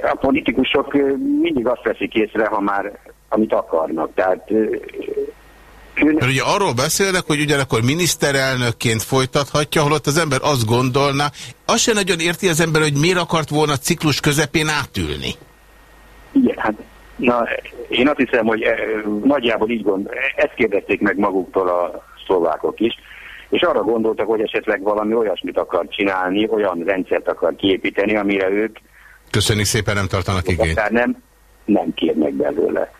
a politikusok mindig azt veszik észre, ha már amit akarnak. Tehát eh, Mert ugye arról beszélnek, hogy ugyanakkor miniszterelnökként folytathatja, holott az ember azt gondolna, azt sem nagyon érti az ember, hogy miért akart volna ciklus közepén átülni. Igen, hát na, én azt hiszem, hogy nagyjából így gond, ezt kérdezték meg maguktól a szlovákok is, és arra gondoltak, hogy esetleg valami olyasmit akar csinálni, olyan rendszert akar kiépíteni, amire ők Köszönjük szépen, nem tartanak igényt. nem, nem kérnek belőle.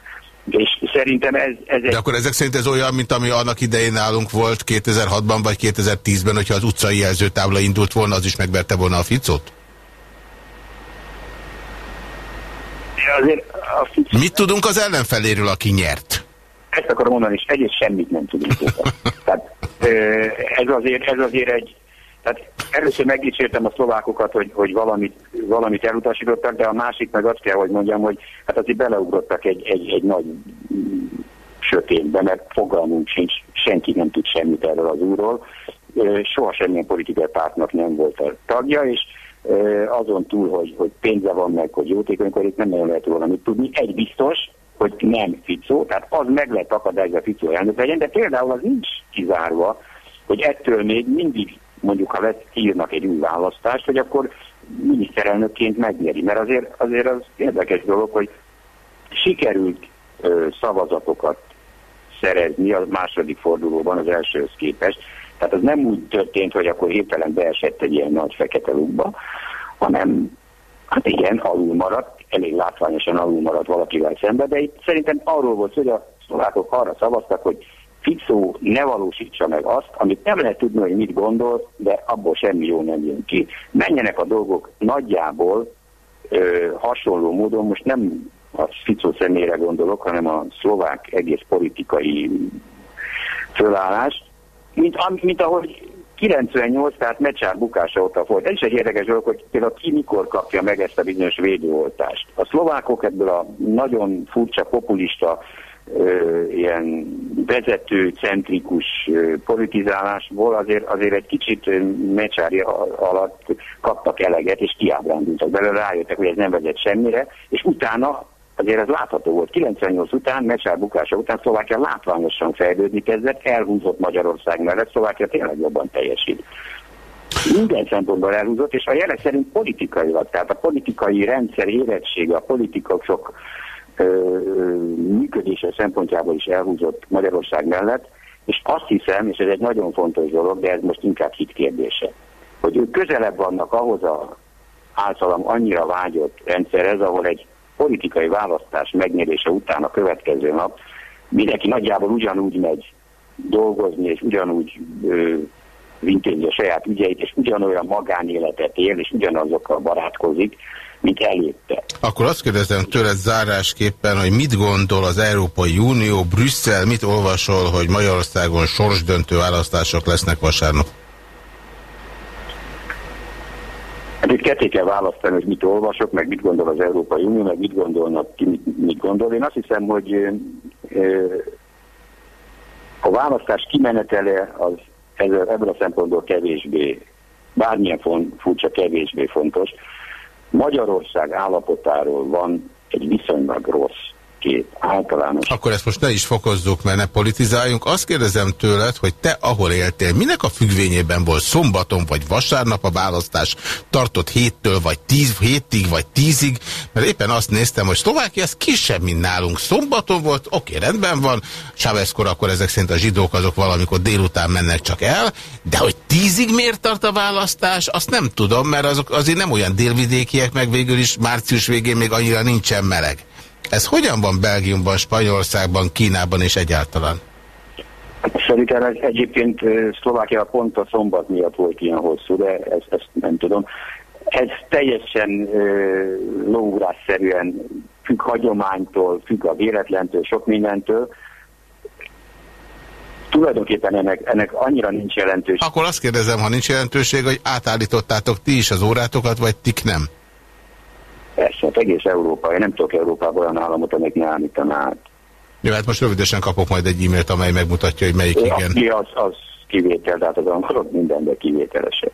És szerintem ez, ez egy... De akkor ezek szerint ez olyan, mint ami annak idején nálunk volt 2006-ban vagy 2010-ben, hogyha az utcai jelzőtábla indult volna, az is megverte volna a Ficot? Azért a Mit tudunk az ellenfeléről, aki nyert? Ezt akarom mondani, és egész semmit nem tudunk róla. Tehát ez azért, ez azért egy, tehát először megdicsértem a szlovákokat, hogy, hogy valamit, valamit elutasítottak, de a másik meg azt kell, hogy mondjam, hogy hát azért beleugrottak egy, egy, egy nagy sötétbe, mert fogalmunk sincs, senki nem tud semmit erről az úrról. Soha semmilyen politikai pártnak nem volt a tagja, és azon túl, hogy, hogy pénze van meg, hogy jótékonykodik, nem lehet róla mit tudni. Egy biztos, hogy nem Ficó, tehát az meg lehet akadályozva Ficó elnök legyen, de például az nincs kizárva, hogy ettől még mindig mondjuk, ha lesz, írnak egy új választást, hogy akkor miniszterelnökként megnyeri. Mert azért, azért az érdekes dolog, hogy sikerült ö, szavazatokat szerezni a második fordulóban az elsőhöz képest. Tehát az nem úgy történt, hogy akkor hirtelen beesett egy ilyen nagy fekete lukba, hanem hát igen, alul maradt, elég látványosan alul maradt valakivel szemben, de itt szerintem arról volt, hogy a szlovákok arra szavaztak, hogy Ficó ne valósítsa meg azt, amit nem lehet tudni, hogy mit gondol, de abból semmi jó nem jön ki. Menjenek a dolgok nagyjából ö, hasonló módon, most nem a Ficó személyre gondolok, hanem a szlovák egész politikai fölállás, mint, mint ahogy 98, tehát Mecsár bukása óta volt. Ez is egy érdekes dolog, hogy például ki mikor kapja meg ezt a bizonyos védőoltást. A szlovákok ebből a nagyon furcsa, populista, ö, ilyen vezetőcentrikus ö, politizálásból azért, azért egy kicsit Mecsári alatt kaptak eleget, és kiábrándultak belőle, rájöttek, hogy ez nem vezet semmire, és utána azért ez látható volt. 98 után, Mecsár bukása után Szlovákia látványosan fejlődni kezdett, elhúzott Magyarország mellett, Szlovákia tényleg jobban teljesít. Minden szempontból elhúzott, és a jelek szerint politikailag, tehát a politikai rendszer érettsége, a politikusok ö, működése szempontjából is elhúzott Magyarország mellett, és azt hiszem, és ez egy nagyon fontos dolog, de ez most inkább hit kérdése, hogy ők közelebb vannak ahhoz a általam annyira vágyott rendszerhez, ahol egy politikai választás megnyerése után a következő nap mindenki nagyjából ugyanúgy megy dolgozni, és ugyanúgy ö, intézi a saját ügyeit, és ugyanolyan magánéletet él, és ugyanazokkal barátkozik, mint előtte. Akkor azt kérdezem tőled zárásképpen, hogy mit gondol az Európai Unió, Brüsszel, mit olvasol, hogy Magyarországon sorsdöntő választások lesznek vasárnap? Hát itt ketté kell választani, hogy mit olvasok, meg mit gondol az Európai Unió, meg mit gondolnak ki, mit, mit gondol. Én azt hiszem, hogy a választás kimenetele az ezzel, ebből a szempontból kevésbé, bármilyen font, furcsa kevésbé fontos. Magyarország állapotáról van egy viszonylag rossz általános. Akkor ezt most ne is fokozzuk, mert ne politizáljunk. Azt kérdezem tőled, hogy te ahol éltél, minek a függvényében volt szombaton vagy vasárnap a választás, tartott héttől vagy tíz, hétig vagy tízig, mert éppen azt néztem, hogy Szlovákia ez kisebb, mint nálunk. Szombaton volt, oké, rendben van, Chávezkor akkor ezek szerint a zsidók azok valamikor délután mennek csak el, de hogy tízig miért tart a választás, azt nem tudom, mert azok azért nem olyan délvidékiek, meg végül is március végén még annyira nincsen meleg. Ez hogyan van Belgiumban, Spanyolországban, Kínában és egyáltalán? Szerintem ez egyébként Szlovákia pont a szombat miatt volt ilyen hosszú, de ezt, ezt nem tudom. Ez teljesen lóugrásszerűen függ hagyománytól, függ a véletlentől, sok mindentől. Tulajdonképpen ennek, ennek annyira nincs jelentőség. Akkor azt kérdezem, ha nincs jelentőség, hogy átállítottátok ti is az órátokat, vagy tik nem? Persze, hát egész Európa. Én nem tudok Európában olyan államot, amelyik ne állítaná át. Jó, hát most rövidesen kapok majd egy e-mailt, amely megmutatja, hogy melyik igen. Aki az, az kivétel, de hát az angolok mindenben kivételesek.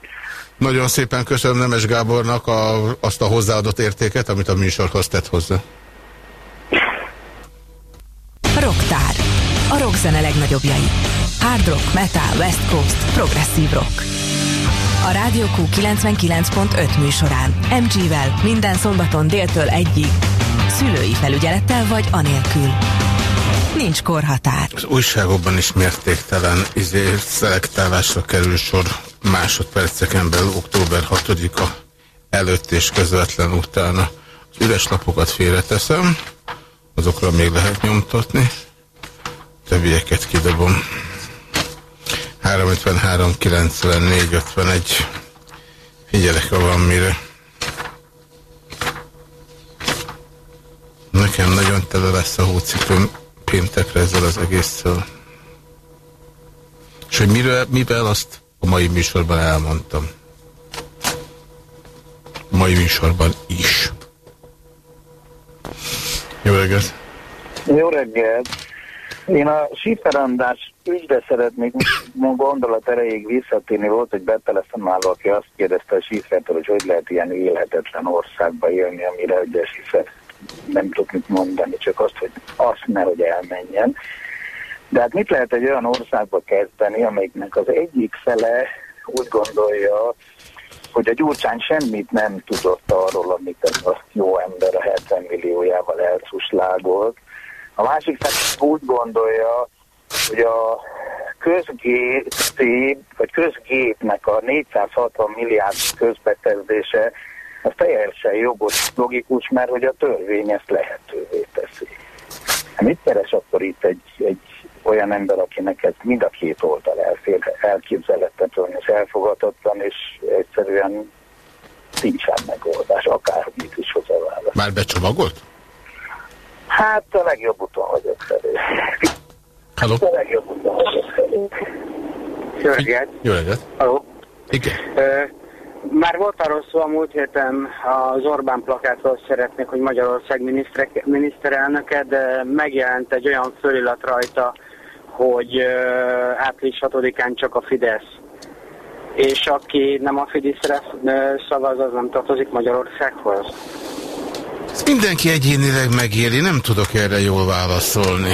Nagyon szépen köszönöm Nemes Gábornak a, azt a hozzáadott értéket, amit a műsorhoz tett hozzá. Rocktár. A rockzene legnagyobbjai. Hard rock, metal, west coast, progresszív rock. A Rádió Q 99.5 műsorán MG-vel minden szombaton déltől egyig. Szülői felügyelettel vagy anélkül. Nincs korhatár. Az újságokban is mértéktelen izé szelektálásra kerül sor másodperceken belül október 6-a előtt és közvetlen utána. Az üres lapokat félreteszem, azokra még lehet nyomtatni, többieket kidobom. 353 94 51 Figyelek, ha van mire. Nekem nagyon tele lesz a hócipőm péntekre ezzel az egésszel. És hogy miről, mivel azt a mai műsorban elmondtam. A mai műsorban is. Jó reggelt! Jó reggelt! Én a síferandás ügyre szeretnék gondolat erejéig visszatérni. Volt egy betelefonáló, aki azt kérdezte a sífertől, hogy hogy lehet ilyen élhetetlen országba élni, amire ugye sífer nem tudok mit mondani, csak azt, hogy azt nehogy elmenjen. De hát mit lehet egy olyan országba kezdeni, amelyiknek az egyik fele úgy gondolja, hogy a Gyurcsány semmit nem tudott arról, amit ez a jó ember a 70 milliójával elcuslágolt. A másik úgy gondolja, hogy a közgép, vagy közgépnek a 460 milliárd közbetezdése az teljesen jogos, logikus, mert hogy a törvény ezt lehetővé teszi. Hát mit keres akkor itt egy, egy olyan ember, akinek ez mind a két oldal elképzelhetetlen és elfogadhatatlan, és egyszerűen nincsen megoldás, akármit is hozzá válasz. Már becsomagolt? Hát a legjobb úton vagyok felé. Halló? Jó reggelt! Jó reggelt! Halló! Igen. Már volt arról szó a múlt héten az Orbán plakátról szeretnék, hogy Magyarország miniszterelnöke, de megjelent egy olyan fölirat rajta, hogy április 6-án csak a Fidesz. És aki nem a Fideszre szavaz, az nem tartozik Magyarországhoz. Ezt mindenki egyénileg megéri, nem tudok erre jól válaszolni.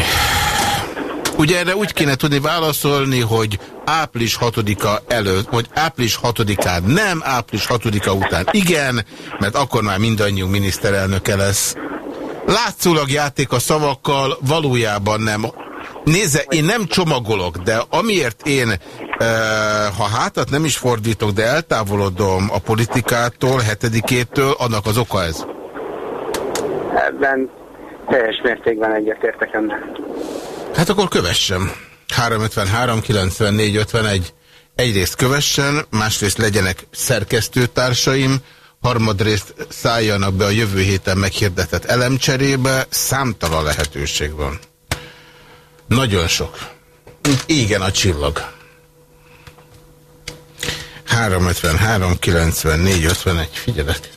Ugye erre úgy kéne tudni válaszolni, hogy április 6-a előtt, vagy április 6-án nem, április 6-a után igen, mert akkor már mindannyiunk miniszterelnöke lesz. Látszólag játék a szavakkal, valójában nem. Nézze, én nem csomagolok, de amiért én, e, ha hátat nem is fordítok, de eltávolodom a politikától, hetedikétől, annak az oka ez. Ebben teljes mértékben egyetértek ennek. Hát akkor kövessem. 353 94 51. Egyrészt kövessen, másrészt legyenek szerkesztőtársaim, harmadrészt szálljanak be a jövő héten meghirdetett elemcserébe, számtalan lehetőség van. Nagyon sok. Igen a csillag. 353 94 51. Figyelek.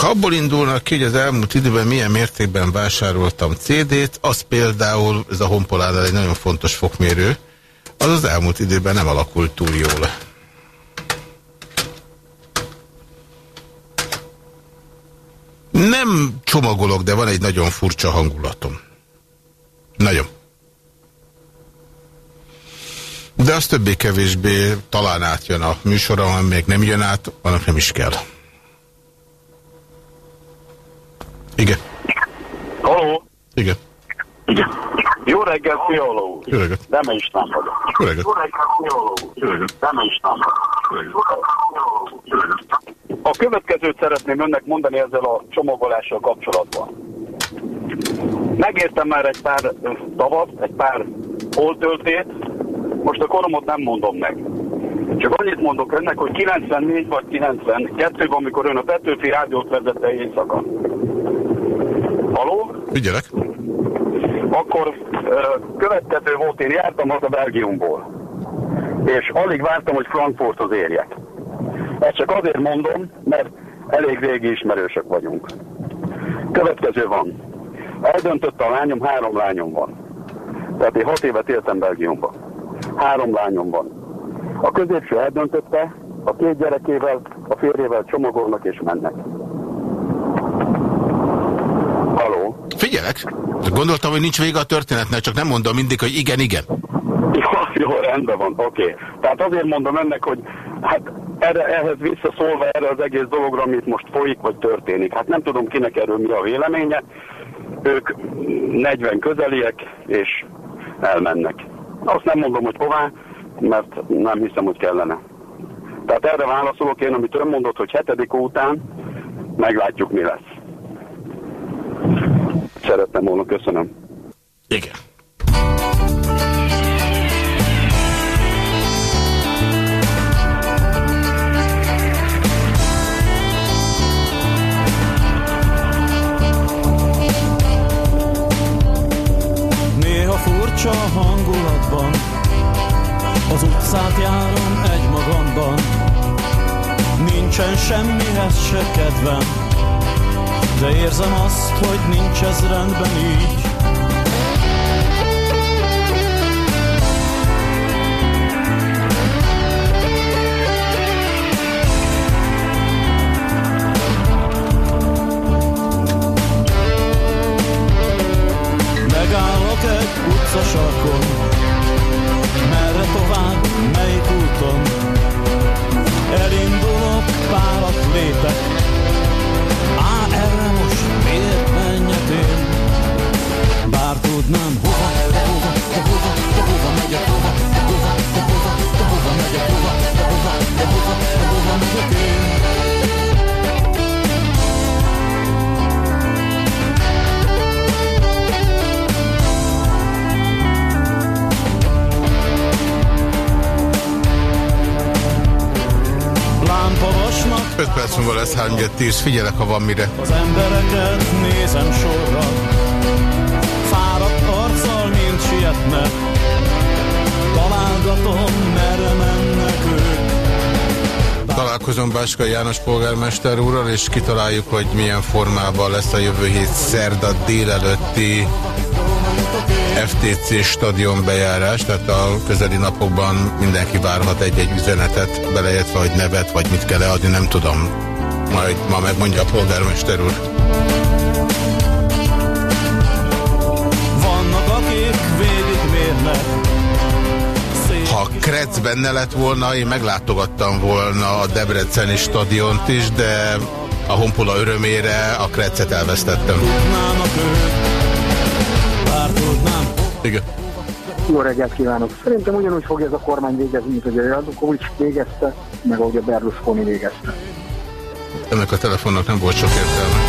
Ha abból indulnak ki, hogy az elmúlt időben milyen mértékben vásároltam CD-t, az például, ez a Honpolánál egy nagyon fontos fokmérő, az az elmúlt időben nem alakult túl jól. Nem csomagolok, de van egy nagyon furcsa hangulatom. Nagyon. De az többé-kevésbé talán átjön a műsorra, ha még nem jön át, annak nem is kell. Igen. Halló? Igen. Igen. Jó reggelt, Fiala úr. Jó reggelt. Deme István vagyok. Jó reggelt. Jó reggelt, Fiala úr. Jó reggelt. Deme István vagyok. A következőt szeretném önnek mondani ezzel a csomagolással kapcsolatban. Megértem már egy pár tavat, egy pár holtöltét, most a koromot nem mondom meg. Csak annyit mondok önnek, hogy 94 vagy 92-ben, amikor ön a Petőfi rádiót vezette éjszaka. Haló? Figyelek. Akkor következő volt, én jártam haza Belgiumból. És alig vártam, hogy Frankfurthoz érjek. Ezt csak azért mondom, mert elég régi ismerősök vagyunk. Következő van. Eldöntötte a lányom, három lányom van. Tehát én hat évet éltem Belgiumban. Három lányom van. A középső eldöntötte, a két gyerekével, a férjével csomagolnak és mennek. Haló? Figyelek. Gondoltam, hogy nincs vége a történetnek, csak nem mondom mindig, hogy igen, igen. Jó, jó, rendben van, oké. Okay. Tehát azért mondom ennek, hogy hát erre, ehhez visszaszólva erre az egész dologra, amit most folyik, vagy történik. Hát nem tudom kinek erről mi a véleménye. Ők 40 közeliek, és elmennek. Azt nem mondom, hogy hová, mert nem hiszem, hogy kellene. Tehát erre válaszolok én, amit ön mondott, hogy hetedik után meglátjuk, mi lesz. Szerettem volna, köszönöm. Igen. Néha furcsa hangulatban Az utcát járom egy magamban Nincsen semmihez se kedvem De érzem azt, hogy nincs ez rendben így. Megállok egy utcasarkon Merre tovább, melyik úton? Elindulok, párat lépek Á, erre most miért menjek én? Bár tudnám hova, de hova, de hova, de hova megyek, hova, de hova, de hova, 5 perc múlva lesz 3 10, figyelek, ha van mire. Az embereket nézem sorra. Fáradt arccal, mint sietnek Találgatom, merre mennek ők. Találkozom Báska János polgármester úrral, és kitaláljuk, hogy milyen formában lesz a jövő hét szerda délelőtti FTC stadion bejárás, tehát a közeli napokban mindenki várhat egy-egy üzenetet, beleértve, hogy nevet, vagy mit kell leadni, nem tudom. Majd ma megmondja a polgármester úr. Vannak, akik végigmérnek Ha Kretz benne lett volna, én meglátogattam volna a Debreceni stadiont is, de a Honpola örömére a Kretzet elvesztettem. Tudnának ők Igen. Jó reggelt kívánok! Szerintem ugyanúgy fogja ez a kormány végezni, mint hogy a Janukovics végezte, meg ahogy a Berlusconi végezte. Ennek a telefonnak nem volt sok értelme.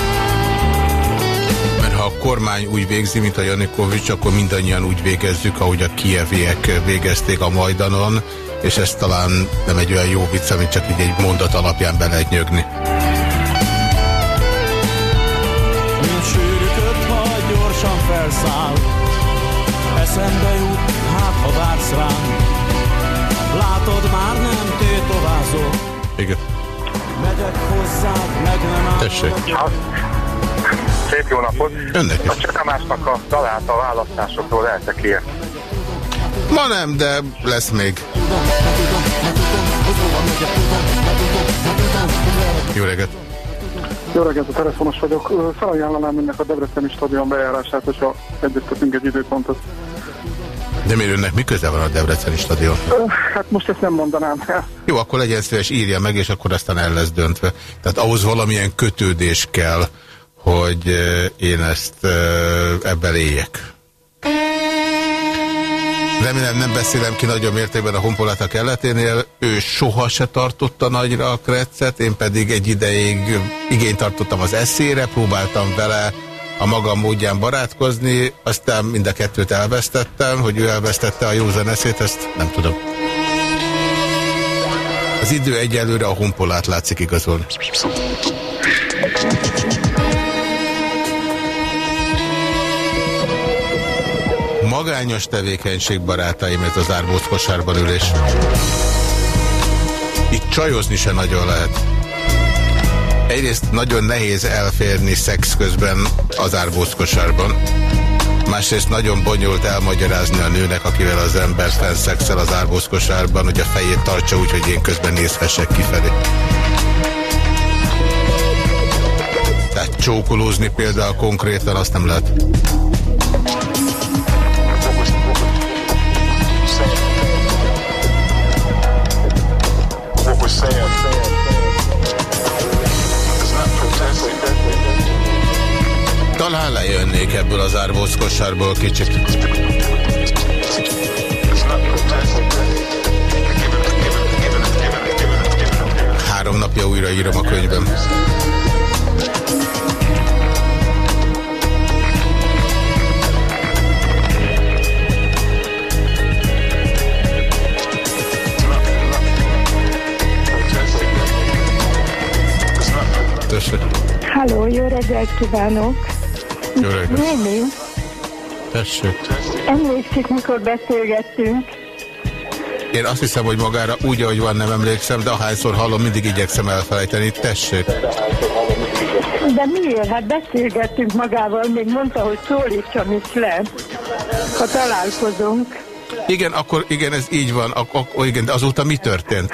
Mert ha a kormány úgy végzi, mint a Janikovics, akkor mindannyian úgy végezzük, ahogy a kieviek végezték a Majdanon, és ez talán nem egy olyan jó vicc, amit csak így egy mondat alapján be lehet nyögni. Mint sűrűköd, ha gyorsan felszáll Eszembe jut, hát ha vársz rám Látod, már nem tétovázok Igen. Megyek hozzád, meg nem állok Tessék. Szép jó napot! Önnek A Csetamásnak a dalát a választásokról eltekér. Ma nem, de lesz még. Jó reggelt! Jó reggelt, a telefonos vagyok. Felajánlanám önnek a Debreceni stadion bejárását, hogyha egyeztetünk egy időpontot. De miért önnek mi köze van a Debreceni stadion? Hát most ezt nem mondanám el. Jó, akkor legyen szíves, írja meg, és akkor aztán el lesz döntve. Tehát ahhoz valamilyen kötődés kell, hogy én ezt ebben éljek. Remélem nem beszélem ki nagyobb mértékben a honpolata kelleténél. Ő soha se tartotta nagyra a kretszet, én pedig egy ideig igényt tartottam az eszére, próbáltam vele a magam módján barátkozni, aztán mind a kettőt elvesztettem, hogy ő elvesztette a józan eszét, ezt nem tudom. Az idő egyelőre a honpolát látszik igazolni. Magányos tevékenység, barátaim, ez az árbóc kosárban ülés. Itt csajozni se nagyon lehet. Egyrészt nagyon nehéz elférni szex közben az árbóc kosárban. Másrészt nagyon bonyolult elmagyarázni a nőnek, akivel az ember fenszexel az árbóc kosárban, hogy a fejét tartsa úgy, hogy én közben nézhessek kifelé. Tehát csókolózni például konkrétan azt nem lehet. Lejönnék ebből az árbóc kosárból kicsit. Három napja újra írom a könyvem. Tessék. Halló, jó reggelt kívánok! Jó reggelt. Néni, Tessék. emlékszik, mikor beszélgettünk? Én azt hiszem, hogy magára úgy, ahogy van, nem emlékszem, de ahányszor hallom, mindig igyekszem elfelejteni. Tessék. De miért? Hát beszélgettünk magával, még mondta, hogy szólítsam is le, ha találkozunk. Igen, akkor igen, ez így van. Ak ak igen, de azóta mi történt?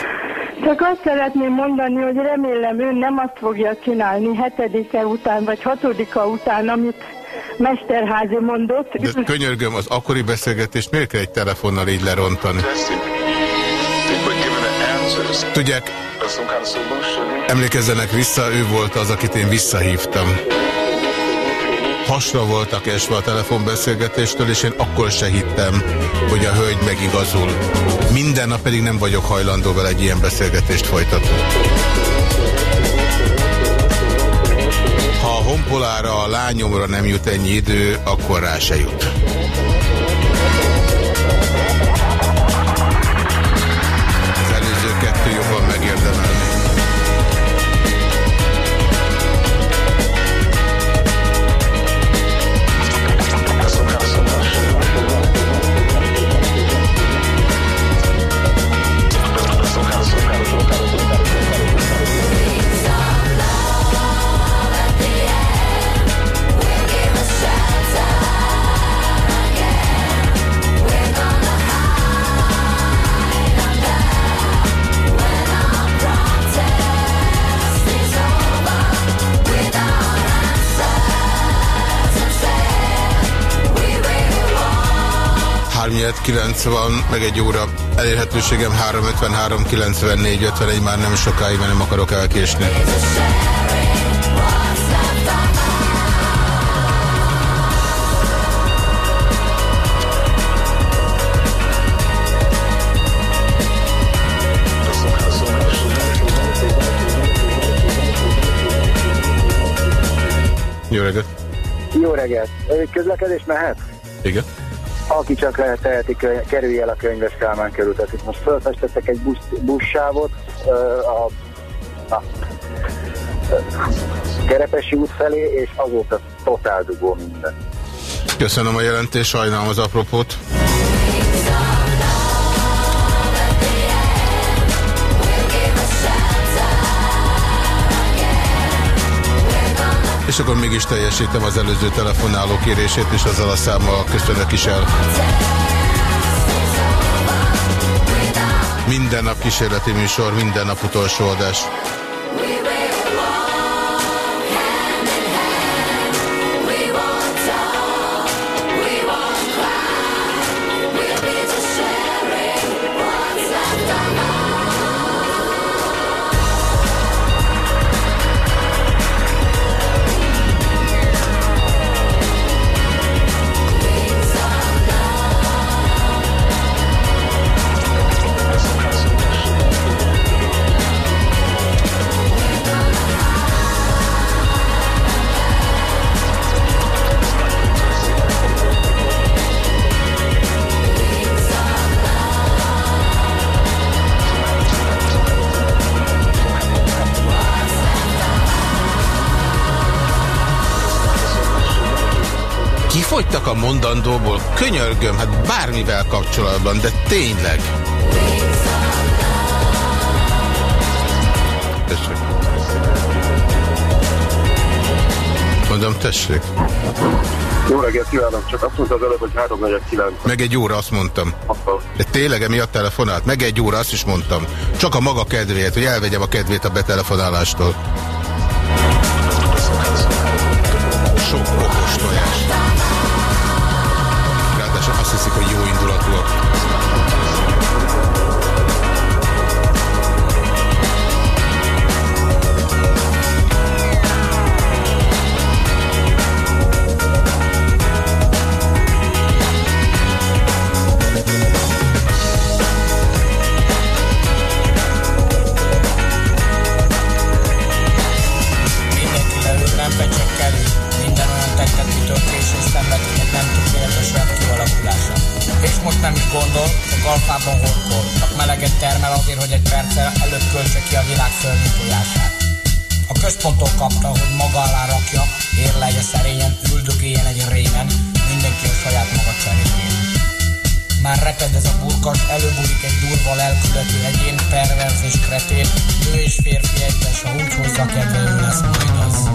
Csak azt szeretném mondani, hogy remélem ön nem azt fogja csinálni hetedike után, vagy hatodika után, amit Mesterházi mondott. De könyörgöm, az akkori beszélgetést miért kell egy telefonnal így lerontani? Tudják, emlékezzenek vissza, ő volt az, akit én visszahívtam. Hasra voltak esve a telefonbeszélgetéstől, és én akkor se hittem, hogy a hölgy megigazul. Minden nap pedig nem vagyok hajlandó vele egy ilyen beszélgetést folytatni. Ha a honpolára, a lányomra nem jut ennyi idő, akkor rá se jut. Háromnyed 90, meg egy óra. Elérhetőségem 353 94 51, már nem sokáig, mert nem akarok elkésni. Jó reggelt! Jó reggelt! Közlekedés mehet? Igen. Aki csak lehet teheti, kö- kerülj el a könyves Kálmán körül. Tehát itt most felfestettek egy busz, buszsávot a, a, Kerepesi út felé, és azóta totál dugó minden. Köszönöm a jelentést, sajnálom az apropót. És akkor mégis teljesítem az előző telefonáló kérését, és azzal a számmal köszönök is el. Minden nap kísérleti műsor, minden nap utolsó adás. A mondandóból, könyörgöm, hát bármivel kapcsolatban, de tényleg. Tessék. Mondom, tessék. Jó reggelt kívánok, csak azt mondtad előbb, hogy 349. Meg egy óra, azt mondtam. De tényleg emiatt telefonált? Meg egy óra, azt is mondtam. Csak a maga kedvéért, hogy elvegyem a kedvét a betelefonálástól. Sok okos tojás. Hiszik, hogy jó indulatúak. Alfában horkol Csak meleget termel azért, hogy egy perccel előbb költse ki a világ földni tojását A központtól kapta, hogy maga alá rakja Érlelje szerényen, üldögéljen egy rémen Mindenki a saját maga cseréjén. Már reped ez a burkas, előbújik egy durva lelkületű egyén, perverz és kretén, nő és férfi egyes, ha úgy hozza kedve, ő lesz majd az.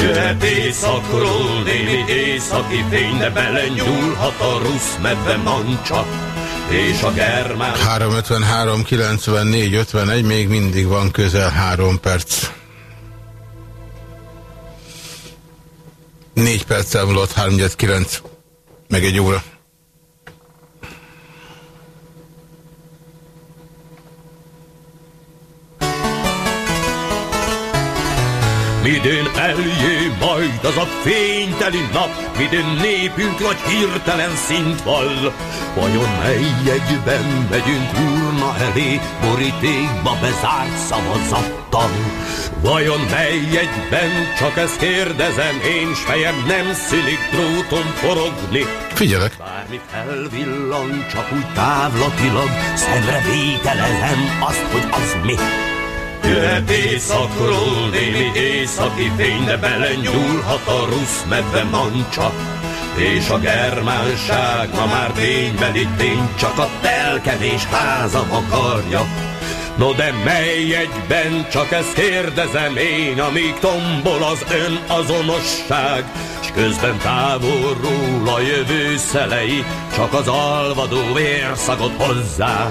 Jöhet éjszakról némi északi fény, de belenyúlhat a rusz medve mancsa, és a germán 353, 94, 51, még mindig van közel három perc. Négy perc elmúlott, 3-9, meg egy óra. Midén eljé majd az a fényteli nap, midén népünk nagy hirtelen szint vall. Vajon mely egyben megyünk urna elé, borítékba bezárt szavazattal? Vajon mely egyben, csak ezt kérdezem én, s fejem nem szülik dróton forogni? Figyelek. Bármi felvillan, csak úgy távlatilag, szemre vételezem azt, hogy az mi. Jöhet éjszakról némi északi fény, de belenyúlhat a rusz medve mancsa. És a germánság ma már ténybeli tény, csak a telkevés háza akarja. No de mely egyben, csak ezt kérdezem én, amíg tombol az ön azonosság, s közben távolról a jövő szelei, csak az alvadó vérszagot hozzá.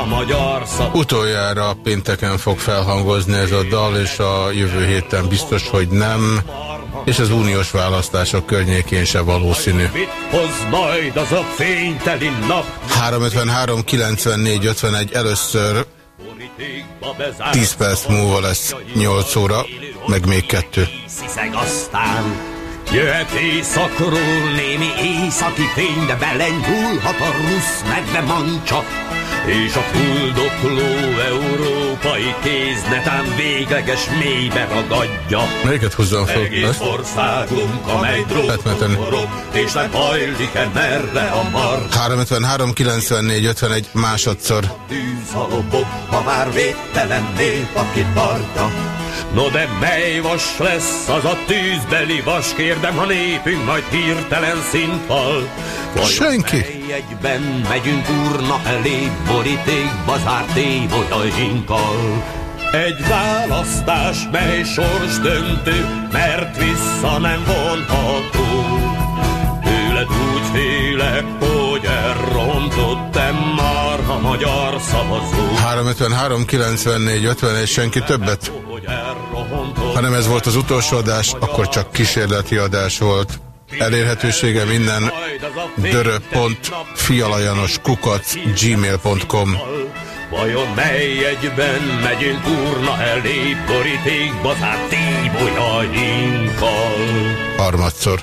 marha magyar szab. Utoljára pénteken fog felhangozni ez a dal, és a jövő héten biztos, hogy nem. És az uniós választások környékén se valószínű. Mit hoz majd az a fényteli nap? 353, 94, 51 először 10 perc múlva lesz 8 óra, meg még kettő. Sziszeg aztán Jöhet éjszakról némi északi fény, de belenyúlhat a rusz medve mancsa. És a fuldokló európai kéz netán végleges mélybe ragadja. Melyiket húzzam fel? Egész országunk, amely dróton és nem hajlik-e merre a mar. 353, 94, 51 másodszor. Tűz a lobog, ha már védtelen nép, aki tartja. No de mely vas lesz az a tűzbeli vas, kérdem, ha népünk majd hirtelen. Vajon Senki. egyben megyünk urna elé, borítékba zárt évolyainkkal. Egy választás, mely sors döntő, mert vissza nem vonható. Tőled úgy félek, hogy elrontottam marha a magyar szavazó. 353 94 51, senki többet? Ha nem ez volt az utolsó adás, akkor csak kísérleti adás volt. Elérhetősége minden dörö.fialajanos kukac gmail.com Vajon mely egyben megyünk urna elé, borítékba zárt tíbolyainkkal? Harmadszor.